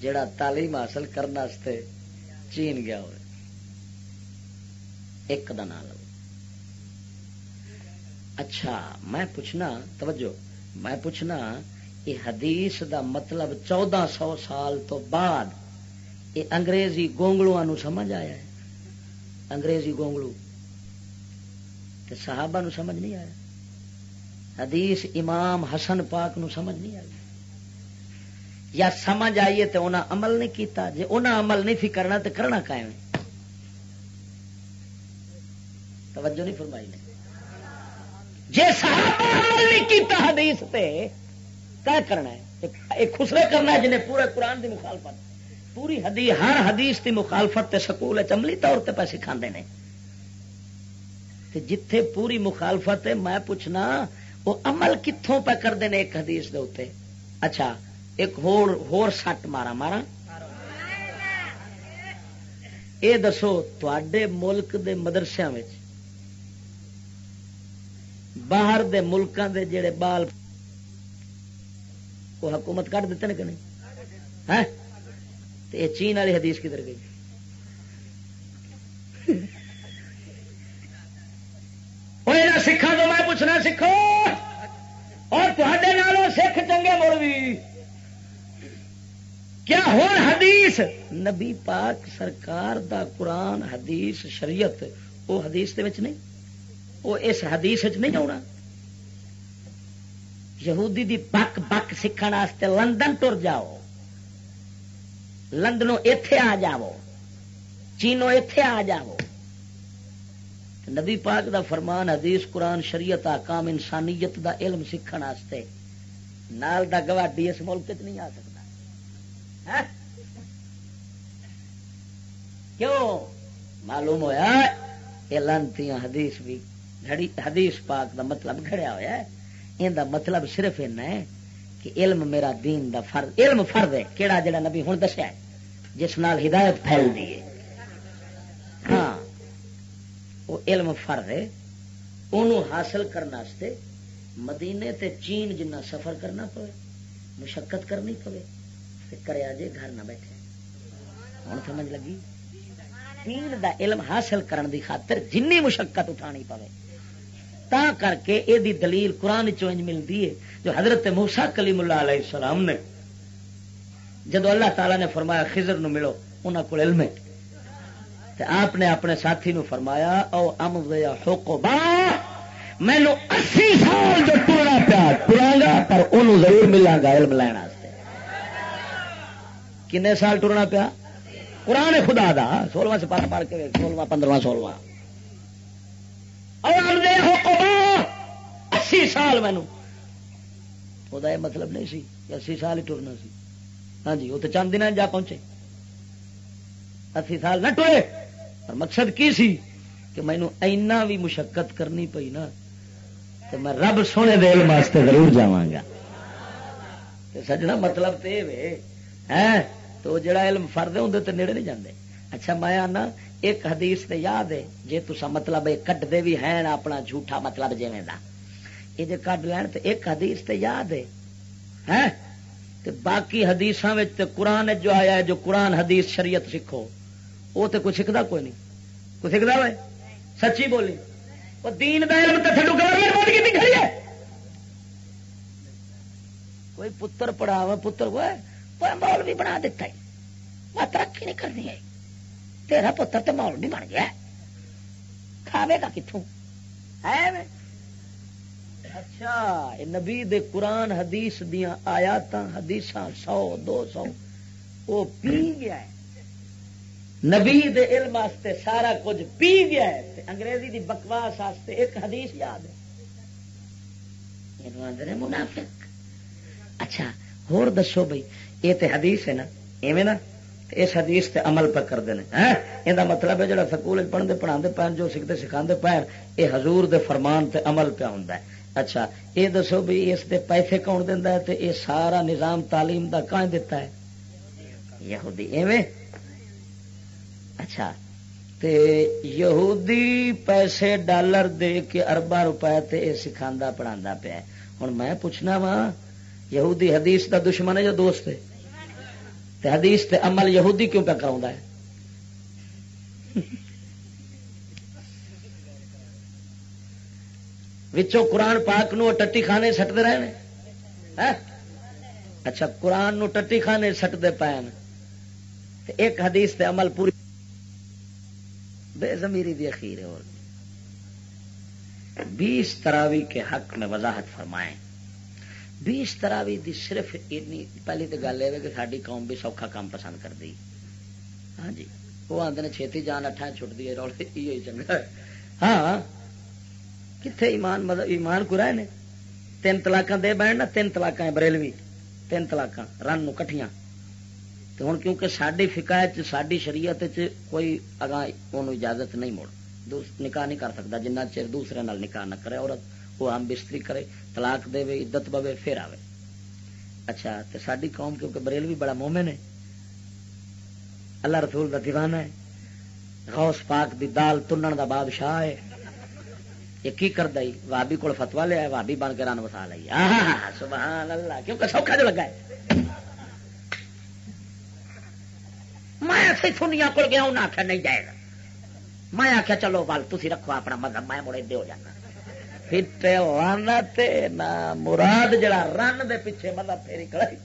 جڑا تعلیم حاصل کرنے چین گیا ہو ایک دا نام لو۔ اچھا میں پوچھنا، توجہ، میں پوچھنا، یہ حدیث دا مطلب چودہ سو سال تو بعد یہ انگریزی گونگلو سمجھ آیا ہے؟ انگریزی گونگلو۔ صحابہ نو سمجھ نہیں آیا؟ حدیث امام حسن پاک نو سمجھ نہیں آئی۔ یا سمجھ آئیے تو انہیں عمل نہیں کیتا۔ جی انہیں عمل نہیں تھی کرنا تو کرنا قائم توجہ نہیں فرمائی نے۔ جی صحابہ عمل نہیں کیتا حدیث پہ کیا کرنا ہے۔ ایک خسرے کرنا ہے جنہیں پورے قرآن دی مخالفت۔ پوری حدیث، ہر حدیث دی مخالفت تے سکول عملی طور پہ پہ سکھا نے۔ جتھے پوری مخالفت ہے، میں پوچھنا وہ عمل کتوں پہ کرتے ہیں ایک حدیث دے اتنے اچھا ایک ہور ہور سٹ مارا مارا؟ یہ دسو تے ملک دے مدرسیا باہر دے ملکوں دے جڑے بال وہ حکومت کٹ دیتے ہیں کہ نہیں؟ ہاں؟ یہ چین والی حدیث کدھر گئی؟ سکھا تو میں پوچھنا سکھو اور تے سکھ چنگے مڑ بھی کیا ہوں حدیث؟ نبی پاک سرکار دا قرآن، حدیث، شریعت وہ حدیث دے نہیں؟ وہ اس حدیث نہیں آنا یہودی دی بک بک سیکھنے لندن ٹر جاؤ۔ لندنوں اتے آ جاؤ۔ چینو اتے آ جاؤ۔ نبی پاک دا فرمان حدیث قرآن شریعت آکام انسانیت دا علم سیکھنے نال دا گواڈی اس ملک چ نہیں آ سکتا۔ ہاں؟ کیوں؟ معلوم ہوا یہ لانتی حدیث بھی گھڑی حدیث پاک دا مطلب گھڑیا ہوا ہے۔ ان دا مطلب صرف این ہے کہ علم میرا دین دا فرد علم فرد ہے۔ کیڑا جڑا نبی ہوں دسیا ہے، جس نال ہدایت پھیل دی ہے۔ ہاں۔ وہ علم فرد ہے انہوں حاصل کرنے مدینے تے چین جنہ سفر کرنا پوے، مشقت کرنی پوے کرے جے گھر نہ بیٹھے۔ ہوں سمجھ لگی؟ دین دا علم حاصل کرن دی خاطر جنی مشقت اٹھانی پوے۔ تا کر کے اے دی دلیل قرآن چونج ملتی ہے، جو حضرت موسا کلیم اللہ علیہ السلام نے، جدو اللہ تعالی نے فرمایا خضر نو ملو انہوں کو علم ہے۔ آپ نے اپنے ساتھی نو فرمایا، او ام حقوبا مینو اسی سال جو ٹورنا پیا ٹورا گا پر انہوں ضرور ملا گا، علم لینا کنے سال ٹرنا پیا؟ قرآن خدا دا، سولہواں سے پڑھ پڑھ کے سولہواں پندرواں سولہواں۔ اسی سال مینو۔ وہ مطلب نہیں سی اسی سال ہی ٹرنا سی۔ ہاں جی وہ تو چند دن جا پہنچے۔ اسی سال نہ ٹوئے۔ اور مقصد کی سی کہ مینو اینا بھی مشقت کرنی پئی نا، تو میں رب سونے دل واسطے ضرور جا گا۔ سجنا مطلب تو یہ ہاں، تو جڑا علم فرد ہوں تو نیڑے نہیں جاندے۔ اچھا میں آنا، ایک حدیث تے یاد ہے جی تسا مطلب کٹ دے بھی ہیں، اپنا جھوٹا مطلب جی یہ جی کٹ لین تو ایک حدیث تے یاد ہے ہاں، تے باقی حدیث قرآن جو آیا ہے، جو قرآن حدیث شریعت سیکھو وہ تو کوئی سیکھتا کوئی نہیں۔ کوئی سیکھتا ہوئے؟ سچی بولی۔ وہ دین دا علم تے گورنمنٹ بند کی کھڑی ہے۔ کوئی پتر پڑھاوا پتر ہوئے مول بھی بنا دیتا ہے۔ وہ ترقی نہیں کرنی ہے۔ تیرا پتر تو مول بھی بن گیا۔ کھاوے گا کتوں ہے اچھا نبی دے قرآن حدیث دیا آیات حدیث سو، دو سو۔ وہ پی گیا ہے۔ نبی دے علم واسطے سارا کچھ پی گیا ہے انگریزی دی بکواس واسطے ایک حدیث یاد ہے۔ منافق۔ اچھا ہور دسو بھائی یہ تے حدیث ہے نا، ایویں نا اس حدیث تے عمل پہ کرتے ہیں یہ مطلب ہے جڑا سکول پڑھتے پڑھا پہن، جو سیکھتے سکھا پہن یہ حضور دے فرمان تے عمل پہ ہوں اچھا یہ دسو بھی اس دے پیسے کون دینا ہے تے یہ سارا نظام تعلیم دا کہاں دیتا ہے؟ یہودی، ایویں؟ اچھا تے یہودی پیسے ڈالر دے کے اربا روپے تے یہ سکھا پڑھا پیا ہوں میں پوچھنا وا، یہودی حدیث دا دشمن ہے یا دوست ہے؟ تے حدیث تے عمل یہودی کیوں پہ کرا ہے؟ وچوں قرآن پاک نو ٹٹی خانے سٹتے رہے ہیں اچھا قرآن نو ٹٹی خانے سٹتے پائن ایک حدیث تے عمل پوری بے زمیری دی اخیر ہے اور بیس تراوی کے حق میں وضاحت فرمائیں۔ بیس تراوی دی صرف اتنی، پہلی تو گل یہ کہ ساری قوم بھی سوکھا کام پسند کر دی ہاں جی وہ آدھے چھتی جان اٹھا چھٹ دی رول یہ چنگا ہاں کتنے ایمان مطلب ایمان کو رہے تین تلاک دے بہن نا تین تلاک بریلوی، تین تلاک رن کٹیاں تو ہوں کیونکہ ساری فکایت ساری شریعت کوئی اگاں اجازت نہیں مڑ نکاح نہیں کر سکتا جنہ چر دوسرے نال نکاح نہ کرے، عورت وہ آم بستری کرے، طلاق دے عدت پوے پھر آوے۔ اچھا تو ساری قوم کیونکہ بریل بھی بڑا مومن ہے، اللہ رسول کا دیوانہ ہے، غوث پاک دی دال تنن دا بادشاہ ہے۔ یہ کی کر دئی وابی کو فتوا لیا وابی بن کے رن وسا لی سبحان اللہ، کیونکہ سوکھا جو لگا ہے۔ میں سنیا کول گیا انہیں آخیا نہیں جائے گا۔ میں آخیا چلو بل تھی رکھو اپنا مذہب، میں مڑے دے ہو جانا۔ پھر تے مراد جڑا رن دے پیچھے مطلب پھیری کڑائی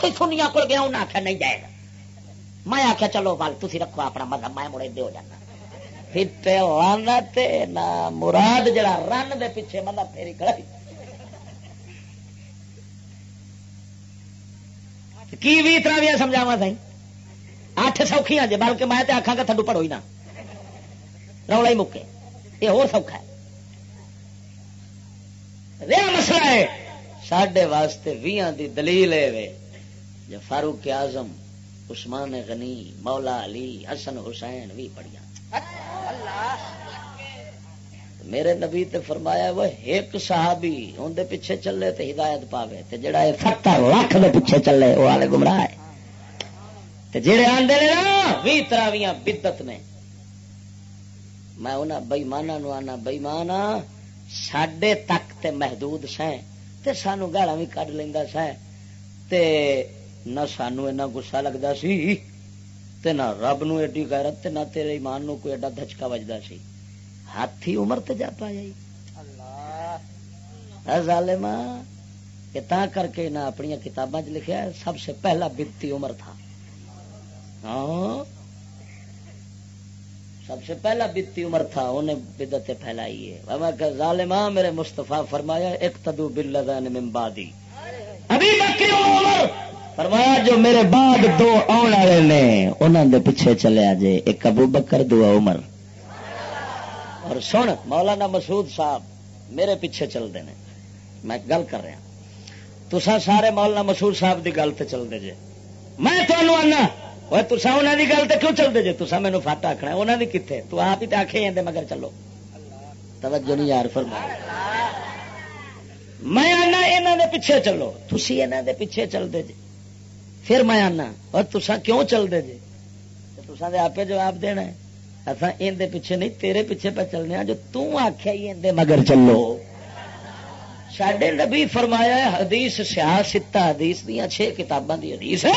سی سنیا کو گیا انہیں آخیا نہیں جائے گا۔ میں آخیا چلو بل تھی رکھو اپنا مذہب، میں مڑے دے ہو جانا۔ نہ، مراد جڑا رن دے پیچھے مطلب پھیری کڑائی۔ کی بھی طرح بھی سمجھاوا سی اٹھ سوکھیاں جی بلکہ میں آخا گا تھڈو پڑھو ہی نہ۔ رولا ہی مکے۔ یہ ہو سوکھا ہے۔ رہا مسئلہ ہے سڈے واسطے دی دلیل ہے جو فاروق اعظم، عثمان غنی، مولا علی، حسن حسین بھی پڑھیا میرے نبی تے فرمایا، وہ ایک صحابی اندر پیچھے چلے تے ہدایت پاوے تے جڑا ہے ستر لاکھ دے پیچھے چلے، وہ والے گمراہ ہے۔ تے جڑے آندے نے نا بھی تراویاں بدت نے۔ میں انہاں بےمانا نو آنا بےمانا ساڈے تک تے محدود سیں تے سانو گالا بھی کڈ لینا سا تے نہ سانو اینا گسا لگتا سی تے نہ رب نو ایڈی غیرت تے نہ تیرے ایمان نو کوئی ایڈا دھچکا وجدا سی۔ ہاتھی عمر تے جا پایا اللہ۔ ظالما کہ تا کر کے نہ اپنی کتاباں چ لکھیا ہے سب سے پہلا بنتی عمر تھا۔ ہاں؟ سب سے پہلا بیتی عمر تھا انہیں بدت پھیلائی ہے۔ میں کہ ظالما میرے مصطفیٰ فرمایا ایک تدو بل من بعدی۔ ابھی بکری عمر؟ فرمایا، جو میرے بعد دو آن والے نے انہوں دے پیچھے چلے جے، ایک ابو بکر دو عمر۔ اور سن، مولانا مسعود صاحب میرے پیچھے چلتے ہیں میں گل کر رہا تسا سارے مولانا مسعود صاحب دی گل تے چلتے جے۔ میں تمہوں آنا وہ تسا انہوں کی گل تو کیوں چلتے جی تسا مینو فٹ آخنا انہوں نے کتنے تو آپ ہی تو آخے جاتے مگر چلو۔ توجہ نہیں یار فرما میں آنا یہاں دے پیچھے چلو۔ تھی یہاں دے پیچھے چلتے جی پھر میں آنا۔ اور تسا کیوں چلتے جی؟ تسا دے آپ جواب دینا ہے۔ اصا اندر پیچھے نہیں، تیرے پیچھے پہ چلنے جو تخیا ہی اندر مگر چلو۔ سڈے نبی فرمایا ہے، حدیث سیاح ستا، حدیث دیا چھ کتاباں دی حدیث ہے۔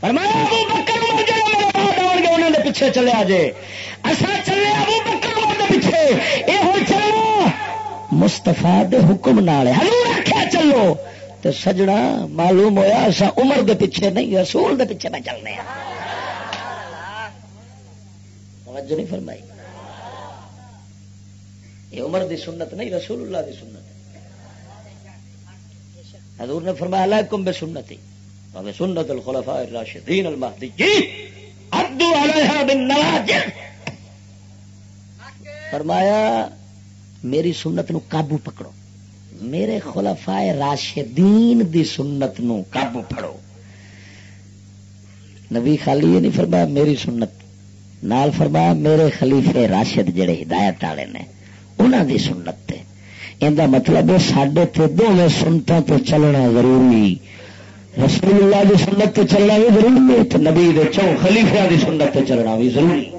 فرمایا، ابو بکر عمر جڑے میرے بعد آن گے انہوں نے پیچھے چلے آجے اصا چلے ابو بکر عمر دے پیچھے۔ یہ ہو چلو۔ مستفا دے حکم نال حضور آخیا چلو۔ تو سجنا معلوم ہویا اصا عمر دے پیچھے نہیں، رسول دے پیچھے میں چلنے توجہ نہیں فرمائی۔ یہ عمر دی سنت نہیں، رسول اللہ دی سنت۔ حضور نے فرمایا لائکم بے سنتی بے سنت الخلفاء الراشدین المہدیین عبدو علیہ بن نواجر فرمایا، میری سنت نو قابو پکڑو۔ میرے خلفاء راشدین دی سنت نو قابو پھڑو؟ نبی خالی یہ نہیں فرمایا میری سنت، نال فرمایا میرے خلیفے راشد جڑے ہدایت والے نے انہوں دی سنت تے۔ ان مطلب ہے سڈے تے دونوں سنتوں تو چلنا ضروری۔ رسول اللہ کی سنت تے چلنا بھی ضروری ہے نبی دے چو خلیفیا کی سنت تے چلنا بھی ضروری۔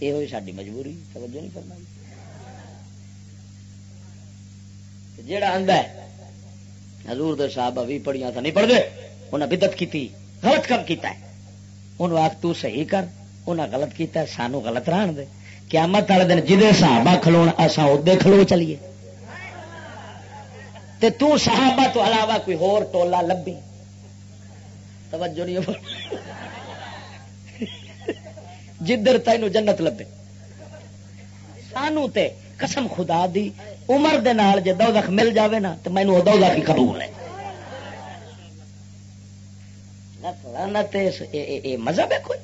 یہ ہوئی ساری مجبوری، توجہ نہیں کرنا جیڑا آندا ہے، حضور دے صاحب بھی پڑھیاں تھا نہیں پڑھتے انہیں بدت کی غلط کم کیتا ہے۔ انہوں آخ تو صحیح کر انہیں غلط کیتا ہے، سانو غلط رہن دے۔ قیامت والے دن جہے صحابہ کھلو اصا ادے کھلو چلیے۔ تے تو صحابہ تو علاوہ کوئی ہور ٹولا لبی توجہ نہیں جدھر تینوں جنت لبے سانو تے قسم خدا دی عمر دے نال جے دوزخ مل جاوے نا تو مینو دوزخ ہی قبول ہے۔ مذہب ہے کوئی۔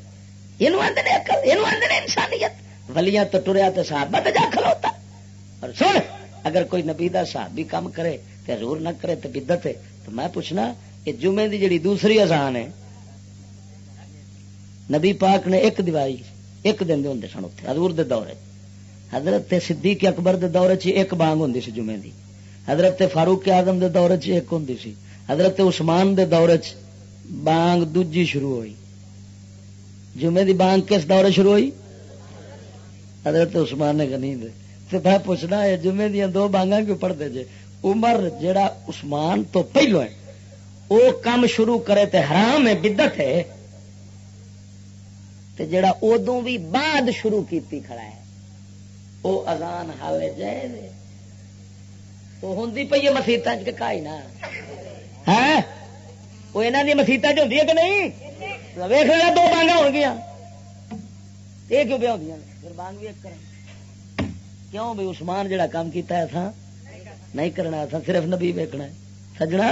یہ آدھے اکل یہ آدھے انسانیت۔ ولیاں تو ٹریا تو صحابہ تے جا کھلوتا۔ اور سن، اگر کوئی نبی دا صحابی کام کرے تے حضور نہ کرے تو بدت ہے، تو میں پوچھنا کہ جمعے دی جڑی دوسری آسان ہے، نبی پاک نے ایک دیوائی ایک دن ہوں سن اتنے حضور دے دورے۔ حضرت صدیق اکبر دے دورے چ ایک بانگ ہوں سی جمعے دی۔ حضرت فاروق آدم دے دورے چ ایک ہوں سی۔ حضرت عثمان دے دورے چ بانگ دوجی شروع ہوئی۔ جمعے دی بانگ کس دورے شروع ہوئی؟ حضرت عثمان نے گنی دے۔ میں پوچھنا ہے جمعے دیا دو بانگا کیوں پڑھتے جے؟ عمر جڑا عثمان تو پہلو ہے وہ کام شروع کرے تے حرام ہے بدت ہے۔ تے جڑا ادو بھی بعد شروع کیتی کھڑا ہے۔ وہ اذان حالے جائے دے وہ ہوں پی ہے مسیت چکائی نا ہے وہ یہاں دی مسیت چ کہ نہیں؟ ویخ لیا دو بانگا ہو گیا یہ کیوں پہ ہوں پھر بانگ بھی ایک کریں۔ کیوں بھی عثمان جڑا کام کیتا ہے تھا نہیں کرنا تھا صرف نبی ویکنا سجنا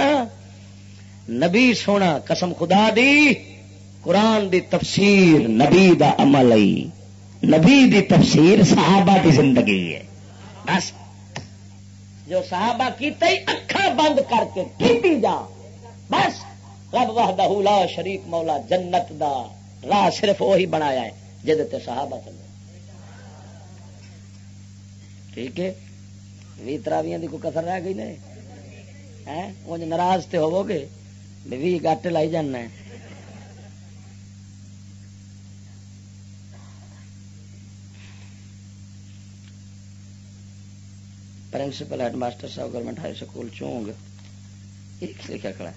نبی سونا قسم خدا دی قرآن دی تفسیر نبی دا عمل نبی دی تفسیر صحابہ دی زندگی ہے۔ بس۔ جو صحابہ کی تھی اکھا بند کر کے کیتی جا۔ بس۔ رب وحدہ لا شریک مولا جنت دا راہ صرف وہی بنایا ہے جہد صحابہ چلے ٹھیک ہے۔ بھی تراویاں دی کوئی کسر رہ گئی نہیں؟ انج ناراض تے ہوو گے بھی گٹ لائی جانا ہے۔ پرنسپل ہیڈ ماسٹر صاحب گورنمنٹ ہائی سکول چونگ۔ ایک لکھا کھڑا ہے؟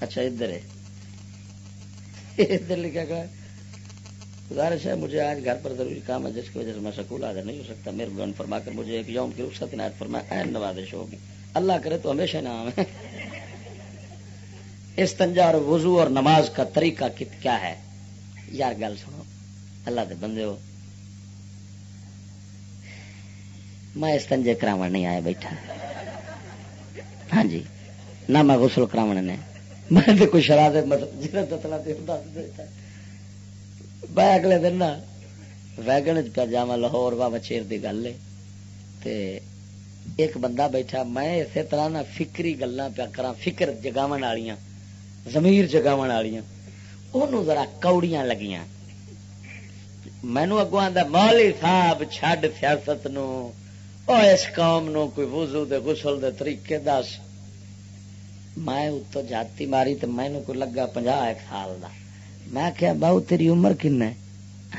اچھا ادھر ہے۔ ادھر لکھا کھڑا ہے، گزارش ہے، مجھے آج گھر پر ضروری کام ہے، جس کی وجہ سے میں سکول حاضر نہیں ہو سکتا۔ میرے گن فرما کر مجھے ایک یوم کی رخصت عنایت فرمایا این نوازش ہوگی اللہ کرے تو ہمیشہ نام ہے۔ استنجا اور وضو اور نماز کا طریقہ کیا ہے؟ یار، گل سنو۔ اللہ دے بندے ہو۔ میں استنجے کراو نہیں آیا، بیٹھا۔ ہاں جی نہ میں غسل کراو نے۔ میں تو کوئی شراب مطلب میں اگلے دن نا ویگن پہ جا لاہور بابا چیر کی گل ہے۔ ایک بندہ بیٹھا، میں اسی طرح نا فکری گلا پیا کرا فکر جگاو والی زمیر جگاو والی وہ ذرا کوڑیاں لگیاں۔ مینو اگو آدھا مولی صاحب چڈ سیاست نو اور اس قوم نو کوئی وضو دے غسل دے طریقے دس۔ میں اتو جاتی ماری تو مینو کوئی لگا پنجا ایک سال دا۔ میں کیا بہو، تیری عمر کن ہے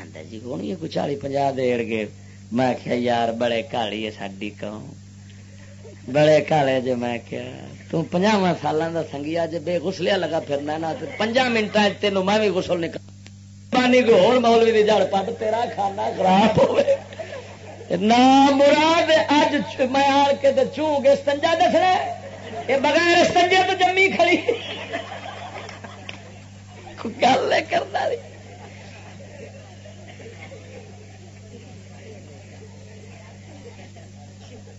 آدھا جی ہونی کوئی چالی پنجا دیڑ گے میں کیا یار، بڑے کالی ہے ساری قوم۔ بڑے کالے جو میں کیا تو پنجاواں سالاں دا سنگیا جے بے غسلیا لگا پھرنا نا، تے پنجا منٹاں تینوں میں بھی غسل نکل پانی کو ہور مولوی دی جڑ پٹ، تیرا کھانا خراب ہوئے۔ نہ مراد اج میں آ کے چونگ استنجا دسنا یہ بغیر استنجے تو جمی کھڑی۔ گل کرنا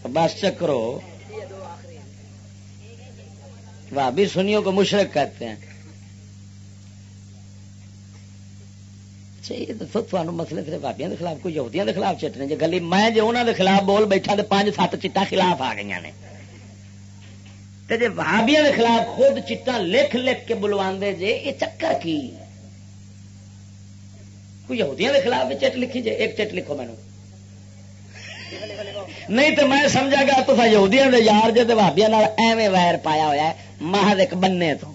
بس چکرو۔ بھابھی سنیوں کو مشرق کہتے ہیں۔ اچھا مسئلے صرف بابیا کے خلاف، کوئی یہودیاں کے خلاف چٹنے جی گلی، میں جی انہوں کے خلاف بول بیٹھا تو پانچ سات چٹا خلاف آ گئی نے۔ جی بابیا کے خلاف خود چٹا لکھ لکھ کے بلوا جے، یہ چکر کی؟ کوئی یہودیاں کے خلاف بھی چٹ لکھی جی ایک چٹ لکھو مینو نہیں تو میں سمجھا گا تو یہودیاں دے یار جی بابیا ایویں ویر پایا ہوا ہے محض ایک بننے تو۔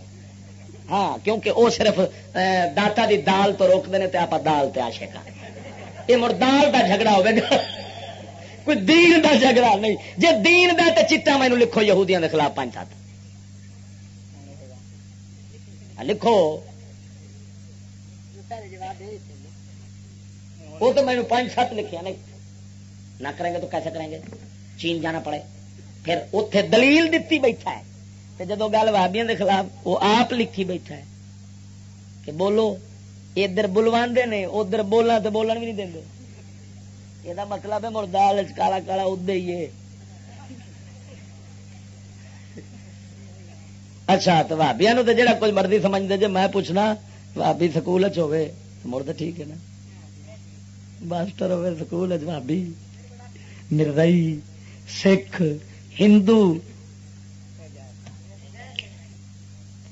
ہاں کیونکہ وہ صرف داتا دی دال تو روکتے ہیں آپ دال تے آشے کا یہ مڑ دال کا جھگڑا ہوگا کوئی دین دا جھگڑا نہیں۔ جی دین دا تو چیٹا مینو لکھو یہودیاں دے خلاف پانچ سات۔ ہاں، لکھو۔ وہ تو مینو پانچ سات لکھیا نہیں۔ نہ کریں گے تو کیسے کریں گے؟ چین جانا پڑے۔ پھر اتے دلیل دیتی بیٹھا ہے۔ تے جدو گل وابیا کے خلاف وہ آپ لکھی بیٹھا ہے کہ بولو ادھر بلوا نے، ادھر بولنا تو بولن بھی نہیں دیں یہ مطلب ہے مردال کالا کالا ادے ہی ہے۔ اچھا تو بھابیا نو تو جڑا کچھ مرضی سمجھتے جی میں پوچھنا بھابی سکول ہوے مڑ ٹھیک ہے نا؟ ماسٹر ہوے سکول بھابی مرزائی، سکھ، ہندو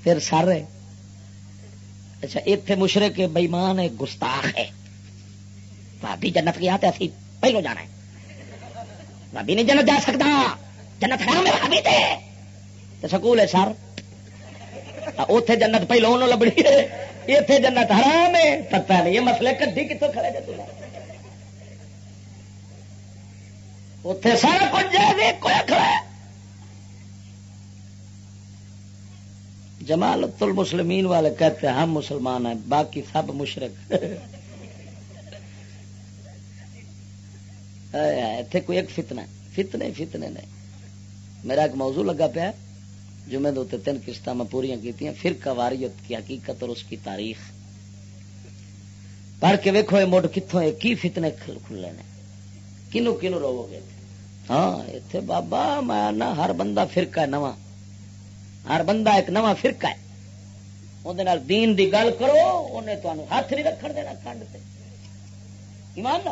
پھر سر ہے۔ اچھا اتنے مشرق بئیمان ہے، گستاخ ہے۔ بھابی جنت گیا تو اسی پہلو جانا ہے۔ بھابی نہیں جنت جا سکتا۔ جنت ہے میں بھابی تے تو سکول ہے سر۔ اتے جنت پہلو انہوں لبڑی ہے۔ اتے جنت حرام ہے۔ پتا نہیں یہ مسئلے کدی کتوں کھڑے جائے اتے سارا کچھ جائے کوئی کھڑا ہے جمالت المسلمین والے کہتے ہیں، ہم مسلمان ہیں، باقی سب مشرق اتنے کوئی ایک فتنہ فتنے فتنے نے۔ میرا ایک موضوع لگا پیا جمعے دو تین قسط میں پوریا کی فرقہ واریت کی حقیقت اور اس کی تاریخ۔ پڑھ کے ویکو یہ مڈ کتوں کی فتنے کھلے نے۔ کنو کنو رو گے ہاں اتنے بابا، میں ہر بندہ فرقہ ہے، نواں۔ ہر بندہ ایک نواں فرقہ ہے۔ اندر دین دی گل کرو انہیں تمہیں ہاتھ نہیں رکھ دینا کنڈ سے ایمان نہ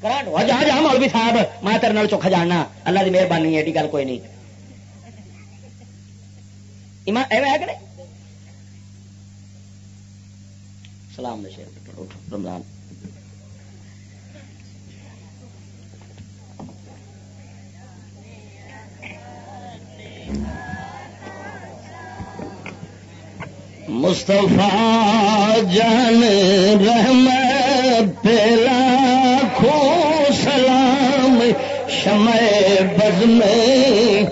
کرانٹ جا جا، مولوی صاحب، میں تیرے چوکھا جاننا اللہ کی مہربانی ایڈی گل کوئی نہیں۔ ایمان، ایویں ہے کہ سلام شیر رمضان۔ مصطفیٰ جان رحم پہلا کھو سلام شمع بز میں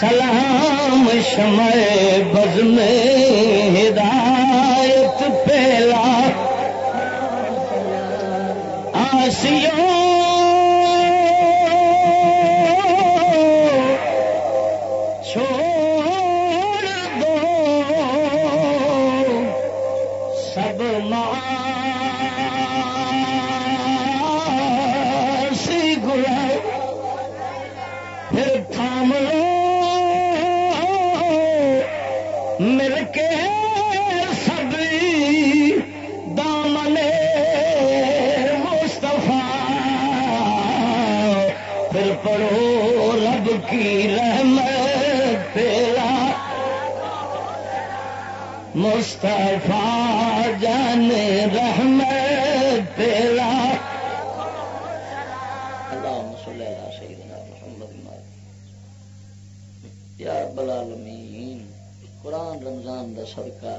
سلام شمع بز میں ہدایت پہلا آسیوں مصطفیٰ جان رحمت تیرا اللہم صلی اللہ سیدنا محمد یا بلالمین قرآن رمضان دا صدقہ۔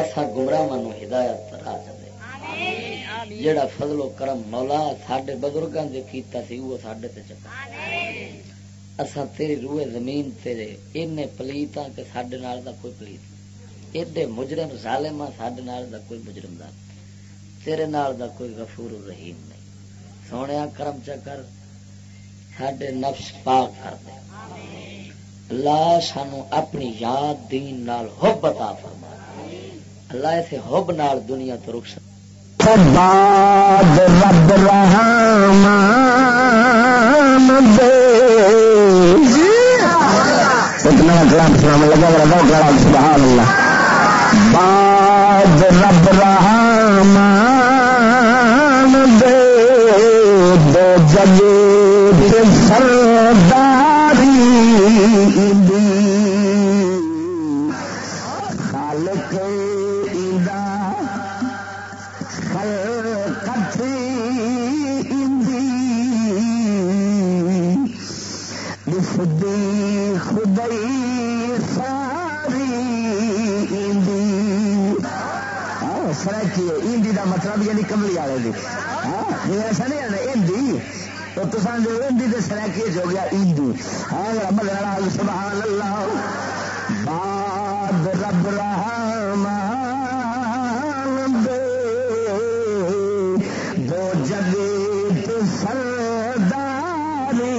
اصا گمراہ ہدایت راہ چلے جڑا فضل و کرم مولا ساڈے بزرگاں دے کیتا سی وہ ساڈے تے چکا۔ اصا تیری روئے زمین تیرے این پلیت ہاں کہ سڈے دا کوئی پلیت ایڈے مجرم ظالم سڈے دا کوئی مجرم دا تیرے نال دا کوئی غفور رحیم نہیں سونے کرم چکر سڈے نفس پاک کر دے اللہ سانو اپنی یاد دین نال حب عطا فرما اللہ اسے حب نال دنیا تو رخ سکتا رب رحمان دے سلام لگا میرا بہت سبحان اللہ نہیں ایسا نہیں آنا ہندی تو تصان جو ہندی کے سرکی ہو گیا ہندی ہاں رب لڑال سبحان اللہ باد رب رحمان دے دو جگہ تو سرداری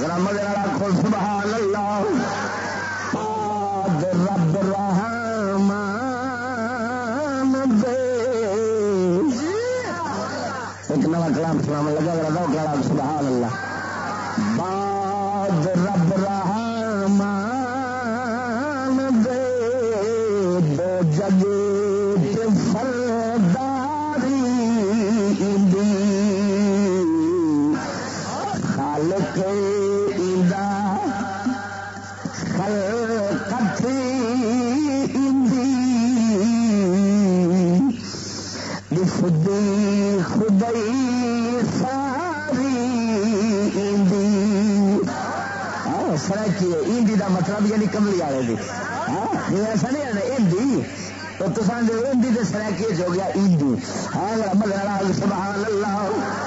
ذرا مگر آخو سبحان اللہ۔ رب ایک نواں کلام سنا لگا ذرا کلام یعنی کملی والے دی ایسا نہیں ہندی تو تصاویر ہندی تو سر کیس ہو گیا ہندی ہاں مگر سبحان اللہ